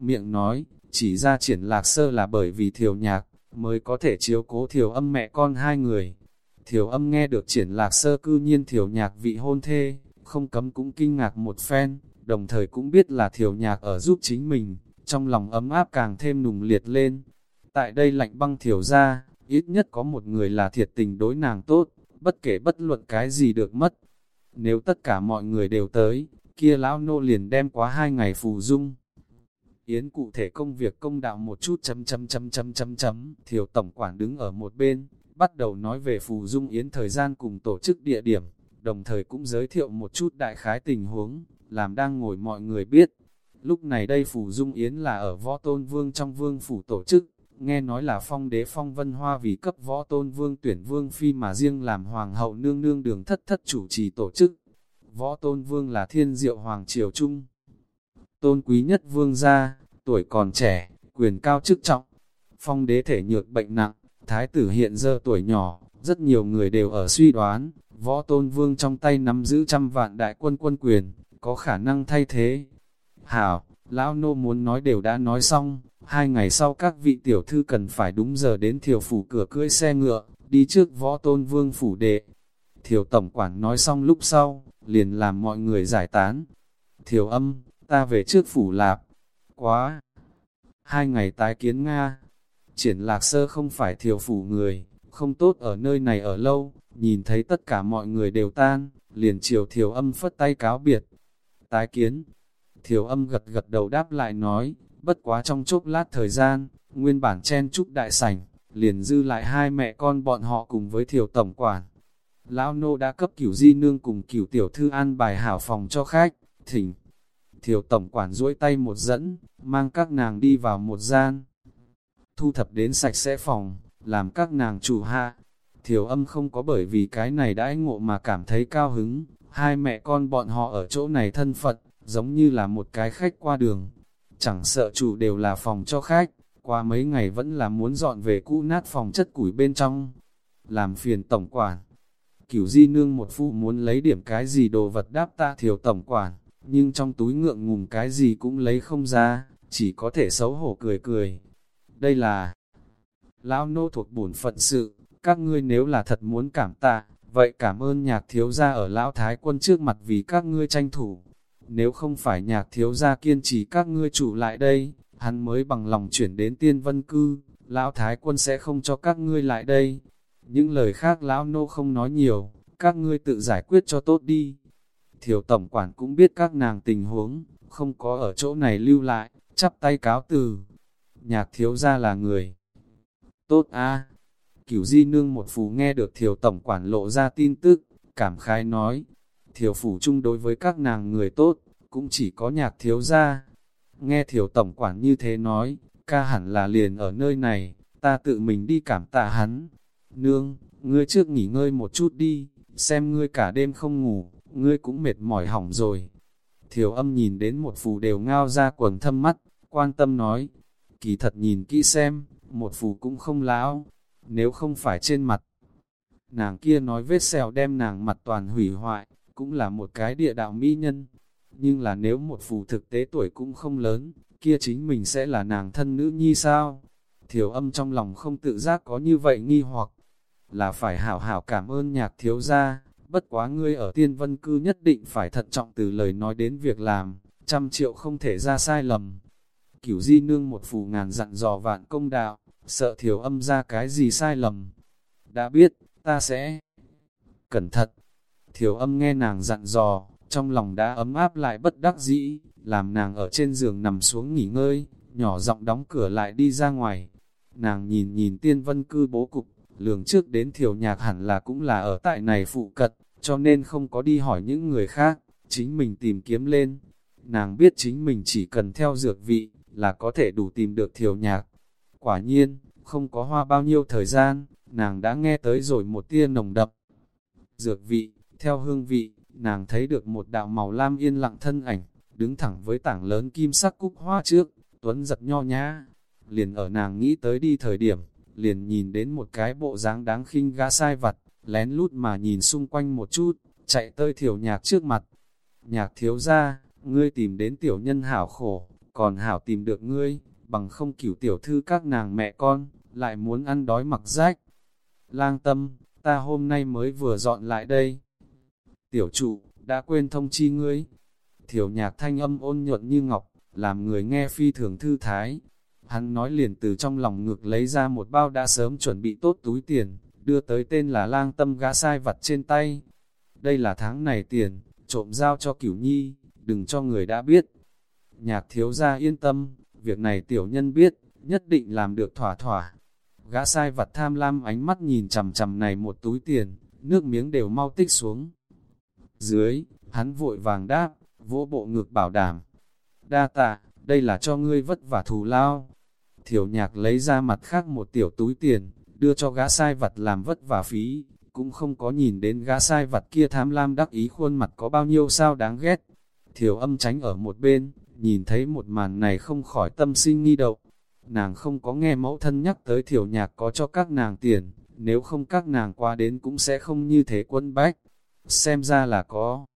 miệng nói, chỉ ra triển lạc sơ là bởi vì thiểu nhạc, mới có thể chiếu cố thiểu âm mẹ con hai người. Thiểu âm nghe được triển lạc sơ cư nhiên thiểu nhạc vị hôn thê, không cấm cũng kinh ngạc một phen, đồng thời cũng biết là thiểu nhạc ở giúp chính mình, trong lòng ấm áp càng thêm nùng liệt lên. Tại đây lạnh băng thiểu ra, ít nhất có một người là thiệt tình đối nàng tốt, bất kể bất luận cái gì được mất. Nếu tất cả mọi người đều tới, kia lão nô liền đem quá hai ngày phù dung. Yến cụ thể công việc công đạo một chút chấm chấm chấm chấm chấm chấm, thiểu tổng quản đứng ở một bên, bắt đầu nói về phù dung Yến thời gian cùng tổ chức địa điểm, đồng thời cũng giới thiệu một chút đại khái tình huống, làm đang ngồi mọi người biết. Lúc này đây phù dung Yến là ở võ tôn vương trong vương phủ tổ chức, nghe nói là phong đế phong vân hoa vì cấp võ tôn vương tuyển vương phi mà riêng làm hoàng hậu nương nương đường thất thất chủ trì tổ chức. Võ tôn vương là thiên diệu hoàng triều trung. Tôn quý nhất vương gia, tuổi còn trẻ, quyền cao chức trọng. Phong đế thể nhược bệnh nặng, thái tử hiện giờ tuổi nhỏ, rất nhiều người đều ở suy đoán, võ tôn vương trong tay nắm giữ trăm vạn đại quân quân quyền, có khả năng thay thế. Hảo, lão nô muốn nói đều đã nói xong, hai ngày sau các vị tiểu thư cần phải đúng giờ đến thiểu phủ cửa cưỡi xe ngựa, đi trước võ tôn vương phủ đệ. Thiểu tổng quản nói xong lúc sau, liền làm mọi người giải tán. Thiểu âm, ta về trước phủ lạp. Quá! Hai ngày tái kiến Nga. Triển lạc sơ không phải thiểu phủ người, không tốt ở nơi này ở lâu, nhìn thấy tất cả mọi người đều tan, liền chiều thiểu âm phất tay cáo biệt. Tái kiến, thiểu âm gật gật đầu đáp lại nói, bất quá trong chốc lát thời gian, nguyên bản chen chúc đại sảnh, liền dư lại hai mẹ con bọn họ cùng với thiểu tổng quản. Lão nô đã cấp cửu di nương cùng cửu tiểu thư an bài hảo phòng cho khách, thỉnh. Thiểu tổng quản duỗi tay một dẫn, mang các nàng đi vào một gian. Thu thập đến sạch sẽ phòng, làm các nàng chủ hạ. Thiểu âm không có bởi vì cái này đãi ngộ mà cảm thấy cao hứng. Hai mẹ con bọn họ ở chỗ này thân phận, giống như là một cái khách qua đường. Chẳng sợ chủ đều là phòng cho khách, qua mấy ngày vẫn là muốn dọn về cũ nát phòng chất củi bên trong. Làm phiền tổng quản. Cửu di nương một phụ muốn lấy điểm cái gì đồ vật đáp ta thiểu tổng quản, nhưng trong túi ngượng ngùng cái gì cũng lấy không ra, chỉ có thể xấu hổ cười cười. Đây là lão nô thuộc bổn phận sự, các ngươi nếu là thật muốn cảm tạ, vậy cảm ơn nhạc thiếu gia ở lão thái quân trước mặt vì các ngươi tranh thủ. Nếu không phải nhạc thiếu gia kiên trì các ngươi chủ lại đây, hắn mới bằng lòng chuyển đến tiên vân cư, lão thái quân sẽ không cho các ngươi lại đây. Những lời khác lão nô không nói nhiều, các ngươi tự giải quyết cho tốt đi. Thiểu tổng quản cũng biết các nàng tình huống, không có ở chỗ này lưu lại, chắp tay cáo từ. Nhạc thiếu gia là người. Tốt a Cửu di nương một phù nghe được thiểu tổng quản lộ ra tin tức, cảm khái nói. Thiểu phủ chung đối với các nàng người tốt, cũng chỉ có nhạc thiếu gia. Nghe thiểu tổng quản như thế nói, ca hẳn là liền ở nơi này, ta tự mình đi cảm tạ hắn. Nương, ngươi trước nghỉ ngơi một chút đi, xem ngươi cả đêm không ngủ, ngươi cũng mệt mỏi hỏng rồi. Thiểu âm nhìn đến một phù đều ngao ra quần thâm mắt, quan tâm nói, kỳ thật nhìn kỹ xem, một phù cũng không lão, nếu không phải trên mặt. Nàng kia nói vết sẹo đem nàng mặt toàn hủy hoại, cũng là một cái địa đạo mỹ nhân. Nhưng là nếu một phù thực tế tuổi cũng không lớn, kia chính mình sẽ là nàng thân nữ nhi sao? Thiểu âm trong lòng không tự giác có như vậy nghi hoặc, là phải hảo hảo cảm ơn nhạc thiếu gia, bất quá ngươi ở tiên vân cư nhất định phải thận trọng từ lời nói đến việc làm, trăm triệu không thể ra sai lầm. Cửu di nương một phù ngàn dặn dò vạn công đạo, sợ thiểu âm ra cái gì sai lầm. Đã biết, ta sẽ cẩn thận. Thiểu âm nghe nàng dặn dò, trong lòng đã ấm áp lại bất đắc dĩ, làm nàng ở trên giường nằm xuống nghỉ ngơi, nhỏ giọng đóng cửa lại đi ra ngoài. Nàng nhìn nhìn tiên vân cư bố cục, lường trước đến thiểu nhạc hẳn là cũng là ở tại này phụ cận, cho nên không có đi hỏi những người khác, chính mình tìm kiếm lên. Nàng biết chính mình chỉ cần theo dược vị, là có thể đủ tìm được thiểu nhạc. Quả nhiên, không có hoa bao nhiêu thời gian, nàng đã nghe tới rồi một tia nồng đậm. Dược vị, theo hương vị, nàng thấy được một đạo màu lam yên lặng thân ảnh, đứng thẳng với tảng lớn kim sắc cúc hoa trước, tuấn giật nho nhã. Liền ở nàng nghĩ tới đi thời điểm, liền nhìn đến một cái bộ dáng đáng khinh gã sai vặt, lén lút mà nhìn xung quanh một chút, chạy tới thiểu nhạc trước mặt. Nhạc thiếu ra, ngươi tìm đến tiểu nhân hảo khổ, còn hảo tìm được ngươi, bằng không cửu tiểu thư các nàng mẹ con, lại muốn ăn đói mặc rách. Lang tâm, ta hôm nay mới vừa dọn lại đây. Tiểu trụ, đã quên thông chi ngươi. Thiểu nhạc thanh âm ôn nhuận như ngọc, làm người nghe phi thường thư thái. Hắn nói liền từ trong lòng ngực lấy ra một bao đã sớm chuẩn bị tốt túi tiền, đưa tới tên là lang tâm gã sai vặt trên tay. Đây là tháng này tiền, trộm giao cho cửu nhi, đừng cho người đã biết. Nhạc thiếu gia yên tâm, việc này tiểu nhân biết, nhất định làm được thỏa thỏa. Gã sai vặt tham lam ánh mắt nhìn chầm chầm này một túi tiền, nước miếng đều mau tích xuống. Dưới, hắn vội vàng đáp, vỗ bộ ngực bảo đảm. Đa tạ, đây là cho ngươi vất vả thù lao. Thiểu nhạc lấy ra mặt khác một tiểu túi tiền, đưa cho gã sai vặt làm vất vả phí, cũng không có nhìn đến gã sai vặt kia tham lam đắc ý khuôn mặt có bao nhiêu sao đáng ghét. Thiểu âm tránh ở một bên, nhìn thấy một màn này không khỏi tâm sinh nghi đậu. Nàng không có nghe mẫu thân nhắc tới thiểu nhạc có cho các nàng tiền, nếu không các nàng qua đến cũng sẽ không như thế quân bách. Xem ra là có.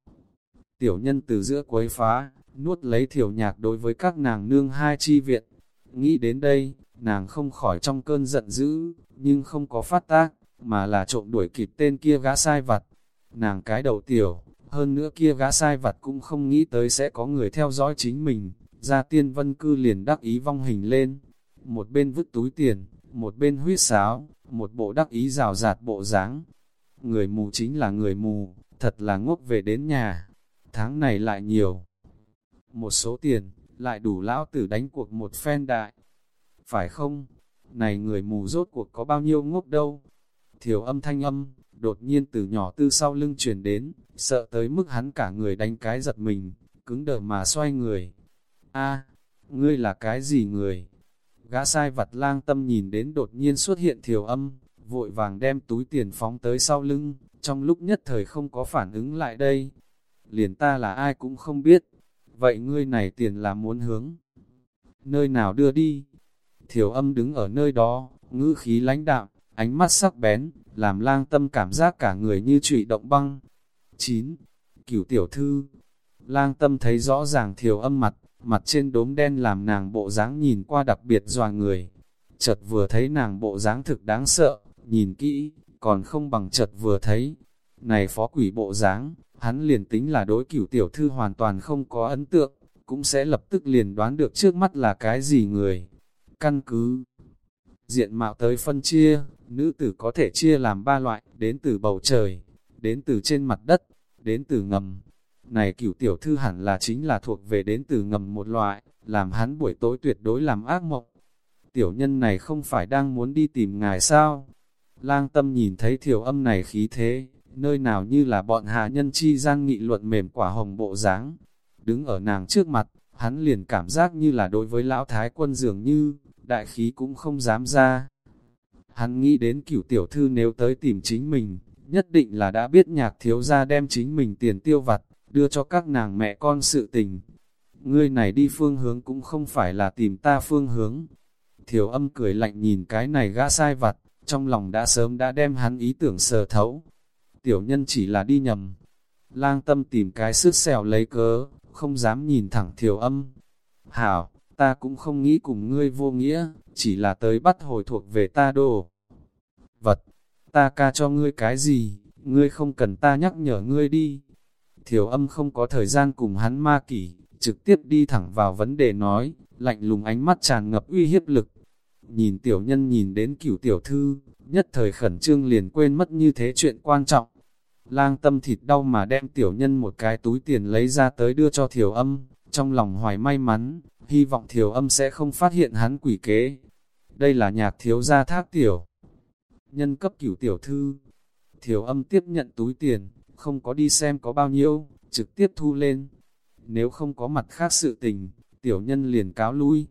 Tiểu nhân từ giữa quấy phá, nuốt lấy thiểu nhạc đối với các nàng nương hai chi viện. Nghĩ đến đây, nàng không khỏi trong cơn giận dữ, nhưng không có phát tác, mà là trộm đuổi kịp tên kia gã sai vặt. Nàng cái đầu tiểu, hơn nữa kia gã sai vặt cũng không nghĩ tới sẽ có người theo dõi chính mình, ra tiên vân cư liền đắc ý vong hình lên. Một bên vứt túi tiền, một bên huyết sáo, một bộ đắc ý rào rạt bộ dáng. Người mù chính là người mù, thật là ngốc về đến nhà. Tháng này lại nhiều. Một số tiền, lại đủ lão tử đánh cuộc một phen đại. Phải không? Này người mù rốt cuộc có bao nhiêu ngốc đâu? Thiểu âm thanh âm, đột nhiên từ nhỏ tư sau lưng truyền đến, sợ tới mức hắn cả người đánh cái giật mình, cứng đờ mà xoay người. a ngươi là cái gì người? Gã sai vặt lang tâm nhìn đến đột nhiên xuất hiện thiểu âm, vội vàng đem túi tiền phóng tới sau lưng, trong lúc nhất thời không có phản ứng lại đây. Liền ta là ai cũng không biết, vậy ngươi này tiền là muốn hướng. Nơi nào đưa đi? Thiểu âm đứng ở nơi đó, ngữ khí lãnh đạm, ánh mắt sắc bén, làm lang tâm cảm giác cả người như trụy động băng. 9. Cửu tiểu thư Lang tâm thấy rõ ràng thiểu âm mặt, mặt trên đốm đen làm nàng bộ dáng nhìn qua đặc biệt dòa người. Chợt vừa thấy nàng bộ dáng thực đáng sợ, nhìn kỹ, còn không bằng chợt vừa thấy. Này phó quỷ bộ dáng, hắn liền tính là đối cửu tiểu thư hoàn toàn không có ấn tượng, cũng sẽ lập tức liền đoán được trước mắt là cái gì người. Căn cứ diện mạo tới phân chia, nữ tử có thể chia làm ba loại, đến từ bầu trời, đến từ trên mặt đất, đến từ ngầm. Này cửu tiểu thư hẳn là chính là thuộc về đến từ ngầm một loại, làm hắn buổi tối tuyệt đối làm ác mộng. Tiểu nhân này không phải đang muốn đi tìm ngài sao? Lang tâm nhìn thấy thiểu âm này khí thế, nơi nào như là bọn hạ nhân chi gian nghị luận mềm quả hồng bộ dáng Đứng ở nàng trước mặt, hắn liền cảm giác như là đối với lão thái quân dường như, đại khí cũng không dám ra. Hắn nghĩ đến cửu tiểu thư nếu tới tìm chính mình, nhất định là đã biết nhạc thiếu ra đem chính mình tiền tiêu vặt, đưa cho các nàng mẹ con sự tình. Ngươi này đi phương hướng cũng không phải là tìm ta phương hướng. Thiểu âm cười lạnh nhìn cái này gã sai vặt, trong lòng đã sớm đã đem hắn ý tưởng sờ thấu. Tiểu nhân chỉ là đi nhầm. Lang tâm tìm cái sức xẻo lấy cớ, không dám nhìn thẳng thiểu âm. Hảo, ta cũng không nghĩ cùng ngươi vô nghĩa, chỉ là tới bắt hồi thuộc về ta đồ. Vật, ta ca cho ngươi cái gì, ngươi không cần ta nhắc nhở ngươi đi. Thiểu âm không có thời gian cùng hắn ma kỷ, trực tiếp đi thẳng vào vấn đề nói, lạnh lùng ánh mắt tràn ngập uy hiếp lực. Nhìn tiểu nhân nhìn đến cửu tiểu thư, nhất thời khẩn trương liền quên mất như thế chuyện quan trọng. Lang tâm thịt đau mà đem tiểu nhân một cái túi tiền lấy ra tới đưa cho thiểu âm, trong lòng hoài may mắn, hy vọng thiểu âm sẽ không phát hiện hắn quỷ kế. Đây là nhạc thiếu gia thác tiểu. Nhân cấp cửu tiểu thư. Thiểu âm tiếp nhận túi tiền, không có đi xem có bao nhiêu, trực tiếp thu lên. Nếu không có mặt khác sự tình, tiểu nhân liền cáo lui.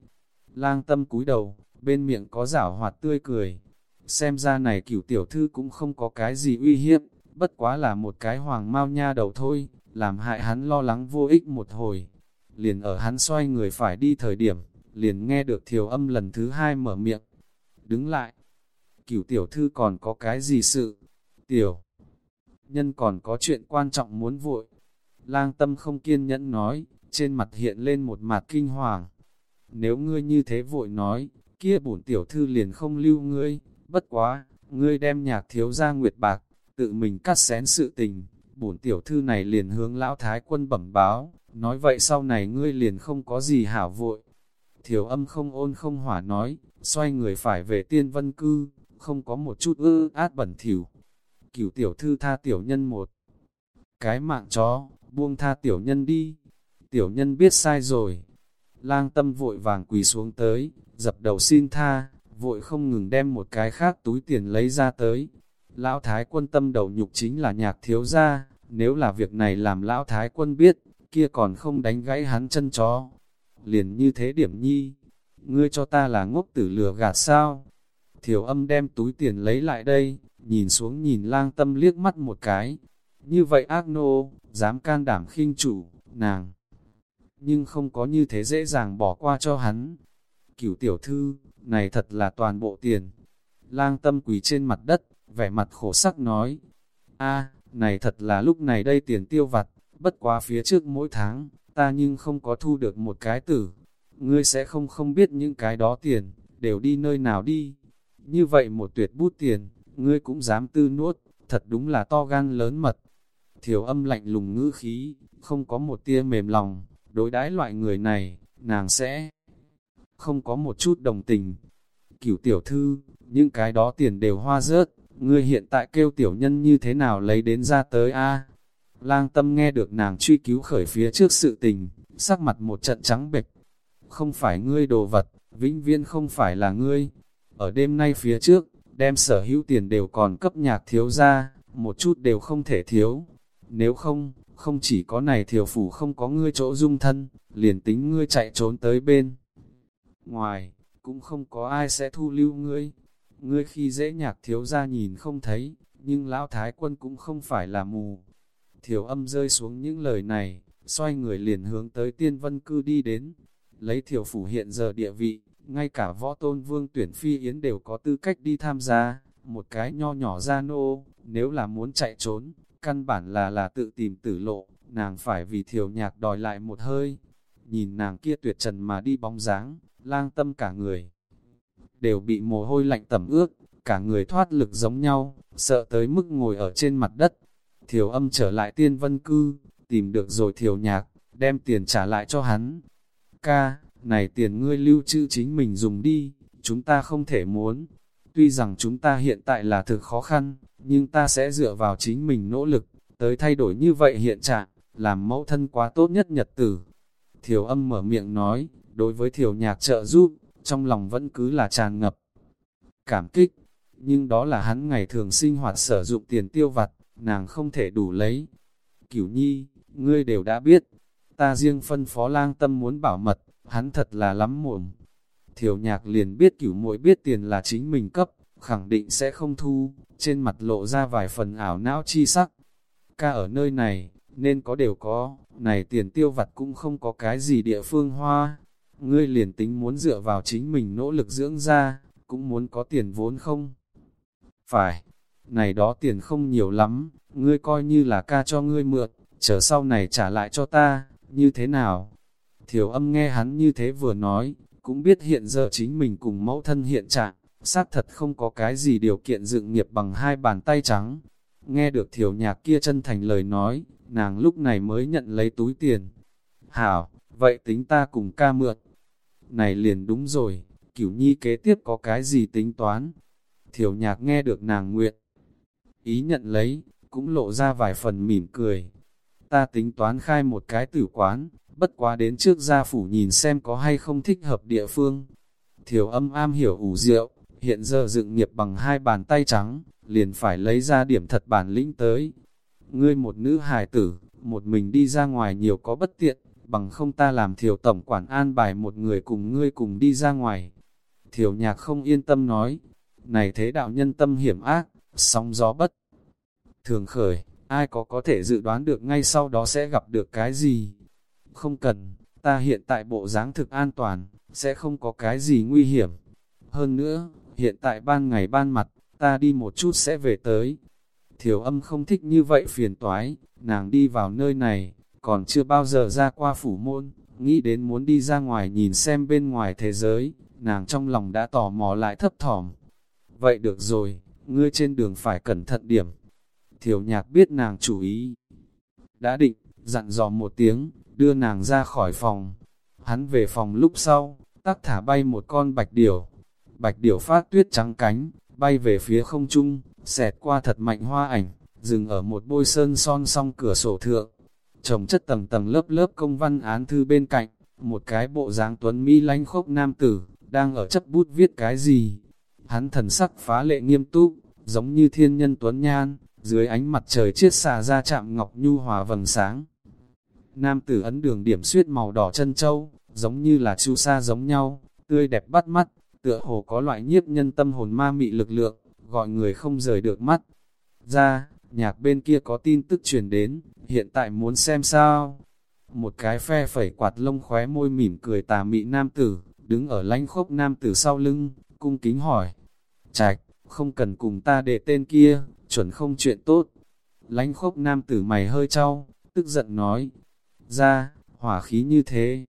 Lang tâm cúi đầu, bên miệng có giảo hoạt tươi cười. Xem ra này cửu tiểu thư cũng không có cái gì uy hiếp, bất quá là một cái hoàng mau nha đầu thôi, làm hại hắn lo lắng vô ích một hồi. Liền ở hắn xoay người phải đi thời điểm, liền nghe được thiều âm lần thứ hai mở miệng. Đứng lại, cửu tiểu thư còn có cái gì sự? Tiểu, nhân còn có chuyện quan trọng muốn vội. Lang tâm không kiên nhẫn nói, trên mặt hiện lên một mặt kinh hoàng. Nếu ngươi như thế vội nói, kia bổn tiểu thư liền không lưu ngươi, bất quá, ngươi đem nhạc thiếu ra nguyệt bạc, tự mình cắt xén sự tình, bổn tiểu thư này liền hướng lão thái quân bẩm báo, nói vậy sau này ngươi liền không có gì hảo vội. Thiểu âm không ôn không hỏa nói, xoay người phải về tiên vân cư, không có một chút ư át bẩn thỉu. Cửu tiểu thư tha tiểu nhân một cái mạng chó, buông tha tiểu nhân đi. Tiểu nhân biết sai rồi. Lang tâm vội vàng quỳ xuống tới, dập đầu xin tha, vội không ngừng đem một cái khác túi tiền lấy ra tới. Lão Thái quân tâm đầu nhục chính là nhạc thiếu gia, nếu là việc này làm Lão Thái quân biết, kia còn không đánh gãy hắn chân chó. Liền như thế điểm nhi, ngươi cho ta là ngốc tử lừa gạt sao? Thiểu âm đem túi tiền lấy lại đây, nhìn xuống nhìn lang tâm liếc mắt một cái. Như vậy ác nô, dám can đảm khinh chủ, nàng. Nhưng không có như thế dễ dàng bỏ qua cho hắn. Cửu tiểu thư, này thật là toàn bộ tiền. Lang tâm quỳ trên mặt đất, vẻ mặt khổ sắc nói. a này thật là lúc này đây tiền tiêu vặt, bất quá phía trước mỗi tháng, ta nhưng không có thu được một cái tử. Ngươi sẽ không không biết những cái đó tiền, đều đi nơi nào đi. Như vậy một tuyệt bút tiền, ngươi cũng dám tư nuốt, thật đúng là to gan lớn mật. Thiểu âm lạnh lùng ngữ khí, không có một tia mềm lòng, đối đãi loại người này, nàng sẽ không có một chút đồng tình. Cửu tiểu thư, những cái đó tiền đều hoa rớt, ngươi hiện tại kêu tiểu nhân như thế nào lấy đến ra tới a Lang tâm nghe được nàng truy cứu khởi phía trước sự tình, sắc mặt một trận trắng bệch. Không phải ngươi đồ vật, vĩnh viễn không phải là ngươi. Ở đêm nay phía trước, đem sở hữu tiền đều còn cấp nhạc thiếu ra, một chút đều không thể thiếu. Nếu không, không chỉ có này thiểu phủ không có ngươi chỗ dung thân, liền tính ngươi chạy trốn tới bên. Ngoài, cũng không có ai sẽ thu lưu ngươi. Ngươi khi dễ nhạc thiếu ra nhìn không thấy, nhưng lão thái quân cũng không phải là mù. Thiểu âm rơi xuống những lời này, xoay người liền hướng tới tiên vân cư đi đến. Lấy thiểu phủ hiện giờ địa vị, ngay cả võ tôn vương tuyển phi yến đều có tư cách đi tham gia. Một cái nho nhỏ ra nô, nếu là muốn chạy trốn, căn bản là là tự tìm tử lộ, nàng phải vì thiểu nhạc đòi lại một hơi. Nhìn nàng kia tuyệt trần mà đi bóng dáng, lang tâm cả người. Đều bị mồ hôi lạnh tẩm ướt, cả người thoát lực giống nhau, sợ tới mức ngồi ở trên mặt đất. Thiểu âm trở lại tiên vân cư, tìm được rồi thiểu nhạc, đem tiền trả lại cho hắn. Ca, này tiền ngươi lưu trữ chính mình dùng đi, chúng ta không thể muốn. Tuy rằng chúng ta hiện tại là thực khó khăn, nhưng ta sẽ dựa vào chính mình nỗ lực, tới thay đổi như vậy hiện trạng, làm mẫu thân quá tốt nhất nhật tử. Thiểu âm mở miệng nói, đối với thiểu nhạc trợ giúp, trong lòng vẫn cứ là tràn ngập. Cảm kích, nhưng đó là hắn ngày thường sinh hoạt sử dụng tiền tiêu vặt, nàng không thể đủ lấy. Cửu nhi, ngươi đều đã biết, ta riêng phân phó lang tâm muốn bảo mật, hắn thật là lắm muộn Thiểu nhạc liền biết cửu muội biết tiền là chính mình cấp, khẳng định sẽ không thu, trên mặt lộ ra vài phần ảo não chi sắc. Ca ở nơi này, nên có đều có, này tiền tiêu vặt cũng không có cái gì địa phương hoa. Ngươi liền tính muốn dựa vào chính mình nỗ lực dưỡng ra, cũng muốn có tiền vốn không? Phải, này đó tiền không nhiều lắm, ngươi coi như là ca cho ngươi mượn, chờ sau này trả lại cho ta, như thế nào? Thiểu âm nghe hắn như thế vừa nói, cũng biết hiện giờ chính mình cùng mẫu thân hiện trạng, xác thật không có cái gì điều kiện dựng nghiệp bằng hai bàn tay trắng. Nghe được thiểu nhạc kia chân thành lời nói, nàng lúc này mới nhận lấy túi tiền. Hảo, vậy tính ta cùng ca mượn. Này liền đúng rồi, cửu nhi kế tiếp có cái gì tính toán. Thiểu nhạc nghe được nàng nguyện. Ý nhận lấy, cũng lộ ra vài phần mỉm cười. Ta tính toán khai một cái tử quán, bất quá đến trước gia phủ nhìn xem có hay không thích hợp địa phương. Thiểu âm am hiểu ủ rượu, hiện giờ dựng nghiệp bằng hai bàn tay trắng, liền phải lấy ra điểm thật bản lĩnh tới. Ngươi một nữ hài tử, một mình đi ra ngoài nhiều có bất tiện, bằng không ta làm thiểu tổng quản an bài một người cùng ngươi cùng đi ra ngoài. Thiểu nhạc không yên tâm nói, này thế đạo nhân tâm hiểm ác, sóng gió bất. Thường khởi, ai có có thể dự đoán được ngay sau đó sẽ gặp được cái gì? Không cần, ta hiện tại bộ dáng thực an toàn, sẽ không có cái gì nguy hiểm. Hơn nữa, hiện tại ban ngày ban mặt, ta đi một chút sẽ về tới. Thiểu âm không thích như vậy phiền toái, nàng đi vào nơi này, còn chưa bao giờ ra qua phủ môn, nghĩ đến muốn đi ra ngoài nhìn xem bên ngoài thế giới, nàng trong lòng đã tò mò lại thấp thỏm. Vậy được rồi, ngươi trên đường phải cẩn thận điểm. Thiểu nhạc biết nàng chủ ý. Đã định, dặn dò một tiếng, đưa nàng ra khỏi phòng. Hắn về phòng lúc sau, tắc thả bay một con bạch điểu. Bạch điểu phát tuyết trắng cánh, bay về phía không trung, xẹt qua thật mạnh hoa ảnh, dừng ở một bôi sơn son song cửa sổ thượng. Trồng chất tầng tầng lớp lớp công văn án thư bên cạnh, một cái bộ dáng tuấn mỹ lanh khốc nam tử, đang ở chấp bút viết cái gì. Hắn thần sắc phá lệ nghiêm túc, giống như thiên nhân tuấn nhan, dưới ánh mặt trời chiết xà ra chạm ngọc nhu hòa vầng sáng. Nam tử ấn đường điểm suyết màu đỏ chân châu, giống như là chu sa giống nhau, tươi đẹp bắt mắt, tựa hồ có loại nhiếp nhân tâm hồn ma mị lực lượng, gọi người không rời được mắt. Ra, nhạc bên kia có tin tức truyền đến, hiện tại muốn xem sao. Một cái phe phẩy quạt lông khóe môi mỉm cười tà mị nam tử, đứng ở lánh khốc nam tử sau lưng, cung kính hỏi. Trạch, không cần cùng ta để tên kia, chuẩn không chuyện tốt. Lánh khốc nam tử mày hơi trao, tức giận nói. Ra, hỏa khí như thế.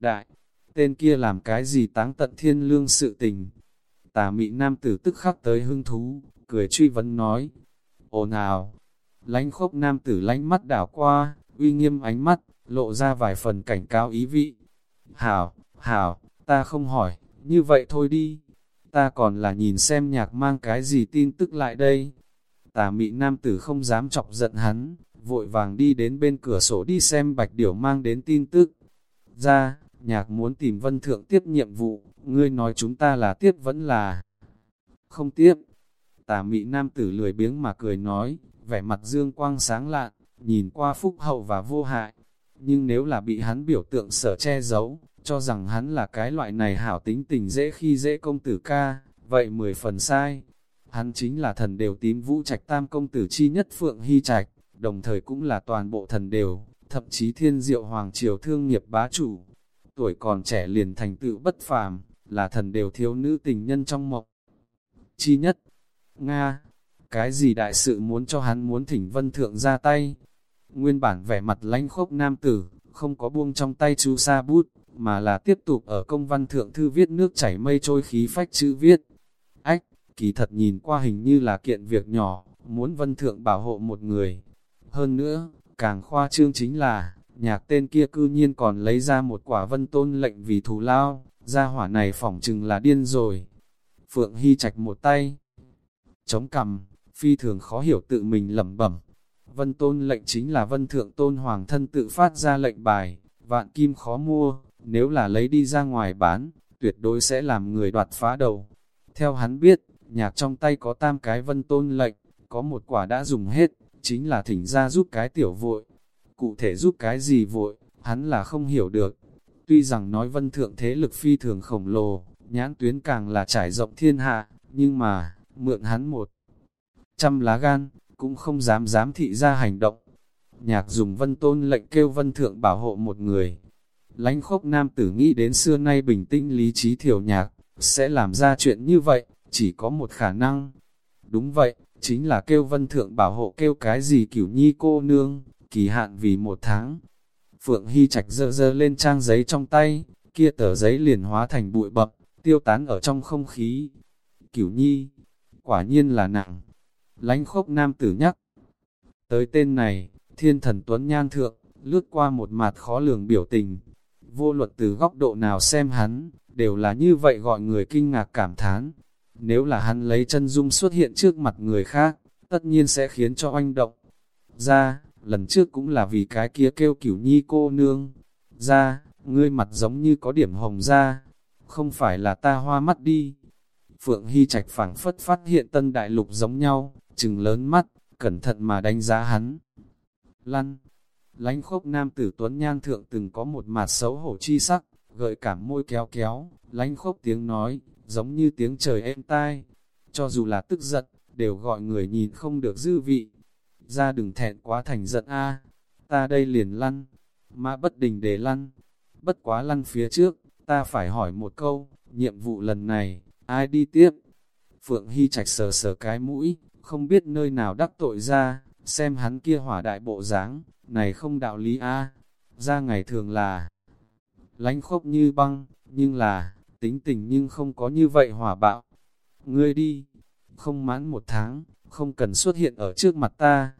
Đại, tên kia làm cái gì táng tận thiên lương sự tình. Tà mị nam tử tức khắc tới hưng thú, cười truy vấn nói ồn nào, lánh khốc nam tử lánh mắt đảo qua, uy nghiêm ánh mắt, lộ ra vài phần cảnh cáo ý vị. Hảo, hảo, ta không hỏi, như vậy thôi đi. ta còn là nhìn xem nhạc mang cái gì tin tức lại đây. Tà mị nam tử không dám chọc giận hắn, vội vàng đi đến bên cửa sổ đi xem bạch điểu mang đến tin tức. Ra, nhạc muốn tìm vân thượng tiếp nhiệm vụ, ngươi nói chúng ta là tiếp vẫn là không tiếp. Tà mị nam tử lười biếng mà cười nói, vẻ mặt dương quang sáng lạn, nhìn qua phúc hậu và vô hại. Nhưng nếu là bị hắn biểu tượng sở che giấu, cho rằng hắn là cái loại này hảo tính tình dễ khi dễ công tử ca, vậy mười phần sai. Hắn chính là thần đều tím vũ trạch tam công tử chi nhất Phượng Hy Trạch, đồng thời cũng là toàn bộ thần đều, thậm chí thiên diệu hoàng triều thương nghiệp bá chủ. Tuổi còn trẻ liền thành tựu bất phàm, là thần đều thiếu nữ tình nhân trong mộng. Chi nhất, Nga, cái gì đại sự muốn cho hắn muốn thỉnh vân thượng ra tay? Nguyên bản vẻ mặt lánh khốc nam tử, không có buông trong tay chú sa bút, mà là tiếp tục ở công văn thượng thư viết nước chảy mây trôi khí phách chữ viết. Ách, kỳ thật nhìn qua hình như là kiện việc nhỏ, muốn vân thượng bảo hộ một người. Hơn nữa, càng khoa trương chính là, nhạc tên kia cư nhiên còn lấy ra một quả vân tôn lệnh vì thù lao, ra hỏa này phỏng chừng là điên rồi. Phượng Hy chạch một tay, chống cầm, phi thường khó hiểu tự mình lẩm bẩm. Vân tôn lệnh chính là vân thượng tôn hoàng thân tự phát ra lệnh bài, vạn kim khó mua, nếu là lấy đi ra ngoài bán, tuyệt đối sẽ làm người đoạt phá đầu. Theo hắn biết, nhạc trong tay có tam cái vân tôn lệnh, có một quả đã dùng hết, chính là thỉnh ra giúp cái tiểu vội. Cụ thể giúp cái gì vội, hắn là không hiểu được. Tuy rằng nói vân thượng thế lực phi thường khổng lồ, nhãn tuyến càng là trải rộng thiên hạ, nhưng mà, mượn hắn một trăm lá gan, cũng không dám dám thị ra hành động. Nhạc dùng vân tôn lệnh kêu vân thượng bảo hộ một người, Lánh khốc nam tử nghĩ đến xưa nay bình tĩnh lý trí thiểu nhạc, sẽ làm ra chuyện như vậy, chỉ có một khả năng. Đúng vậy, chính là kêu vân thượng bảo hộ kêu cái gì cửu nhi cô nương, kỳ hạn vì một tháng. Phượng Hy Trạch dơ dơ lên trang giấy trong tay, kia tờ giấy liền hóa thành bụi bập, tiêu tán ở trong không khí. Cửu nhi, quả nhiên là nặng. Lánh khốc nam tử nhắc. Tới tên này, thiên thần tuấn nhan thượng, lướt qua một mặt khó lường biểu tình, vô luật từ góc độ nào xem hắn, đều là như vậy gọi người kinh ngạc cảm thán. Nếu là hắn lấy chân dung xuất hiện trước mặt người khác, tất nhiên sẽ khiến cho oanh động. Ra, lần trước cũng là vì cái kia kêu cửu nhi cô nương. Ra, ngươi mặt giống như có điểm hồng ra, không phải là ta hoa mắt đi. Phượng Hy Trạch phảng phất phát hiện tân đại lục giống nhau, chừng lớn mắt, cẩn thận mà đánh giá hắn. Lăn, Lánh khốc nam tử Tuấn Nhan Thượng từng có một mặt xấu hổ chi sắc, gợi cảm môi kéo kéo, lánh khốc tiếng nói, giống như tiếng trời êm tai. Cho dù là tức giận, đều gọi người nhìn không được dư vị. Ra đừng thẹn quá thành giận a ta đây liền lăn, mà bất đình để lăn. Bất quá lăn phía trước, ta phải hỏi một câu, nhiệm vụ lần này, ai đi tiếp? Phượng Hy Trạch sờ sờ cái mũi, không biết nơi nào đắc tội ra, xem hắn kia hỏa đại bộ dáng này không đạo lý a ra ngày thường là lánh khốc như băng, nhưng là, tính tình nhưng không có như vậy hỏa bạo. Ngươi đi, không mãn một tháng, không cần xuất hiện ở trước mặt ta.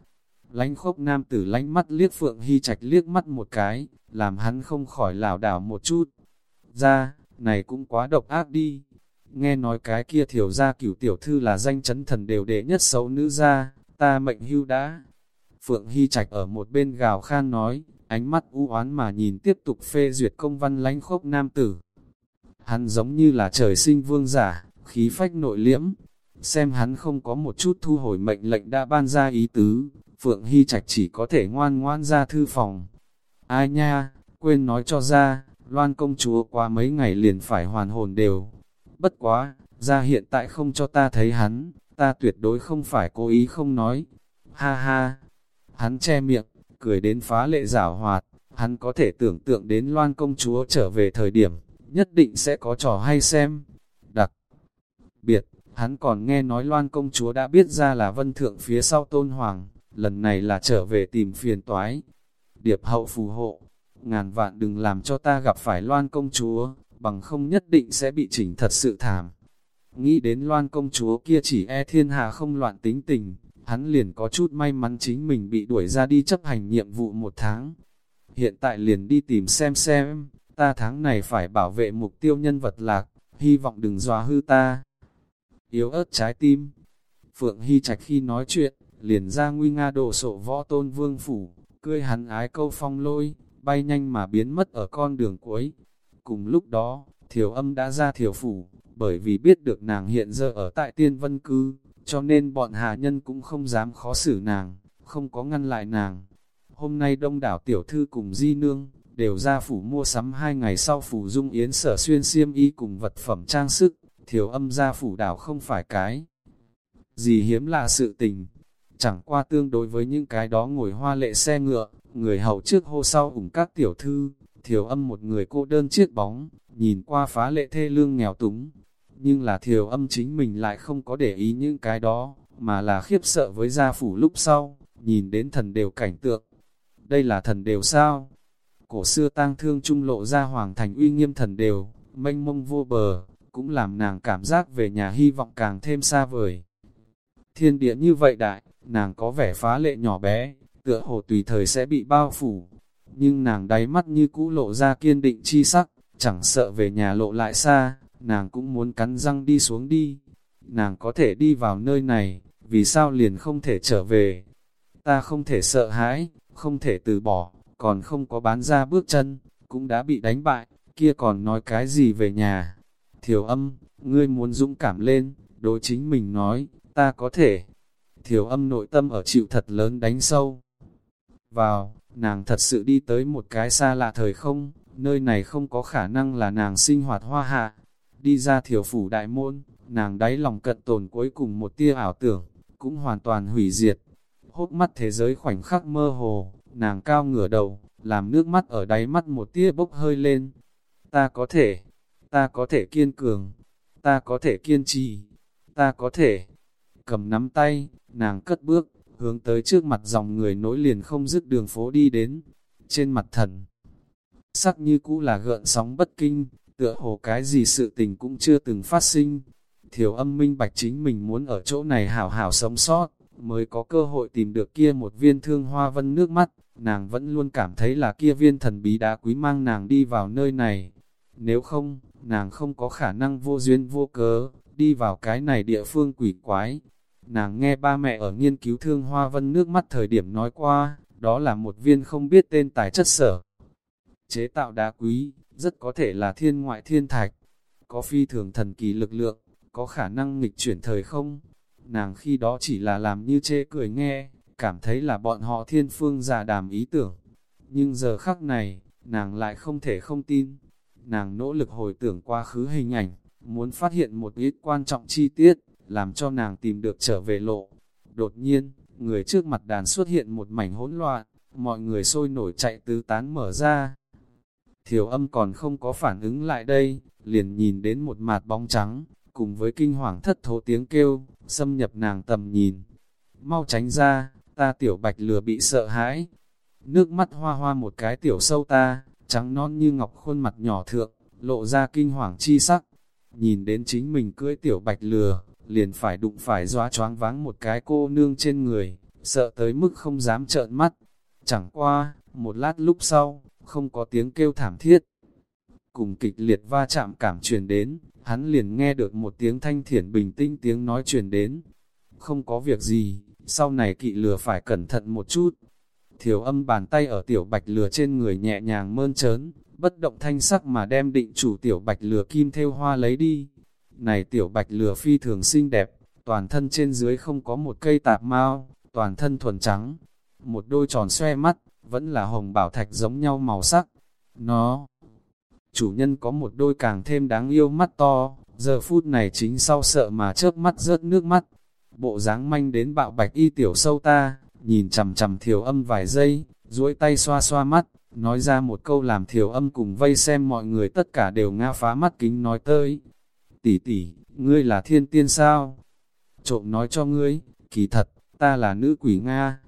Lánh khốc nam tử lánh mắt liếc Phượng Hy Trạch liếc mắt một cái, làm hắn không khỏi lảo đảo một chút. Ra, này cũng quá độc ác đi. Nghe nói cái kia thiểu ra cửu tiểu thư là danh chấn thần đều đệ nhất xấu nữ ra, ta mệnh hưu đã, Phượng Hy Trạch ở một bên gào khan nói, ánh mắt u oán mà nhìn tiếp tục phê duyệt công văn lánh khốc nam tử. Hắn giống như là trời sinh vương giả, khí phách nội liễm. Xem hắn không có một chút thu hồi mệnh lệnh đã ban ra ý tứ, Phượng Hy Trạch chỉ có thể ngoan ngoan ra thư phòng. Ai nha, quên nói cho ra, Loan công chúa qua mấy ngày liền phải hoàn hồn đều. Bất quá, ra hiện tại không cho ta thấy hắn, ta tuyệt đối không phải cố ý không nói. Ha ha, Hắn che miệng, cười đến phá lệ giả hoạt, hắn có thể tưởng tượng đến loan công chúa trở về thời điểm, nhất định sẽ có trò hay xem. Đặc biệt, hắn còn nghe nói loan công chúa đã biết ra là vân thượng phía sau tôn hoàng, lần này là trở về tìm phiền toái. Điệp hậu phù hộ, ngàn vạn đừng làm cho ta gặp phải loan công chúa, bằng không nhất định sẽ bị chỉnh thật sự thảm. Nghĩ đến loan công chúa kia chỉ e thiên hạ không loạn tính tình, hắn liền có chút may mắn chính mình bị đuổi ra đi chấp hành nhiệm vụ một tháng. Hiện tại liền đi tìm xem xem, ta tháng này phải bảo vệ mục tiêu nhân vật lạc, hy vọng đừng dòa hư ta. yếu ớt trái tim. Phượng Hy Trạch khi nói chuyện, liền ra nguy nga đổ sộ võ tôn vương phủ, cười hắn ái câu phong lôi, bay nhanh mà biến mất ở con đường cuối. Cùng lúc đó, thiểu âm đã ra thiểu phủ, bởi vì biết được nàng hiện giờ ở tại tiên vân cư, cho nên bọn hạ nhân cũng không dám khó xử nàng, không có ngăn lại nàng. Hôm nay đông đảo tiểu thư cùng di nương, đều ra phủ mua sắm hai ngày sau phủ dung yến sở xuyên xiêm y cùng vật phẩm trang sức, thiểu âm ra phủ đảo không phải cái. Gì hiếm là sự tình, chẳng qua tương đối với những cái đó ngồi hoa lệ xe ngựa, người hầu trước hô sau ủng các tiểu thư, thiểu âm một người cô đơn chiếc bóng, nhìn qua phá lệ thê lương nghèo túng. Nhưng là thiểu âm chính mình lại không có để ý những cái đó, mà là khiếp sợ với gia phủ lúc sau, nhìn đến thần đều cảnh tượng. Đây là thần đều sao? Cổ xưa tang thương trung lộ ra hoàng thành uy nghiêm thần đều, mênh mông vô bờ, cũng làm nàng cảm giác về nhà hy vọng càng thêm xa vời. Thiên địa như vậy đại, nàng có vẻ phá lệ nhỏ bé, tựa hồ tùy thời sẽ bị bao phủ. Nhưng nàng đáy mắt như cũ lộ ra kiên định chi sắc, chẳng sợ về nhà lộ lại xa, nàng cũng muốn cắn răng đi xuống đi. Nàng có thể đi vào nơi này, vì sao liền không thể trở về? Ta không thể sợ hãi, không thể từ bỏ, còn không có bán ra bước chân, cũng đã bị đánh bại, kia còn nói cái gì về nhà? Thiểu âm, ngươi muốn dũng cảm lên, đối chính mình nói, ta có thể. Thiểu âm nội tâm ở chịu thật lớn đánh sâu. Vào, nàng thật sự đi tới một cái xa lạ thời không, nơi này không có khả năng là nàng sinh hoạt hoa hạ. Đi ra thiểu phủ đại môn, nàng đáy lòng cận tồn cuối cùng một tia ảo tưởng, cũng hoàn toàn hủy diệt. Hốt mắt thế giới khoảnh khắc mơ hồ, nàng cao ngửa đầu, làm nước mắt ở đáy mắt một tia bốc hơi lên. Ta có thể, ta có thể kiên cường, ta có thể kiên trì, ta có thể. Cầm nắm tay, nàng cất bước, hướng tới trước mặt dòng người nối liền không dứt đường phố đi đến. Trên mặt thần, sắc như cũ là gợn sóng bất kinh, tựa hồ cái gì sự tình cũng chưa từng phát sinh. Thiểu âm minh bạch chính mình muốn ở chỗ này hảo hảo sống sót, mới có cơ hội tìm được kia một viên thương hoa vân nước mắt, nàng vẫn luôn cảm thấy là kia viên thần bí đá quý mang nàng đi vào nơi này. Nếu không, nàng không có khả năng vô duyên vô cớ, đi vào cái này địa phương quỷ quái. Nàng nghe ba mẹ ở nghiên cứu thương hoa vân nước mắt thời điểm nói qua, đó là một viên không biết tên tài chất sở. Chế tạo đá quý, rất có thể là thiên ngoại thiên thạch, có phi thường thần kỳ lực lượng, có khả năng nghịch chuyển thời không. Nàng khi đó chỉ là làm như chê cười nghe, cảm thấy là bọn họ thiên phương giả đàm ý tưởng. Nhưng giờ khắc này, nàng lại không thể không tin. Nàng nỗ lực hồi tưởng quá khứ hình ảnh, muốn phát hiện một ít quan trọng chi tiết, làm cho nàng tìm được trở về lộ. Đột nhiên, người trước mặt đàn xuất hiện một mảnh hỗn loạn, mọi người sôi nổi chạy tứ tán mở ra. Thiểu âm còn không có phản ứng lại đây, liền nhìn đến một mạt bóng trắng, cùng với kinh hoàng thất thố tiếng kêu, xâm nhập nàng tầm nhìn. Mau tránh ra, ta tiểu bạch lừa bị sợ hãi. Nước mắt hoa hoa một cái tiểu sâu ta, trắng non như ngọc khuôn mặt nhỏ thượng, lộ ra kinh hoàng chi sắc. Nhìn đến chính mình cưỡi tiểu bạch lừa, liền phải đụng phải doa choáng váng một cái cô nương trên người, sợ tới mức không dám trợn mắt. Chẳng qua, một lát lúc sau, không có tiếng kêu thảm thiết. Cùng kịch liệt va chạm cảm truyền đến, hắn liền nghe được một tiếng thanh thiển bình tinh tiếng nói truyền đến. Không có việc gì, sau này kỵ lừa phải cẩn thận một chút. Thiểu âm bàn tay ở tiểu bạch lừa trên người nhẹ nhàng mơn trớn, bất động thanh sắc mà đem định chủ tiểu bạch lừa kim theo hoa lấy đi. Này tiểu bạch lừa phi thường xinh đẹp, toàn thân trên dưới không có một cây tạp mao, toàn thân thuần trắng. Một đôi tròn xoe mắt, vẫn là hồng bảo thạch giống nhau màu sắc. Nó, chủ nhân có một đôi càng thêm đáng yêu mắt to, giờ phút này chính sau sợ mà chớp mắt rớt nước mắt. Bộ dáng manh đến bạo bạch y tiểu sâu ta, nhìn chầm chầm thiểu âm vài giây, duỗi tay xoa xoa mắt, nói ra một câu làm thiểu âm cùng vây xem mọi người tất cả đều nga phá mắt kính nói tới. Tỷ tỷ, ngươi là thiên tiên sao? Trộm nói cho ngươi, kỳ thật, ta là nữ quỷ Nga.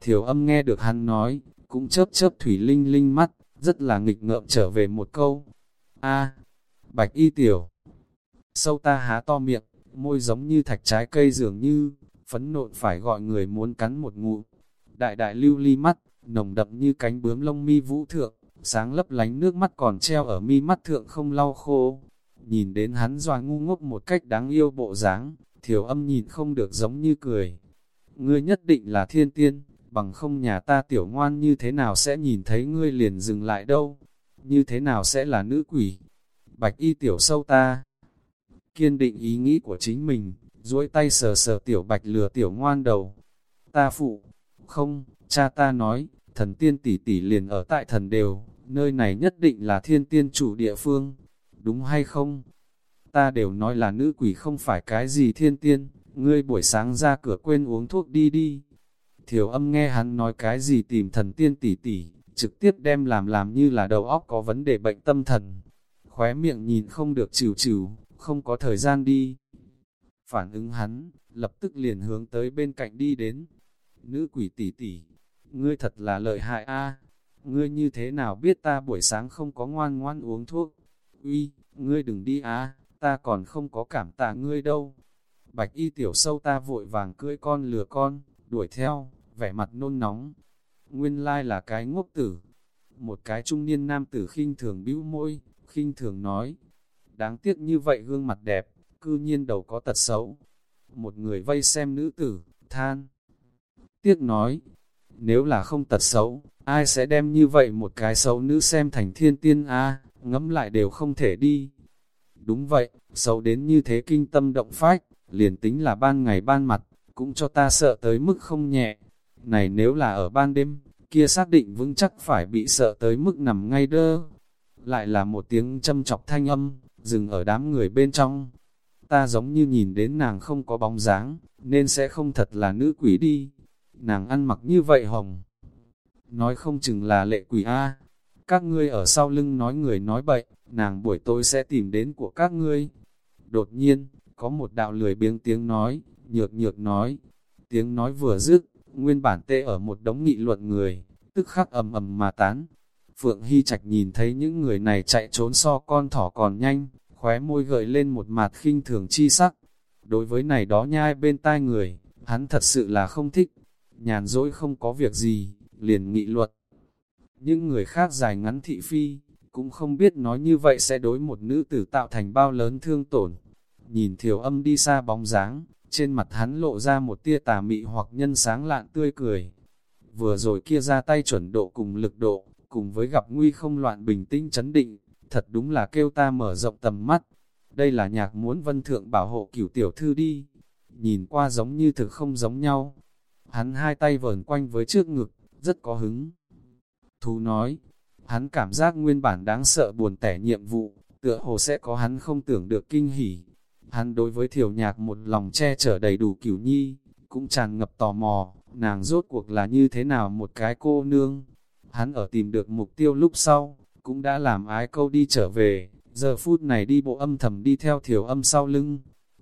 Thiểu âm nghe được hắn nói, cũng chớp chớp thủy linh linh mắt, rất là nghịch ngợm trở về một câu. a bạch y tiểu. Sâu ta há to miệng, môi giống như thạch trái cây dường như, phấn nộn phải gọi người muốn cắn một ngụ. Đại đại lưu ly mắt, nồng đậm như cánh bướm lông mi vũ thượng, sáng lấp lánh nước mắt còn treo ở mi mắt thượng không lau khô. Nhìn đến hắn doa ngu ngốc một cách đáng yêu bộ dáng, Thiểu âm nhìn không được giống như cười. Ngươi nhất định là thiên tiên, bằng không nhà ta tiểu ngoan như thế nào sẽ nhìn thấy ngươi liền dừng lại đâu, như thế nào sẽ là nữ quỷ. Bạch y tiểu sâu ta, kiên định ý nghĩ của chính mình, duỗi tay sờ sờ tiểu bạch lừa tiểu ngoan đầu. Ta phụ, không, cha ta nói, thần tiên tỷ tỷ liền ở tại thần đều, nơi này nhất định là thiên tiên chủ địa phương, đúng hay không? Ta đều nói là nữ quỷ không phải cái gì thiên tiên, ngươi buổi sáng ra cửa quên uống thuốc đi đi. Thiểu âm nghe hắn nói cái gì tìm thần tiên tỷ tỷ, trực tiếp đem làm làm như là đầu óc có vấn đề bệnh tâm thần. Khóe miệng nhìn không được chịu chịu, không có thời gian đi. Phản ứng hắn, lập tức liền hướng tới bên cạnh đi đến. Nữ quỷ tỷ tỷ, ngươi thật là lợi hại a ngươi như thế nào biết ta buổi sáng không có ngoan ngoan uống thuốc? Uy, ngươi đừng đi á, ta còn không có cảm tạ ngươi đâu. Bạch y tiểu sâu ta vội vàng cưỡi con lừa con, đuổi theo, vẻ mặt nôn nóng. Nguyên lai là cái ngốc tử. Một cái trung niên nam tử khinh thường bĩu môi, khinh thường nói. Đáng tiếc như vậy gương mặt đẹp, cư nhiên đầu có tật xấu. Một người vây xem nữ tử, than. Tiếc nói, nếu là không tật xấu, ai sẽ đem như vậy một cái xấu nữ xem thành thiên tiên a ngẫm lại đều không thể đi. Đúng vậy, xấu đến như thế kinh tâm động phách, liền tính là ban ngày ban mặt, cũng cho ta sợ tới mức không nhẹ. Này nếu là ở ban đêm, kia xác định vững chắc phải bị sợ tới mức nằm ngay đơ. Lại là một tiếng châm chọc thanh âm, dừng ở đám người bên trong. Ta giống như nhìn đến nàng không có bóng dáng, nên sẽ không thật là nữ quỷ đi. Nàng ăn mặc như vậy hồng. Nói không chừng là lệ quỷ A. Các ngươi ở sau lưng nói người nói bậy, nàng buổi tối sẽ tìm đến của các ngươi. Đột nhiên, có một đạo lười biếng tiếng nói, nhược nhược nói. Tiếng nói vừa dứt, nguyên bản tê ở một đống nghị luận người, tức khắc ầm ầm mà tán. Phượng Hy Trạch nhìn thấy những người này chạy trốn so con thỏ còn nhanh, khóe môi gợi lên một mặt khinh thường chi sắc. Đối với này đó nhai bên tai người, hắn thật sự là không thích. Nhàn dỗi không có việc gì, liền nghị luận. Những người khác dài ngắn thị phi, cũng không biết nói như vậy sẽ đối một nữ tử tạo thành bao lớn thương tổn. Nhìn thiểu âm đi xa bóng dáng, trên mặt hắn lộ ra một tia tà mị hoặc nhân sáng lạn tươi cười. Vừa rồi kia ra tay chuẩn độ cùng lực độ, cùng với gặp nguy không loạn bình tĩnh chấn định, thật đúng là kêu ta mở rộng tầm mắt. Đây là nhạc muốn vân thượng bảo hộ cửu tiểu thư đi. Nhìn qua giống như thực không giống nhau. Hắn hai tay vờn quanh với trước ngực, rất có hứng. Thú nói, hắn cảm giác nguyên bản đáng sợ buồn tẻ nhiệm vụ, tựa hồ sẽ có hắn không tưởng được kinh hỉ. Hắn đối với thiểu nhạc một lòng che chở đầy đủ cửu nhi, cũng tràn ngập tò mò, nàng rốt cuộc là như thế nào một cái cô nương. Hắn ở tìm được mục tiêu lúc sau, cũng đã làm ái câu đi trở về, giờ phút này đi bộ âm thầm đi theo thiểu âm sau lưng.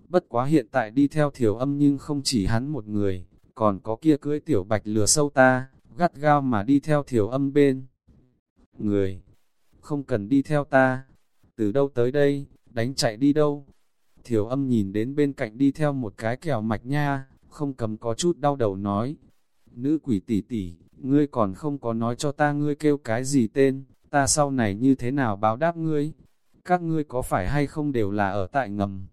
Bất quá hiện tại đi theo thiểu âm nhưng không chỉ hắn một người, còn có kia cưỡi tiểu bạch lừa sâu ta, gắt gao mà đi theo thiểu âm bên. Người, không cần đi theo ta, từ đâu tới đây, đánh chạy đi đâu. Thiểu âm nhìn đến bên cạnh đi theo một cái kèo mạch nha, không cầm có chút đau đầu nói. Nữ quỷ tỷ tỷ, ngươi còn không có nói cho ta ngươi kêu cái gì tên, ta sau này như thế nào báo đáp ngươi? Các ngươi có phải hay không đều là ở tại ngầm?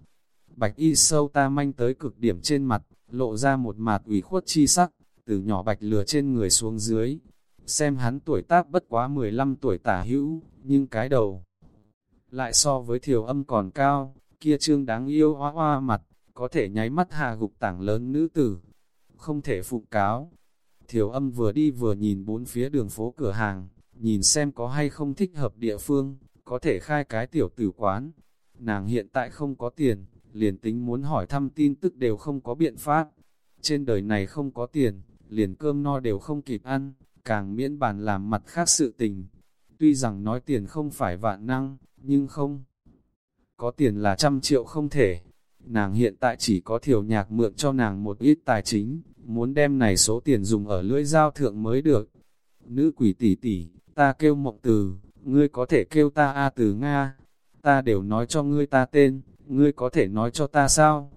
Bạch y sâu ta manh tới cực điểm trên mặt, lộ ra một mạt ủy khuất chi sắc, từ nhỏ bạch lừa trên người xuống dưới. Xem hắn tuổi tác bất quá 15 tuổi tả hữu, nhưng cái đầu lại so với thiểu âm còn cao, kia trương đáng yêu hoa hoa mặt, có thể nháy mắt hà gục tảng lớn nữ tử. Không thể phụ cáo. Thiểu âm vừa đi vừa nhìn bốn phía đường phố cửa hàng, nhìn xem có hay không thích hợp địa phương, có thể khai cái tiểu tử quán. Nàng hiện tại không có tiền, liền tính muốn hỏi thăm tin tức đều không có biện pháp. Trên đời này không có tiền, liền cơm no đều không kịp ăn, càng miễn bàn làm mặt khác sự tình. Tuy rằng nói tiền không phải vạn năng, nhưng không. Có tiền là trăm triệu không thể. Nàng hiện tại chỉ có thiểu nhạc mượn cho nàng một ít tài chính, muốn đem này số tiền dùng ở lưỡi giao thượng mới được. Nữ quỷ tỷ tỷ, ta kêu mộng từ, ngươi có thể kêu ta A từ Nga. Ta đều nói cho ngươi ta tên, ngươi có thể nói cho ta sao?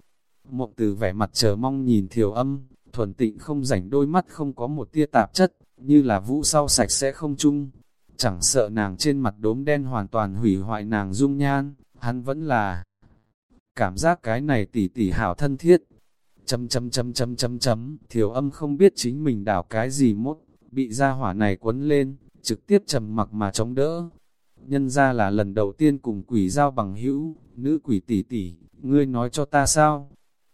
Mộng từ vẻ mặt chờ mong nhìn thiểu âm, thuần tịnh không rảnh đôi mắt không có một tia tạp chất, như là vũ sau sạch sẽ không chung. Chẳng sợ nàng trên mặt đốm đen hoàn toàn hủy hoại nàng dung nhan, hắn vẫn là cảm giác cái này tỉ tỉ hảo thân thiết. Chấm chấm chấm chấm chấm chấm, thiểu âm không biết chính mình đảo cái gì mốt, bị ra hỏa này quấn lên, trực tiếp trầm mặc mà chống đỡ. Nhân ra là lần đầu tiên cùng quỷ giao bằng hữu, nữ quỷ tỷ tỷ, ngươi nói cho ta sao?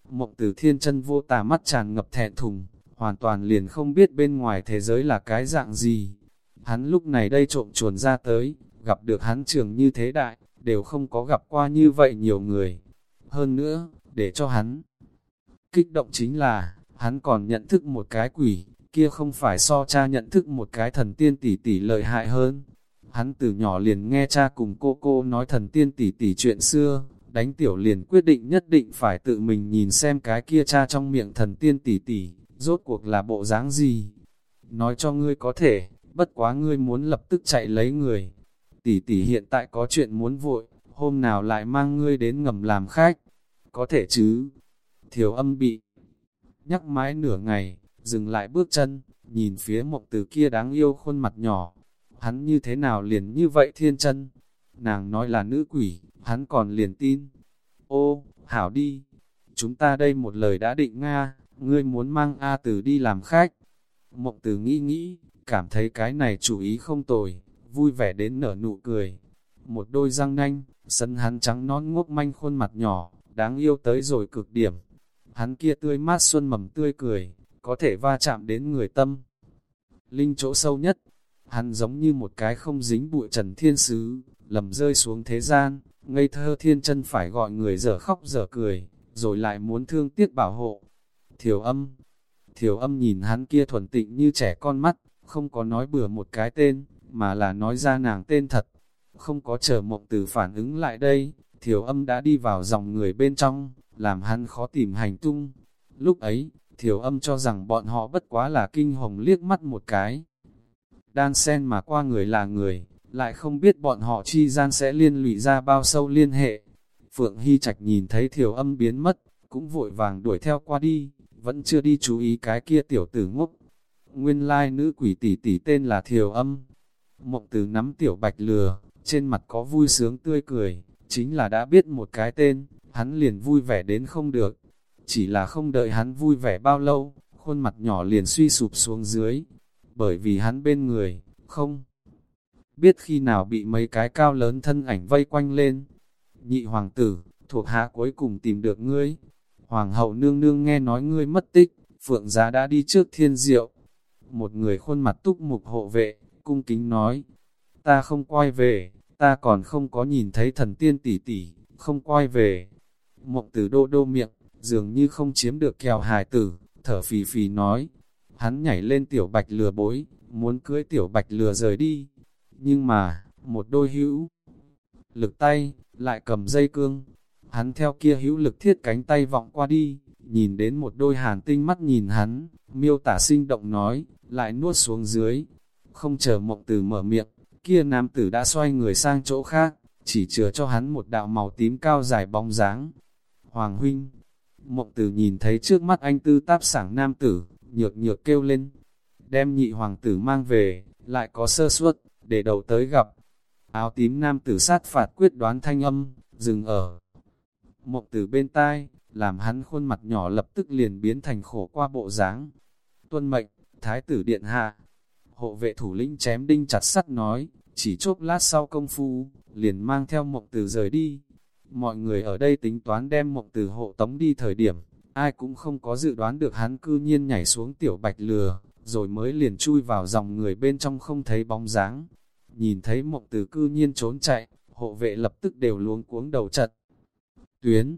Mộng từ thiên chân vô tà mắt tràn ngập thẹn thùng, hoàn toàn liền không biết bên ngoài thế giới là cái dạng gì. Hắn lúc này đây trộm chuồn ra tới, gặp được hắn trường như thế đại, đều không có gặp qua như vậy nhiều người. Hơn nữa, để cho hắn kích động chính là, hắn còn nhận thức một cái quỷ, kia không phải so cha nhận thức một cái thần tiên tỷ tỷ lợi hại hơn. Hắn từ nhỏ liền nghe cha cùng cô cô nói thần tiên tỷ tỷ chuyện xưa, đánh tiểu liền quyết định nhất định phải tự mình nhìn xem cái kia cha trong miệng thần tiên tỷ tỷ, rốt cuộc là bộ dáng gì. Nói cho ngươi có thể, bất quá ngươi muốn lập tức chạy lấy người. Tỷ tỷ hiện tại có chuyện muốn vội, hôm nào lại mang ngươi đến ngầm làm khách. Có thể chứ? Thiểu âm bị nhắc mãi nửa ngày, dừng lại bước chân, nhìn phía mộng từ kia đáng yêu khuôn mặt nhỏ. Hắn như thế nào liền như vậy thiên chân? Nàng nói là nữ quỷ, hắn còn liền tin. Ô, hảo đi, chúng ta đây một lời đã định Nga, ngươi muốn mang A Từ đi làm khách. Mộng Từ nghĩ nghĩ, cảm thấy cái này chủ ý không tồi, vui vẻ đến nở nụ cười. Một đôi răng nanh, sân hắn trắng nón ngốc manh khuôn mặt nhỏ, đáng yêu tới rồi cực điểm. Hắn kia tươi mát xuân mầm tươi cười, có thể va chạm đến người tâm. Linh chỗ sâu nhất, hắn giống như một cái không dính bụi trần thiên sứ, lầm rơi xuống thế gian, ngây thơ thiên chân phải gọi người dở khóc dở cười, rồi lại muốn thương tiếc bảo hộ. Thiểu âm, thiểu âm nhìn hắn kia thuần tịnh như trẻ con mắt, không có nói bừa một cái tên, mà là nói ra nàng tên thật. Không có chờ mộng từ phản ứng lại đây, thiểu âm đã đi vào dòng người bên trong, làm hắn khó tìm hành tung. Lúc ấy, thiểu âm cho rằng bọn họ bất quá là kinh hồng liếc mắt một cái. Đan sen mà qua người là người, lại không biết bọn họ chi gian sẽ liên lụy ra bao sâu liên hệ. Phượng Hy Trạch nhìn thấy thiểu âm biến mất, cũng vội vàng đuổi theo qua đi, vẫn chưa đi chú ý cái kia tiểu tử ngốc. Nguyên lai nữ quỷ tỷ tỷ tên là thiểu âm. Mộng từ nắm tiểu bạch lừa, trên mặt có vui sướng tươi cười, chính là đã biết một cái tên, hắn liền vui vẻ đến không được. Chỉ là không đợi hắn vui vẻ bao lâu, khuôn mặt nhỏ liền suy sụp xuống dưới, bởi vì hắn bên người, không biết khi nào bị mấy cái cao lớn thân ảnh vây quanh lên. Nhị hoàng tử, thuộc hạ cuối cùng tìm được ngươi. Hoàng hậu nương nương nghe nói ngươi mất tích, phượng giá đã đi trước thiên diệu. Một người khuôn mặt túc mục hộ vệ, cung kính nói, ta không quay về, ta còn không có nhìn thấy thần tiên tỷ tỷ, không quay về. Mộng tử đô đô miệng, dường như không chiếm được kèo hài tử, thở phì phì nói. Hắn nhảy lên tiểu bạch lừa bối, muốn cưới tiểu bạch lừa rời đi nhưng mà, một đôi hữu lực tay, lại cầm dây cương. Hắn theo kia hữu lực thiết cánh tay vọng qua đi, nhìn đến một đôi hàn tinh mắt nhìn hắn, miêu tả sinh động nói, lại nuốt xuống dưới. Không chờ mộng từ mở miệng, kia nam tử đã xoay người sang chỗ khác, chỉ chừa cho hắn một đạo màu tím cao dài bóng dáng. Hoàng huynh, mộng tử nhìn thấy trước mắt anh tư táp sảng nam tử, nhược nhược kêu lên, đem nhị hoàng tử mang về, lại có sơ suất, để đầu tới gặp. Áo tím nam tử sát phạt quyết đoán thanh âm, dừng ở. Mộng tử bên tai, làm hắn khuôn mặt nhỏ lập tức liền biến thành khổ qua bộ dáng. Tuân mệnh, thái tử điện hạ. Hộ vệ thủ lĩnh chém đinh chặt sắt nói, chỉ chốc lát sau công phu, liền mang theo mộng tử rời đi. Mọi người ở đây tính toán đem mộng tử hộ tống đi thời điểm, ai cũng không có dự đoán được hắn cư nhiên nhảy xuống tiểu bạch lừa, rồi mới liền chui vào dòng người bên trong không thấy bóng dáng. Nhìn thấy mộng từ cư nhiên trốn chạy, hộ vệ lập tức đều luống cuống đầu chật. Tuyến,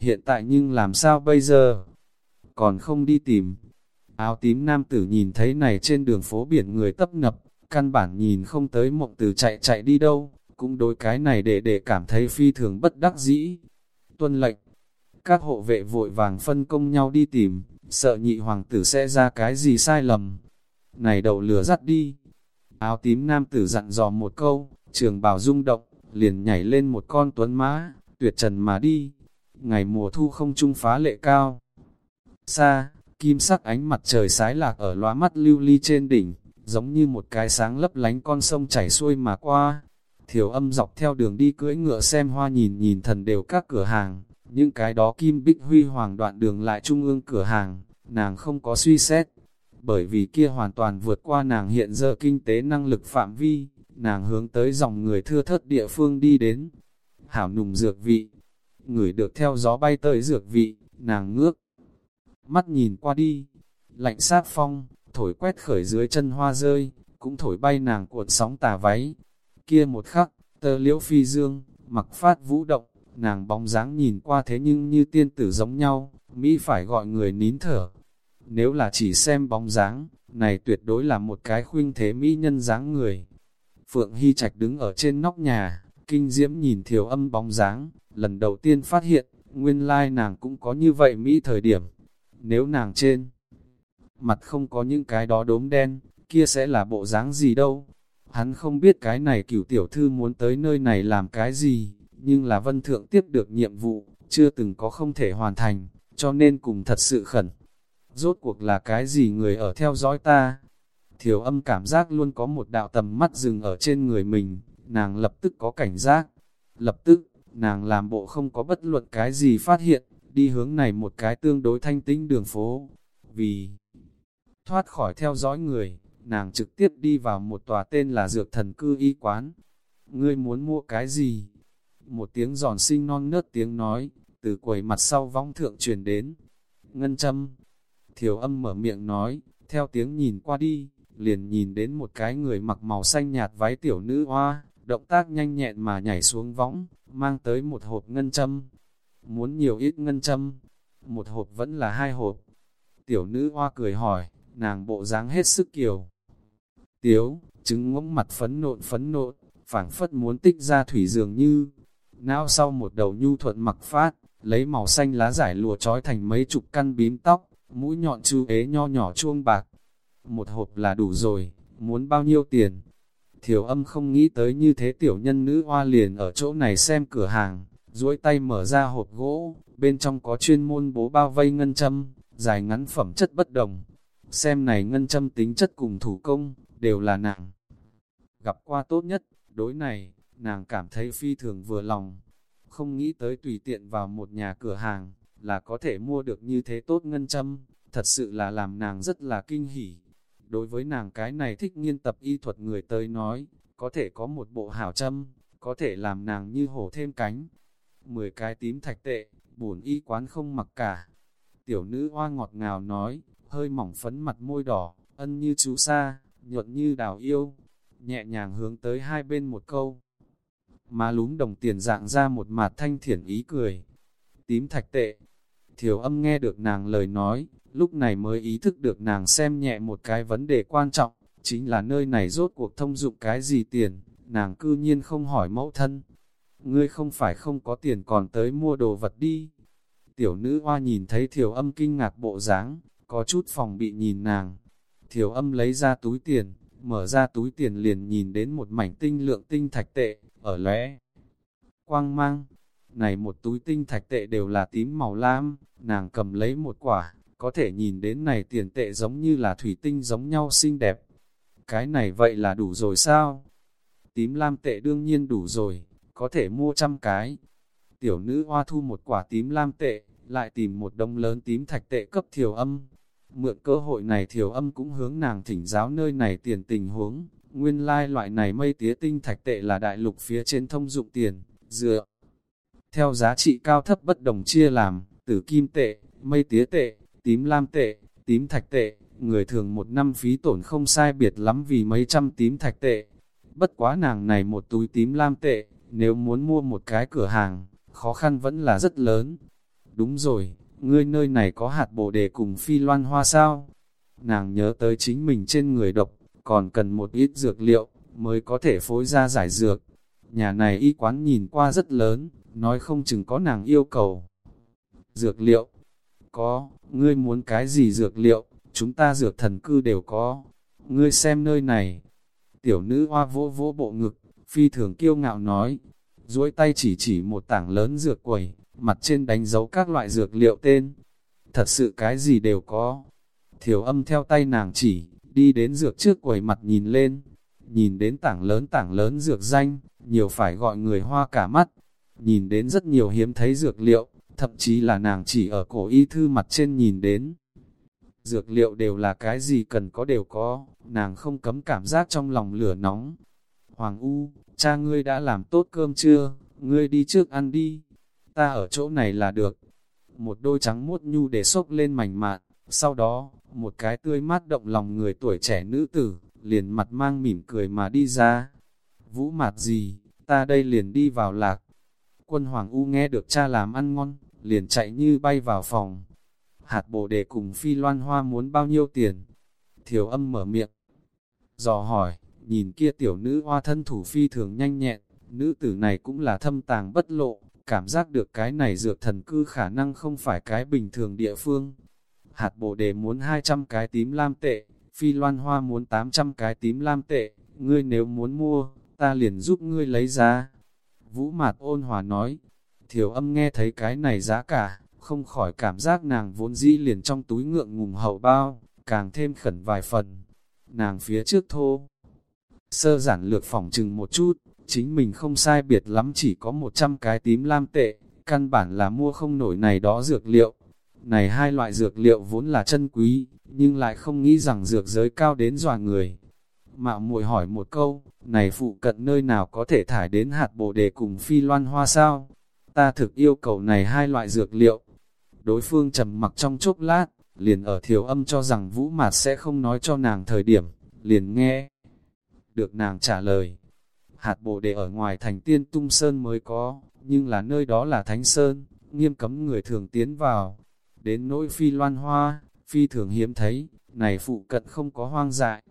hiện tại nhưng làm sao bây giờ? Còn không đi tìm. Áo tím nam tử nhìn thấy này trên đường phố biển người tấp nập, căn bản nhìn không tới mộng từ chạy chạy đi đâu, cũng đối cái này để để cảm thấy phi thường bất đắc dĩ. Tuân lệnh, các hộ vệ vội vàng phân công nhau đi tìm, sợ nhị hoàng tử sẽ ra cái gì sai lầm. Này đầu lửa dắt đi. Áo tím nam tử dặn dò một câu, trường bào rung động, liền nhảy lên một con tuấn mã, tuyệt trần mà đi. Ngày mùa thu không trung phá lệ cao. Xa, kim sắc ánh mặt trời sái lạc ở lóa mắt lưu ly trên đỉnh, giống như một cái sáng lấp lánh con sông chảy xuôi mà qua. Thiểu âm dọc theo đường đi cưỡi ngựa xem hoa nhìn nhìn thần đều các cửa hàng, những cái đó kim bích huy hoàng đoạn đường lại trung ương cửa hàng, nàng không có suy xét, bởi vì kia hoàn toàn vượt qua nàng hiện giờ kinh tế năng lực phạm vi, nàng hướng tới dòng người thưa thất địa phương đi đến. Hảo nùng dược vị, người được theo gió bay tới dược vị, nàng ngước. Mắt nhìn qua đi, lạnh sát phong, thổi quét khởi dưới chân hoa rơi, cũng thổi bay nàng cuộn sóng tà váy. Kia một khắc, tơ liễu phi dương, mặc phát vũ động, nàng bóng dáng nhìn qua thế nhưng như tiên tử giống nhau, Mỹ phải gọi người nín thở. Nếu là chỉ xem bóng dáng, này tuyệt đối là một cái khuynh thế Mỹ nhân dáng người. Phượng Hy Trạch đứng ở trên nóc nhà, kinh diễm nhìn thiểu âm bóng dáng, lần đầu tiên phát hiện, nguyên lai nàng cũng có như vậy Mỹ thời điểm. Nếu nàng trên mặt không có những cái đó đốm đen, kia sẽ là bộ dáng gì đâu. Hắn không biết cái này cửu tiểu thư muốn tới nơi này làm cái gì, nhưng là vân thượng tiếp được nhiệm vụ, chưa từng có không thể hoàn thành, cho nên cùng thật sự khẩn. Rốt cuộc là cái gì người ở theo dõi ta? Thiểu âm cảm giác luôn có một đạo tầm mắt dừng ở trên người mình, nàng lập tức có cảnh giác. Lập tức, nàng làm bộ không có bất luận cái gì phát hiện, đi hướng này một cái tương đối thanh tĩnh đường phố. Vì thoát khỏi theo dõi người, nàng trực tiếp đi vào một tòa tên là Dược Thần Cư Y Quán. Ngươi muốn mua cái gì? Một tiếng giòn sinh non nớt tiếng nói, từ quầy mặt sau vong thượng truyền đến. Ngân châm. Thiểu âm mở miệng nói, theo tiếng nhìn qua đi, liền nhìn đến một cái người mặc màu xanh nhạt váy tiểu nữ hoa, động tác nhanh nhẹn mà nhảy xuống võng, mang tới một hộp ngân châm. Muốn nhiều ít ngân châm, một hộp vẫn là hai hộp. Tiểu nữ hoa cười hỏi, nàng bộ dáng hết sức kiều. Tiếu, trứng ngỗng mặt phấn nộn phấn nộn, phảng phất muốn tích ra thủy dường như. Não sau một đầu nhu thuận mặc phát, lấy màu xanh lá giải lùa trói thành mấy chục căn bím tóc, mũi nhọn chư ế nho nhỏ chuông bạc. Một hộp là đủ rồi, muốn bao nhiêu tiền? Thiểu âm không nghĩ tới như thế tiểu nhân nữ hoa liền ở chỗ này xem cửa hàng, duỗi tay mở ra hộp gỗ, bên trong có chuyên môn bố bao vây ngân châm, dài ngắn phẩm chất bất đồng. Xem này ngân châm tính chất cùng thủ công, đều là nặng Gặp qua tốt nhất, đối này, nàng cảm thấy phi thường vừa lòng. Không nghĩ tới tùy tiện vào một nhà cửa hàng, là có thể mua được như thế tốt ngân châm, thật sự là làm nàng rất là kinh hỉ. Đối với nàng cái này thích nghiên tập y thuật người tới nói, có thể có một bộ hảo châm, có thể làm nàng như hổ thêm cánh. Mười cái tím thạch tệ, bổn y quán không mặc cả. Tiểu nữ hoa ngọt ngào nói, hơi mỏng phấn mặt môi đỏ, ân như chú sa, nhuận như đào yêu, nhẹ nhàng hướng tới hai bên một câu. Má lúm đồng tiền dạng ra một mặt thanh thiển ý cười. Tím thạch tệ. Thiểu âm nghe được nàng lời nói, lúc này mới ý thức được nàng xem nhẹ một cái vấn đề quan trọng, chính là nơi này rốt cuộc thông dụng cái gì tiền, nàng cư nhiên không hỏi mẫu thân. Ngươi không phải không có tiền còn tới mua đồ vật đi. Tiểu nữ hoa nhìn thấy thiểu âm kinh ngạc bộ dáng, có chút phòng bị nhìn nàng. Thiểu âm lấy ra túi tiền, mở ra túi tiền liền nhìn đến một mảnh tinh lượng tinh thạch tệ, ở lẽ. Quang mang, này một túi tinh thạch tệ đều là tím màu lam, nàng cầm lấy một quả, có thể nhìn đến này tiền tệ giống như là thủy tinh giống nhau xinh đẹp. Cái này vậy là đủ rồi sao? Tím lam tệ đương nhiên đủ rồi, có thể mua trăm cái. Tiểu nữ hoa thu một quả tím lam tệ, lại tìm một đông lớn tím thạch tệ cấp thiểu âm. Mượn cơ hội này thiểu âm cũng hướng nàng thỉnh giáo nơi này tiền tình huống. Nguyên lai like loại này mây tía tinh thạch tệ là đại lục phía trên thông dụng tiền, dựa. Theo giá trị cao thấp bất đồng chia làm, tử kim tệ, mây tía tệ, tím lam tệ, tím thạch tệ, người thường một năm phí tổn không sai biệt lắm vì mấy trăm tím thạch tệ. Bất quá nàng này một túi tím lam tệ, nếu muốn mua một cái cửa hàng, khó khăn vẫn là rất lớn. Đúng rồi, ngươi nơi này có hạt bồ đề cùng phi loan hoa sao? Nàng nhớ tới chính mình trên người độc, còn cần một ít dược liệu, mới có thể phối ra giải dược. Nhà này y quán nhìn qua rất lớn, nói không chừng có nàng yêu cầu. Dược liệu, có, ngươi muốn cái gì dược liệu, chúng ta dược thần cư đều có. Ngươi xem nơi này. Tiểu nữ hoa vỗ vỗ bộ ngực, phi thường kiêu ngạo nói, duỗi tay chỉ chỉ một tảng lớn dược quầy, mặt trên đánh dấu các loại dược liệu tên. Thật sự cái gì đều có. Thiểu âm theo tay nàng chỉ, đi đến dược trước quầy mặt nhìn lên, nhìn đến tảng lớn tảng lớn dược danh, nhiều phải gọi người hoa cả mắt, nhìn đến rất nhiều hiếm thấy dược liệu, thậm chí là nàng chỉ ở cổ y thư mặt trên nhìn đến. Dược liệu đều là cái gì cần có đều có, nàng không cấm cảm giác trong lòng lửa nóng. Hoàng U, cha ngươi đã làm tốt cơm chưa, ngươi đi trước ăn đi, ta ở chỗ này là được. Một đôi trắng muốt nhu để xốc lên mảnh mạn, sau đó, một cái tươi mát động lòng người tuổi trẻ nữ tử, liền mặt mang mỉm cười mà đi ra. Vũ mạt gì, ta đây liền đi vào lạc. Quân Hoàng U nghe được cha làm ăn ngon, liền chạy như bay vào phòng. Hạt bồ đề cùng phi loan hoa muốn bao nhiêu tiền? Thiểu âm mở miệng. Dò hỏi, nhìn kia tiểu nữ hoa thân thủ phi thường nhanh nhẹn, nữ tử này cũng là thâm tàng bất lộ, cảm giác được cái này dược thần cư khả năng không phải cái bình thường địa phương. Hạt bồ đề muốn 200 cái tím lam tệ, phi loan hoa muốn 800 cái tím lam tệ, ngươi nếu muốn mua, ta liền giúp ngươi lấy giá. Vũ Mạt ôn hòa nói, thiểu âm nghe thấy cái này giá cả, không khỏi cảm giác nàng vốn dĩ liền trong túi ngượng ngùng hậu bao, càng thêm khẩn vài phần. Nàng phía trước thô, sơ giản lược phỏng chừng một chút, chính mình không sai biệt lắm chỉ có 100 cái tím lam tệ, căn bản là mua không nổi này đó dược liệu. Này hai loại dược liệu vốn là chân quý, nhưng lại không nghĩ rằng dược giới cao đến dòa người. Mạo muội hỏi một câu, này phụ cận nơi nào có thể thải đến hạt bồ đề cùng phi loan hoa sao? Ta thực yêu cầu này hai loại dược liệu. Đối phương trầm mặc trong chốc lát, liền ở thiểu âm cho rằng vũ mạt sẽ không nói cho nàng thời điểm, liền nghe. Được nàng trả lời, hạt bồ đề ở ngoài thành tiên tung sơn mới có, nhưng là nơi đó là thánh sơn, nghiêm cấm người thường tiến vào. Đến nỗi phi loan hoa, phi thường hiếm thấy, này phụ cận không có hoang dại.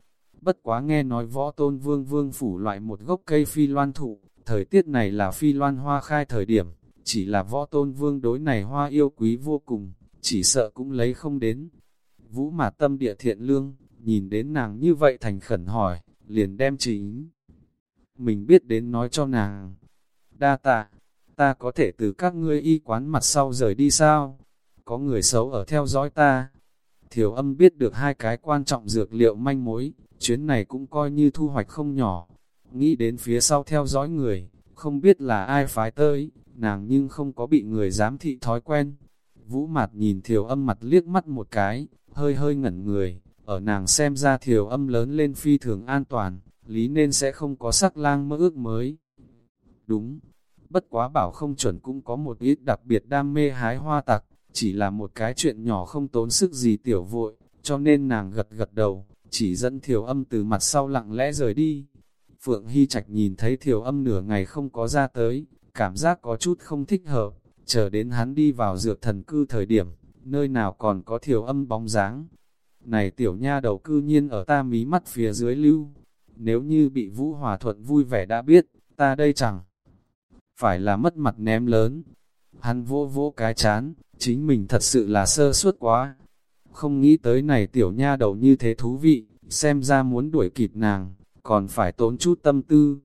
Bất quá nghe nói võ tôn vương vương phủ loại một gốc cây phi loan thụ, thời tiết này là phi loan hoa khai thời điểm, chỉ là võ tôn vương đối này hoa yêu quý vô cùng, chỉ sợ cũng lấy không đến. Vũ mà tâm địa thiện lương, nhìn đến nàng như vậy thành khẩn hỏi, liền đem chính mình biết đến nói cho nàng. Đa tạ, ta có thể từ các ngươi y quán mặt sau rời đi sao? Có người xấu ở theo dõi ta. Thiểu âm biết được hai cái quan trọng dược liệu manh mối, chuyến này cũng coi như thu hoạch không nhỏ. Nghĩ đến phía sau theo dõi người, không biết là ai phái tới, nàng nhưng không có bị người dám thị thói quen. Vũ mặt nhìn thiểu âm mặt liếc mắt một cái, hơi hơi ngẩn người, ở nàng xem ra thiểu âm lớn lên phi thường an toàn, lý nên sẽ không có sắc lang mơ ước mới. Đúng, bất quá bảo không chuẩn cũng có một ít đặc biệt đam mê hái hoa tặc, chỉ là một cái chuyện nhỏ không tốn sức gì tiểu vội, cho nên nàng gật gật đầu, chỉ dẫn thiểu âm từ mặt sau lặng lẽ rời đi. Phượng Hy Trạch nhìn thấy thiểu âm nửa ngày không có ra tới, cảm giác có chút không thích hợp, chờ đến hắn đi vào dược thần cư thời điểm, nơi nào còn có thiểu âm bóng dáng. Này tiểu nha đầu cư nhiên ở ta mí mắt phía dưới lưu, nếu như bị Vũ Hòa Thuận vui vẻ đã biết, ta đây chẳng phải là mất mặt ném lớn. Hắn vô vô cái chán, chính mình thật sự là sơ suất quá. Không nghĩ tới này tiểu nha đầu như thế thú vị, xem ra muốn đuổi kịp nàng, còn phải tốn chút tâm tư.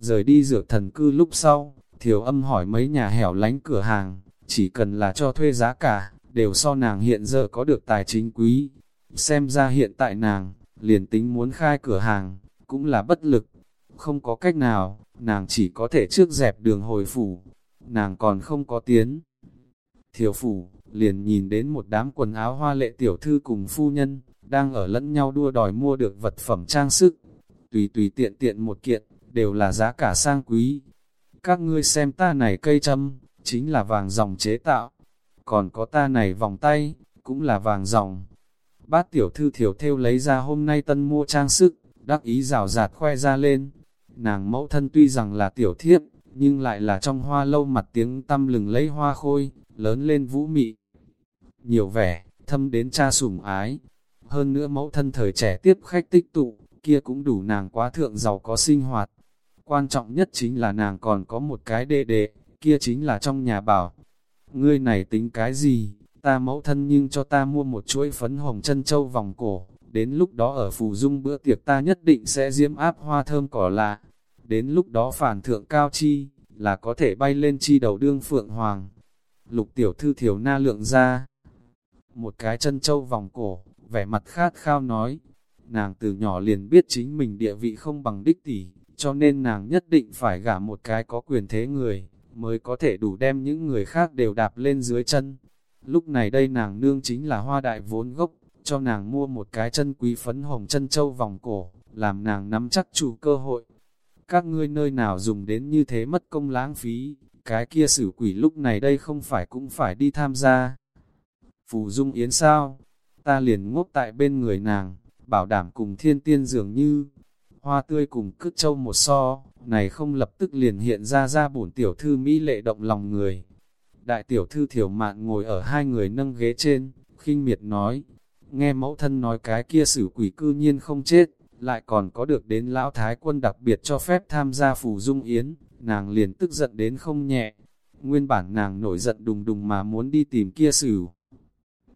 Rời đi dược thần cư lúc sau, thiểu âm hỏi mấy nhà hẻo lánh cửa hàng, chỉ cần là cho thuê giá cả, đều so nàng hiện giờ có được tài chính quý. Xem ra hiện tại nàng, liền tính muốn khai cửa hàng, cũng là bất lực. Không có cách nào, nàng chỉ có thể trước dẹp đường hồi phủ. Nàng còn không có tiến. Thiểu phủ, liền nhìn đến một đám quần áo hoa lệ tiểu thư cùng phu nhân, đang ở lẫn nhau đua đòi mua được vật phẩm trang sức. Tùy tùy tiện tiện một kiện, đều là giá cả sang quý. Các ngươi xem ta này cây châm, chính là vàng dòng chế tạo. Còn có ta này vòng tay, cũng là vàng dòng. Bát tiểu thư thiểu theo lấy ra hôm nay tân mua trang sức, đắc ý rào rạt khoe ra lên. Nàng mẫu thân tuy rằng là tiểu thiếp, nhưng lại là trong hoa lâu mặt tiếng tâm lừng lấy hoa khôi, lớn lên vũ mị. Nhiều vẻ, thâm đến cha sủng ái. Hơn nữa mẫu thân thời trẻ tiếp khách tích tụ, kia cũng đủ nàng quá thượng giàu có sinh hoạt. Quan trọng nhất chính là nàng còn có một cái đệ đệ, kia chính là trong nhà bảo. Ngươi này tính cái gì, ta mẫu thân nhưng cho ta mua một chuỗi phấn hồng chân châu vòng cổ, đến lúc đó ở phù dung bữa tiệc ta nhất định sẽ diễm áp hoa thơm cỏ lạ. Đến lúc đó phản thượng cao chi, là có thể bay lên chi đầu đương phượng hoàng. Lục tiểu thư thiểu na lượng ra. Một cái chân châu vòng cổ, vẻ mặt khát khao nói. Nàng từ nhỏ liền biết chính mình địa vị không bằng đích tỷ, cho nên nàng nhất định phải gả một cái có quyền thế người, mới có thể đủ đem những người khác đều đạp lên dưới chân. Lúc này đây nàng nương chính là hoa đại vốn gốc, cho nàng mua một cái chân quý phấn hồng chân châu vòng cổ, làm nàng nắm chắc chủ cơ hội. Các ngươi nơi nào dùng đến như thế mất công lãng phí, cái kia xử quỷ lúc này đây không phải cũng phải đi tham gia. Phù Dung Yến sao? Ta liền ngốc tại bên người nàng, bảo đảm cùng thiên tiên dường như, hoa tươi cùng cứt châu một so, này không lập tức liền hiện ra ra bổn tiểu thư Mỹ lệ động lòng người. Đại tiểu thư thiểu mạn ngồi ở hai người nâng ghế trên, khinh miệt nói, nghe mẫu thân nói cái kia xử quỷ cư nhiên không chết, lại còn có được đến lão thái quân đặc biệt cho phép tham gia phù dung yến, nàng liền tức giận đến không nhẹ. Nguyên bản nàng nổi giận đùng đùng mà muốn đi tìm kia xử.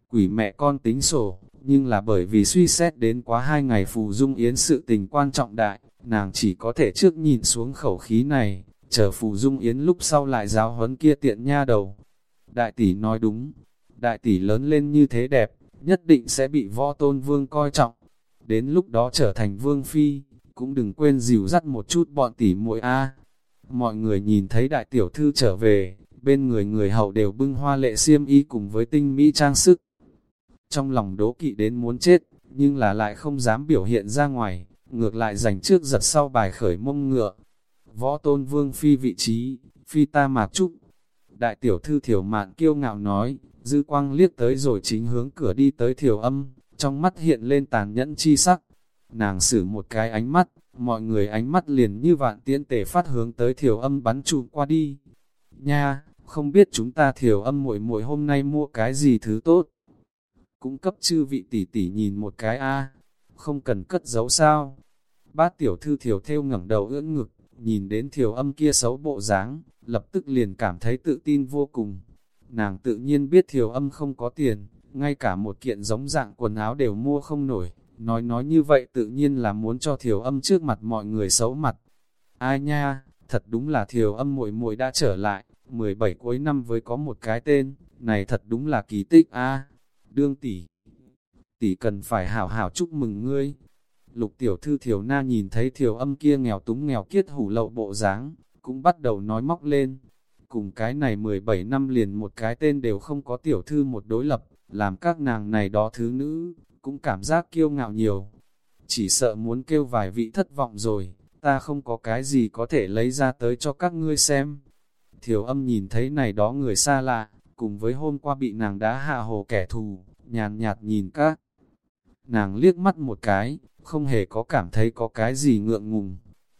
Quỷ mẹ con tính sổ, nhưng là bởi vì suy xét đến quá hai ngày phù dung yến sự tình quan trọng đại, nàng chỉ có thể trước nhìn xuống khẩu khí này, chờ phù dung yến lúc sau lại giáo huấn kia tiện nha đầu. Đại tỷ nói đúng, đại tỷ lớn lên như thế đẹp, nhất định sẽ bị võ tôn vương coi trọng. Đến lúc đó trở thành vương phi, cũng đừng quên dìu dắt một chút bọn tỷ muội a. Mọi người nhìn thấy đại tiểu thư trở về, bên người người hậu đều bưng hoa lệ xiêm y cùng với tinh mỹ trang sức. Trong lòng đố kỵ đến muốn chết, nhưng là lại không dám biểu hiện ra ngoài, ngược lại giành trước giật sau bài khởi mông ngựa. Võ tôn vương phi vị trí, phi ta mạc trúc. Đại tiểu thư thiểu mạn kiêu ngạo nói, dư quang liếc tới rồi chính hướng cửa đi tới thiểu âm, trong mắt hiện lên tàn nhẫn chi sắc. Nàng xử một cái ánh mắt, mọi người ánh mắt liền như vạn tiễn tể phát hướng tới thiểu âm bắn chụp qua đi. Nha, không biết chúng ta thiểu âm muội muội hôm nay mua cái gì thứ tốt. Cũng cấp chư vị tỷ tỷ nhìn một cái a không cần cất giấu sao. Bát tiểu thư thiểu theo ngẩng đầu ưỡn ngực, nhìn đến thiểu âm kia xấu bộ dáng, lập tức liền cảm thấy tự tin vô cùng. Nàng tự nhiên biết thiểu âm không có tiền, ngay cả một kiện giống dạng quần áo đều mua không nổi, nói nói như vậy tự nhiên là muốn cho thiểu âm trước mặt mọi người xấu mặt. Ai nha, thật đúng là thiểu âm muội muội đã trở lại, 17 cuối năm với có một cái tên, này thật đúng là kỳ tích a Đương tỷ, tỷ cần phải hảo hảo chúc mừng ngươi. Lục tiểu thư thiểu na nhìn thấy thiểu âm kia nghèo túng nghèo kiết hủ lậu bộ dáng, cũng bắt đầu nói móc lên. Cùng cái này 17 năm liền một cái tên đều không có tiểu thư một đối lập, làm các nàng này đó thứ nữ, cũng cảm giác kiêu ngạo nhiều. Chỉ sợ muốn kêu vài vị thất vọng rồi, ta không có cái gì có thể lấy ra tới cho các ngươi xem. Thiểu âm nhìn thấy này đó người xa lạ, cùng với hôm qua bị nàng đá hạ hồ kẻ thù, nhàn nhạt nhìn các. Nàng liếc mắt một cái, không hề có cảm thấy có cái gì ngượng ngùng,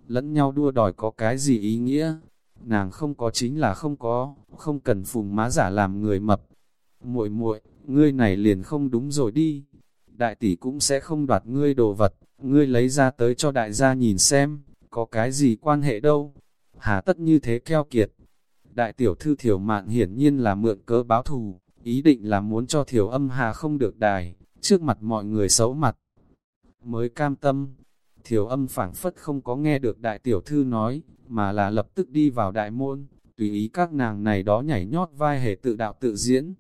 lẫn nhau đua đòi có cái gì ý nghĩa. Nàng không có chính là không có, không cần phùng má giả làm người mập. muội muội ngươi này liền không đúng rồi đi. Đại tỷ cũng sẽ không đoạt ngươi đồ vật, ngươi lấy ra tới cho đại gia nhìn xem, có cái gì quan hệ đâu. Hà tất như thế keo kiệt. Đại tiểu thư thiểu mạn hiển nhiên là mượn cớ báo thù, ý định là muốn cho thiểu âm hà không được đài, trước mặt mọi người xấu mặt. Mới cam tâm, thiểu âm phảng phất không có nghe được đại tiểu thư nói, mà là lập tức đi vào đại môn, tùy ý các nàng này đó nhảy nhót vai hề tự đạo tự diễn.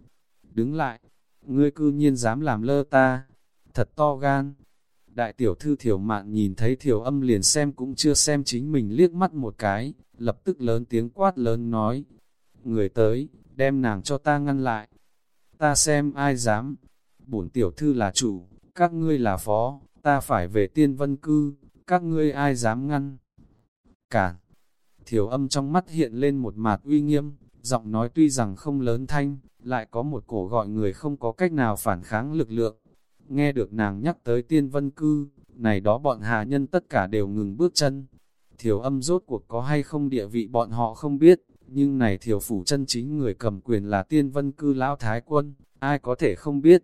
Đứng lại, ngươi cư nhiên dám làm lơ ta, thật to gan. Đại tiểu thư thiểu mạn nhìn thấy thiểu âm liền xem cũng chưa xem chính mình liếc mắt một cái, lập tức lớn tiếng quát lớn nói, người tới, đem nàng cho ta ngăn lại, ta xem ai dám, bổn tiểu thư là chủ, các ngươi là phó, ta phải về tiên vân cư, các ngươi ai dám ngăn. Cản, thiểu âm trong mắt hiện lên một mạt uy nghiêm, giọng nói tuy rằng không lớn thanh, lại có một cổ gọi người không có cách nào phản kháng lực lượng. Nghe được nàng nhắc tới tiên vân cư, này đó bọn hà nhân tất cả đều ngừng bước chân, thiểu âm rốt cuộc có hay không địa vị bọn họ không biết, nhưng này thiểu phủ chân chính người cầm quyền là tiên vân cư lão thái quân, ai có thể không biết.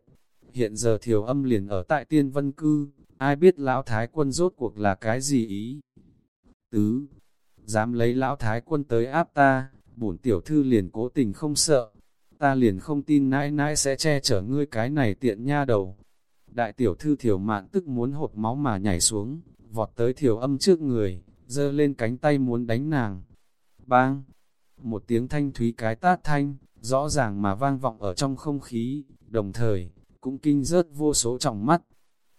Hiện giờ thiểu âm liền ở tại tiên vân cư, ai biết lão thái quân rốt cuộc là cái gì ý. Tứ, dám lấy lão thái quân tới áp ta, bổn tiểu thư liền cố tình không sợ, ta liền không tin nãi nãi sẽ che chở ngươi cái này tiện nha đầu. Đại tiểu thư thiểu mạn tức muốn hột máu mà nhảy xuống, vọt tới thiểu âm trước người, giơ lên cánh tay muốn đánh nàng. Bang! Một tiếng thanh thúy cái tát thanh, rõ ràng mà vang vọng ở trong không khí, đồng thời, cũng kinh rớt vô số trọng mắt.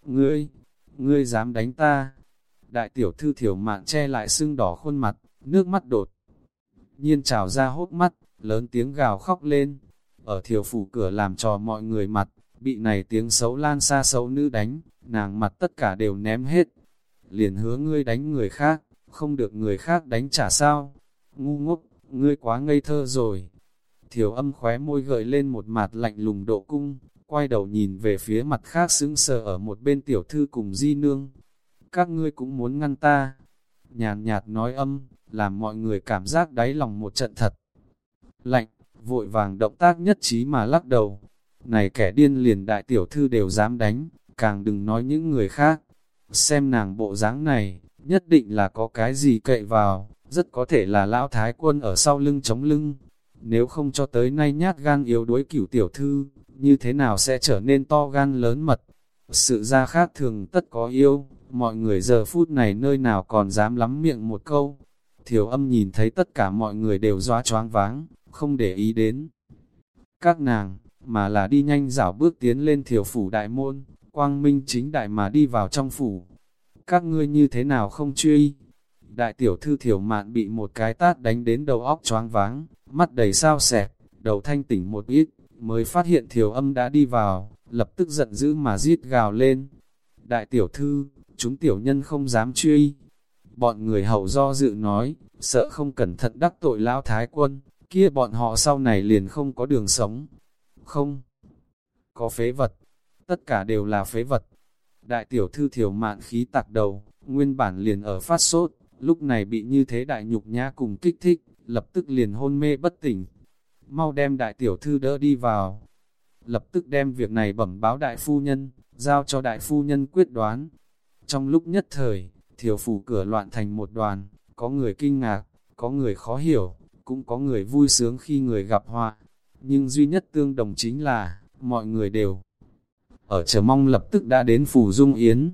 Ngươi! Ngươi dám đánh ta! Đại tiểu thư thiểu mạn che lại sưng đỏ khuôn mặt, nước mắt đột. nhiên trào ra hốt mắt, lớn tiếng gào khóc lên. Ở thiểu phủ cửa làm trò mọi người mặt, bị này tiếng xấu lan xa xấu nữ đánh, nàng mặt tất cả đều ném hết. Liền hứa ngươi đánh người khác, không được người khác đánh trả sao. Ngu ngốc, ngươi quá ngây thơ rồi. thiểu âm khóe môi gợi lên một mặt lạnh lùng độ cung, quay đầu nhìn về phía mặt khác sững sờ ở một bên tiểu thư cùng di nương. Các ngươi cũng muốn ngăn ta. Nhàn nhạt nói âm, làm mọi người cảm giác đáy lòng một trận thật. Lạnh, vội vàng động tác nhất trí mà lắc đầu. Này kẻ điên liền đại tiểu thư đều dám đánh, càng đừng nói những người khác. Xem nàng bộ dáng này, nhất định là có cái gì cậy vào, rất có thể là lão thái quân ở sau lưng chống lưng. Nếu không cho tới nay nhát gan yếu đuối cửu tiểu thư, như thế nào sẽ trở nên to gan lớn mật. Sự ra khác thường tất có yêu, mọi người giờ phút này nơi nào còn dám lắm miệng một câu. Thiểu âm nhìn thấy tất cả mọi người đều doa choáng váng, không để ý đến. Các nàng, mà là đi nhanh dảo bước tiến lên thiểu phủ đại môn, quang minh chính đại mà đi vào trong phủ. Các ngươi như thế nào không truy? Đại tiểu thư thiểu mạn bị một cái tát đánh đến đầu óc choáng váng, mắt đầy sao sẹp đầu thanh tỉnh một ít, mới phát hiện thiểu âm đã đi vào, lập tức giận dữ mà giết gào lên. Đại tiểu thư, chúng tiểu nhân không dám truy. Bọn người hậu do dự nói, sợ không cẩn thận đắc tội lão thái quân, kia bọn họ sau này liền không có đường sống. Không, có phế vật, tất cả đều là phế vật. Đại tiểu thư thiểu mạn khí tạc đầu, nguyên bản liền ở phát sốt, lúc này bị như thế đại nhục nhã cùng kích thích, lập tức liền hôn mê bất tỉnh. Mau đem đại tiểu thư đỡ đi vào. Lập tức đem việc này bẩm báo đại phu nhân, giao cho đại phu nhân quyết đoán. Trong lúc nhất thời, thiểu phủ cửa loạn thành một đoàn, có người kinh ngạc, có người khó hiểu, cũng có người vui sướng khi người gặp họa. Nhưng duy nhất tương đồng chính là, mọi người đều ở chờ mong lập tức đã đến phủ dung yến.